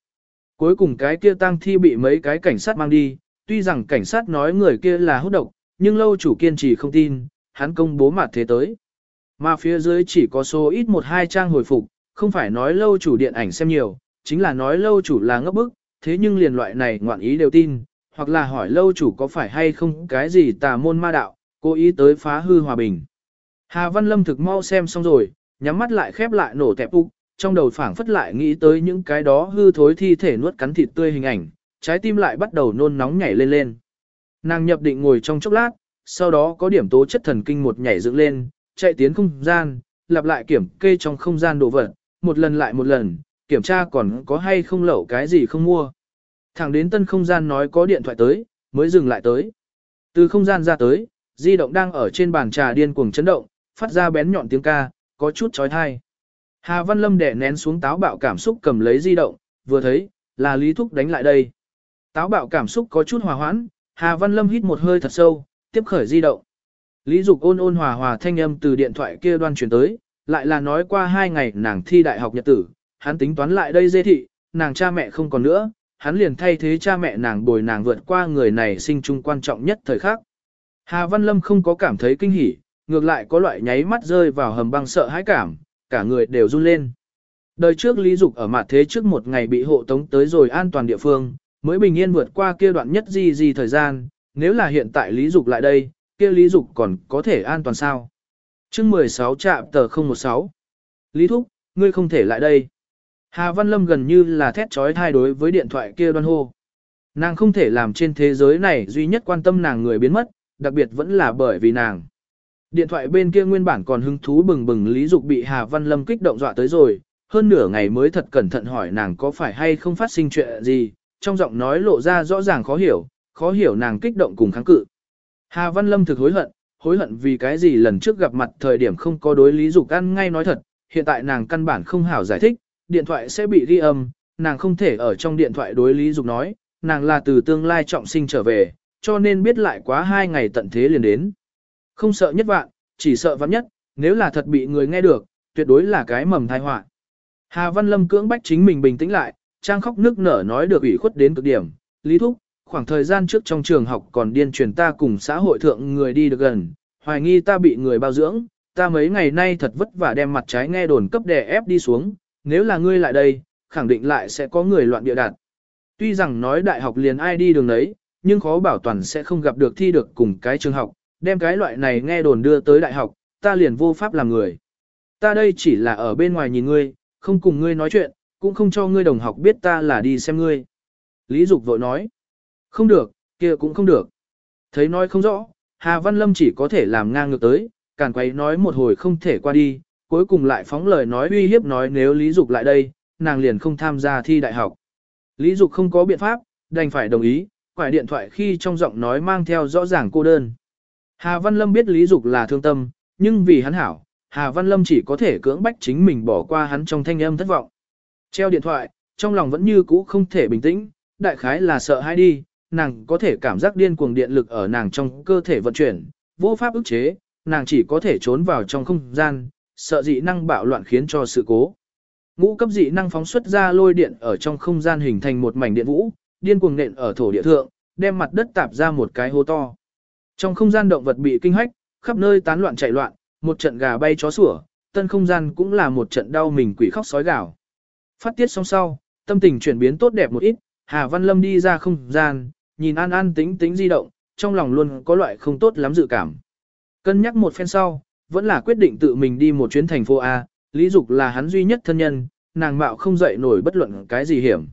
Cuối cùng cái kia tang thi bị mấy cái cảnh sát mang đi, tuy rằng cảnh sát nói người kia là hút độc, nhưng lâu chủ kiên trì không tin, hắn công bố mặt thế tới. Mà phía dưới chỉ có số ít một hai trang hồi phục, không phải nói lâu chủ điện ảnh xem nhiều, chính là nói lâu chủ là ngốc bức, thế nhưng liền loại này ngoạn ý đều tin, hoặc là hỏi lâu chủ có phải hay không cái gì tà môn ma đạo, cố ý tới phá hư hòa bình. Hà Văn Lâm thực mau xem xong rồi, nhắm mắt lại khép lại nổ tẹp úc, trong đầu phảng phất lại nghĩ tới những cái đó hư thối thi thể nuốt cắn thịt tươi hình ảnh, trái tim lại bắt đầu nôn nóng nhảy lên lên. Nàng nhập định ngồi trong chốc lát, sau đó có điểm tố chất thần kinh một nhảy dựng lên, chạy tiến không gian, lặp lại kiểm kê trong không gian đồ vật, một lần lại một lần, kiểm tra còn có hay không lẩu cái gì không mua. Thẳng đến tân không gian nói có điện thoại tới, mới dừng lại tới. Từ không gian ra tới, di động đang ở trên bàn trà điên cuồng chấn động, phát ra bén nhọn tiếng ca, có chút chói tai. Hà Văn Lâm đè nén xuống táo bạo cảm xúc cầm lấy di động, vừa thấy, là Lý Thúc đánh lại đây. Táo bạo cảm xúc có chút hòa hoãn, Hà Văn Lâm hít một hơi thật sâu, tiếp khởi di động. Lý Dục ôn ôn hòa hòa thanh âm từ điện thoại kia đoan truyền tới, lại là nói qua hai ngày nàng thi đại học nhật tử, hắn tính toán lại đây dê thị, nàng cha mẹ không còn nữa, hắn liền thay thế cha mẹ nàng bồi nàng vượt qua người này sinh chung quan trọng nhất thời khắc. Hà Văn Lâm không có cảm thấy kinh hỉ, ngược lại có loại nháy mắt rơi vào hầm băng sợ hãi cảm, cả người đều run lên. Đời trước Lý Dục ở mặt thế trước một ngày bị hộ tống tới rồi an toàn địa phương, mới bình yên vượt qua kia đoạn nhất gì gì thời gian, nếu là hiện tại Lý Dục lại đây, kia Lý Dục còn có thể an toàn sao? chương 16 trạm tờ 016 Lý Thúc, ngươi không thể lại đây. Hà Văn Lâm gần như là thét trói thai đối với điện thoại kia đoan hô. Nàng không thể làm trên thế giới này duy nhất quan tâm nàng người biến mất, đặc biệt vẫn là bởi vì nàng. Điện thoại bên kia nguyên bản còn hứng thú bừng bừng Lý Dục bị Hà Văn Lâm kích động dọa tới rồi, hơn nửa ngày mới thật cẩn thận hỏi nàng có phải hay không phát sinh chuyện gì, trong giọng nói lộ ra rõ ràng khó hiểu, khó hiểu nàng kích động cùng kháng cự. Hà Văn Lâm thực hối hận, hối hận vì cái gì lần trước gặp mặt thời điểm không có đối lý dục ăn ngay nói thật, hiện tại nàng căn bản không hảo giải thích, điện thoại sẽ bị ghi âm, nàng không thể ở trong điện thoại đối lý dục nói, nàng là từ tương lai trọng sinh trở về, cho nên biết lại quá hai ngày tận thế liền đến. Không sợ nhất vạn, chỉ sợ vạn nhất, nếu là thật bị người nghe được, tuyệt đối là cái mầm tai họa. Hà Văn Lâm cưỡng bách chính mình bình tĩnh lại, trang khóc nước nở nói được ủy khuất đến cực điểm, lý thúc, khoảng thời gian trước trong trường học còn điên truyền ta cùng xã hội thượng người đi được gần, hoài nghi ta bị người bao dưỡng, ta mấy ngày nay thật vất vả đem mặt trái nghe đồn cấp đè ép đi xuống, nếu là ngươi lại đây, khẳng định lại sẽ có người loạn địa đạt. Tuy rằng nói đại học liền ai đi đường đấy, nhưng khó bảo toàn sẽ không gặp được thi được cùng cái trường học, đem cái loại này nghe đồn đưa tới đại học, ta liền vô pháp làm người. Ta đây chỉ là ở bên ngoài nhìn ngươi, không cùng ngươi nói chuyện, cũng không cho ngươi đồng học biết ta là đi xem ngươi. Lý Dục vội nói, không được, kia cũng không được. Thấy nói không rõ, Hà Văn Lâm chỉ có thể làm ngang ngược tới, càng quay nói một hồi không thể qua đi, cuối cùng lại phóng lời nói uy hiếp nói nếu Lý Dục lại đây, nàng liền không tham gia thi đại học. Lý Dục không có biện pháp, đành phải đồng ý, quải điện thoại khi trong giọng nói mang theo rõ ràng cô đơn. Hà Văn Lâm biết Lý Dục là thương tâm, nhưng vì hắn hảo, Hà Văn Lâm chỉ có thể cưỡng bách chính mình bỏ qua hắn trong thanh âm thất vọng. Treo điện thoại, trong lòng vẫn như cũ không thể bình tĩnh, đại khái là sợ hãi đi, nàng có thể cảm giác điên cuồng điện lực ở nàng trong cơ thể vận chuyển, vô pháp ức chế, nàng chỉ có thể trốn vào trong không gian, sợ dị năng bạo loạn khiến cho sự cố. Ngũ cấp dị năng phóng xuất ra lôi điện ở trong không gian hình thành một mảnh điện vũ, điên cuồng nện ở thổ địa thượng, đem mặt đất tạp ra một cái hố to. Trong không gian động vật bị kinh hách, khắp nơi tán loạn chạy loạn, một trận gà bay chó sủa, tân không gian cũng là một trận đau mình quỷ khóc sói gào. Phát tiết xong sau, tâm tình chuyển biến tốt đẹp một ít, Hà Văn Lâm đi ra không gian, nhìn an an tính tính di động, trong lòng luôn có loại không tốt lắm dự cảm. Cân nhắc một phen sau, vẫn là quyết định tự mình đi một chuyến thành phố A, Lý Dục là hắn duy nhất thân nhân, nàng mạo không dậy nổi bất luận cái gì hiểm.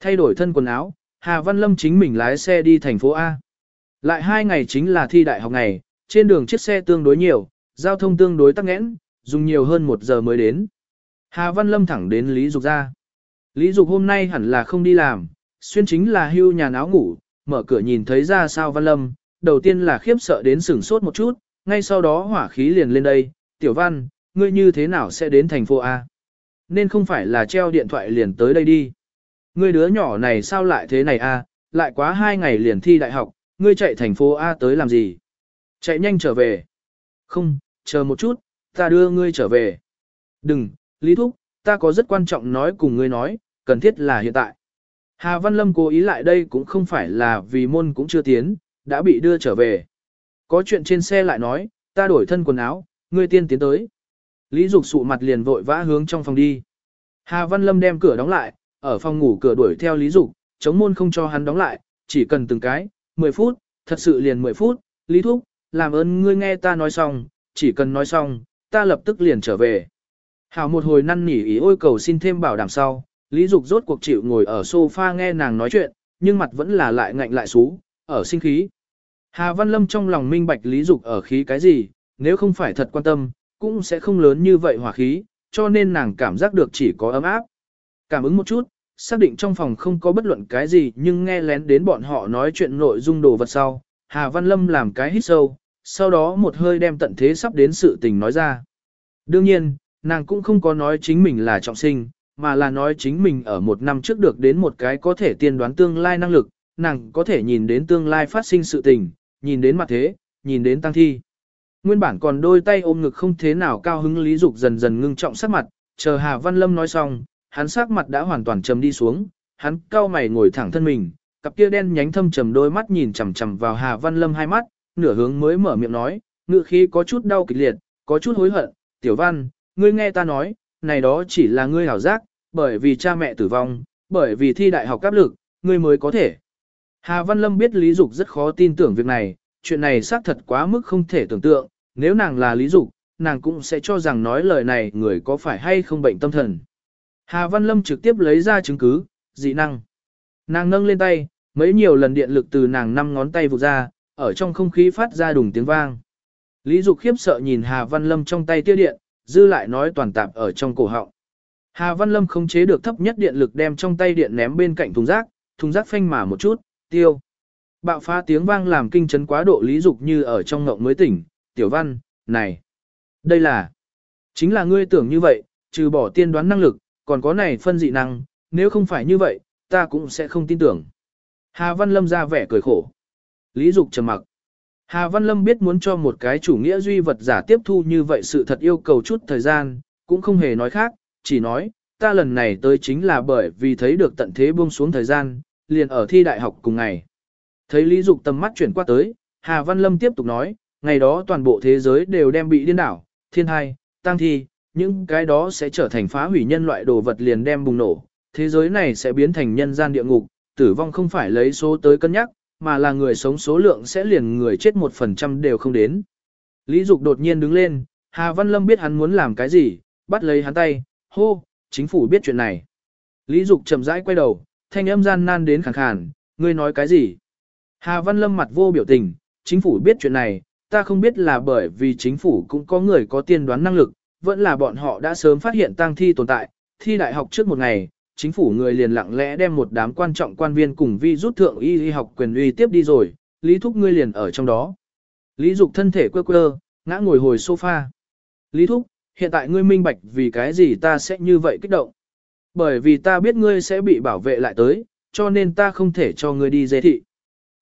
Thay đổi thân quần áo, Hà Văn Lâm chính mình lái xe đi thành phố A. Lại hai ngày chính là thi đại học ngày, trên đường chiếc xe tương đối nhiều, giao thông tương đối tắc nghẽn, dùng nhiều hơn một giờ mới đến. Hà Văn Lâm thẳng đến Lý Dục ra. Lý Dục hôm nay hẳn là không đi làm, xuyên chính là hưu nhà áo ngủ, mở cửa nhìn thấy ra sao Văn Lâm, đầu tiên là khiếp sợ đến sửng sốt một chút, ngay sau đó hỏa khí liền lên đây, Tiểu Văn, ngươi như thế nào sẽ đến thành phố A? Nên không phải là treo điện thoại liền tới đây đi. Ngươi đứa nhỏ này sao lại thế này A, lại quá hai ngày liền thi đại học, ngươi chạy thành phố A tới làm gì? Chạy nhanh trở về. Không, chờ một chút, ta đưa ngươi trở về. Đừng, Lý Thúc, ta có rất quan trọng nói cùng ngươi nói, cần thiết là hiện tại. Hà Văn Lâm cố ý lại đây cũng không phải là vì môn cũng chưa tiến, đã bị đưa trở về. Có chuyện trên xe lại nói, ta đổi thân quần áo, ngươi tiên tiến tới. Lý Dục sụ mặt liền vội vã hướng trong phòng đi. Hà Văn Lâm đem cửa đóng lại, ở phòng ngủ cửa đuổi theo Lý Dục, chống môn không cho hắn đóng lại, chỉ cần từng cái, 10 phút, thật sự liền 10 phút, Lý Thúc, làm ơn ngươi nghe ta nói xong, chỉ cần nói xong, ta lập tức liền trở về. Hảo một hồi năn nỉ ý ôi cầu xin thêm bảo đảm sau, Lý Dục rốt cuộc chịu ngồi ở sofa nghe nàng nói chuyện, nhưng mặt vẫn là lại ngạnh lại xú, ở sinh khí. Hà Văn Lâm trong lòng minh bạch Lý Dục ở khí cái gì, nếu không phải thật quan tâm, cũng sẽ không lớn như vậy hỏa khí, cho nên nàng cảm giác được chỉ có ấm áp. Cảm ứng một chút, xác định trong phòng không có bất luận cái gì nhưng nghe lén đến bọn họ nói chuyện nội dung đồ vật sau. Hà Văn Lâm làm cái hít sâu, sau đó một hơi đem tận thế sắp đến sự tình nói ra. Đương nhiên, nàng cũng không có nói chính mình là trọng sinh, mà là nói chính mình ở một năm trước được đến một cái có thể tiên đoán tương lai năng lực, nàng có thể nhìn đến tương lai phát sinh sự tình, nhìn đến mặt thế, nhìn đến tăng thi. Nguyên bản còn đôi tay ôm ngực không thế nào cao hứng lý dục dần dần ngưng trọng sắc mặt, chờ Hà Văn Lâm nói xong, hắn sắc mặt đã hoàn toàn trầm đi xuống, hắn cao mày ngồi thẳng thân mình, cặp kia đen nhánh thâm trầm đôi mắt nhìn chằm chằm vào Hà Văn Lâm hai mắt, nửa hướng mới mở miệng nói, ngự khí có chút đau kịch liệt, có chút hối hận, "Tiểu Văn, ngươi nghe ta nói, này đó chỉ là ngươi hảo giác, bởi vì cha mẹ tử vong, bởi vì thi đại học áp lực, ngươi mới có thể. Hà Văn Lâm biết Lý Dục rất khó tin tưởng việc này, chuyện này xác thật quá mức không thể tưởng tượng, nếu nàng là Lý Dục, nàng cũng sẽ cho rằng nói lời này người có phải hay không bệnh tâm thần. Hà Văn Lâm trực tiếp lấy ra chứng cứ, dị năng. Nàng nâng lên tay, mấy nhiều lần điện lực từ nàng năm ngón tay vụt ra, ở trong không khí phát ra đùng tiếng vang. Lý Dục khiếp sợ nhìn Hà Văn Lâm trong tay tiêu điện, dư lại nói toàn tạp ở trong cổ họng. Hà Văn Lâm không chế được thấp nhất điện lực đem trong tay điện ném bên cạnh thùng rác, thùng rác phanh mà một chút, tiêu. Bạo phá tiếng vang làm kinh chấn quá độ Lý Dục như ở trong ngộng mới tỉnh, tiểu văn, này, đây là, chính là ngươi tưởng như vậy, trừ bỏ tiên đoán năng lực, còn có này phân dị năng, nếu không phải như vậy, ta cũng sẽ không tin tưởng. Hà Văn Lâm ra vẻ cười khổ. Lý Dục trầm mặc. Hà Văn Lâm biết muốn cho một cái chủ nghĩa duy vật giả tiếp thu như vậy sự thật yêu cầu chút thời gian, cũng không hề nói khác, chỉ nói, ta lần này tới chính là bởi vì thấy được tận thế buông xuống thời gian, liền ở thi đại học cùng ngày. Thấy Lý Dục tầm mắt chuyển qua tới, Hà Văn Lâm tiếp tục nói, ngày đó toàn bộ thế giới đều đem bị điên đảo, thiên thai, tăng thi, những cái đó sẽ trở thành phá hủy nhân loại đồ vật liền đem bùng nổ, thế giới này sẽ biến thành nhân gian địa ngục, tử vong không phải lấy số tới cân nhắc, mà là người sống số lượng sẽ liền người chết một phần trăm đều không đến. Lý Dục đột nhiên đứng lên, Hà Văn Lâm biết hắn muốn làm cái gì, bắt lấy hắn tay, hô, chính phủ biết chuyện này. Lý Dục chậm rãi quay đầu, thanh âm gian nan đến khàn khàn, ngươi nói cái gì? Hà Văn Lâm mặt vô biểu tình, chính phủ biết chuyện này, ta không biết là bởi vì chính phủ cũng có người có tiên đoán năng lực, vẫn là bọn họ đã sớm phát hiện tang thi tồn tại, thi đại học trước một ngày, chính phủ người liền lặng lẽ đem một đám quan trọng quan viên cùng vi rút thượng y y học quyền uy tiếp đi rồi, Lý Thúc ngươi liền ở trong đó. Lý Dục thân thể quơ quơ, ngã ngồi hồi sofa. Lý Thúc, hiện tại ngươi minh bạch vì cái gì ta sẽ như vậy kích động. Bởi vì ta biết ngươi sẽ bị bảo vệ lại tới, cho nên ta không thể cho ngươi đi dê thị.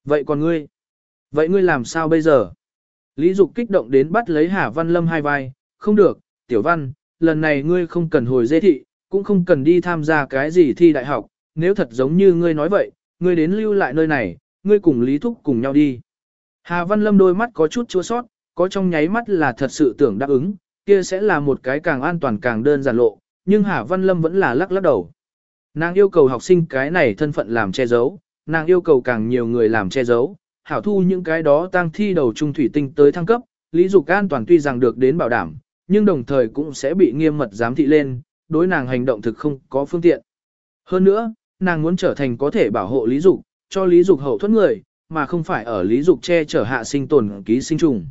Vậy còn ngươi? Vậy ngươi làm sao bây giờ? Lý Dục kích động đến bắt lấy Hà Văn Lâm hai vai, không được, Tiểu Văn, lần này ngươi không cần hồi dê thị, cũng không cần đi tham gia cái gì thi đại học, nếu thật giống như ngươi nói vậy, ngươi đến lưu lại nơi này, ngươi cùng Lý Thúc cùng nhau đi. Hà Văn Lâm đôi mắt có chút chua sót, có trong nháy mắt là thật sự tưởng đáp ứng, kia sẽ là một cái càng an toàn càng đơn giản lộ, nhưng Hà Văn Lâm vẫn là lắc lắc đầu. Nàng yêu cầu học sinh cái này thân phận làm che giấu, nàng yêu cầu càng nhiều người làm che giấu, hảo thu những cái đó tăng thi đầu trung thủy tinh tới thăng cấp, lý dục an toàn tuy rằng được đến bảo đảm, nhưng đồng thời cũng sẽ bị nghiêm mật giám thị lên, đối nàng hành động thực không có phương tiện. Hơn nữa, nàng muốn trở thành có thể bảo hộ lý dục, cho lý dục hậu thuẫn người, mà không phải ở lý dục che chở hạ sinh tồn ký sinh trùng.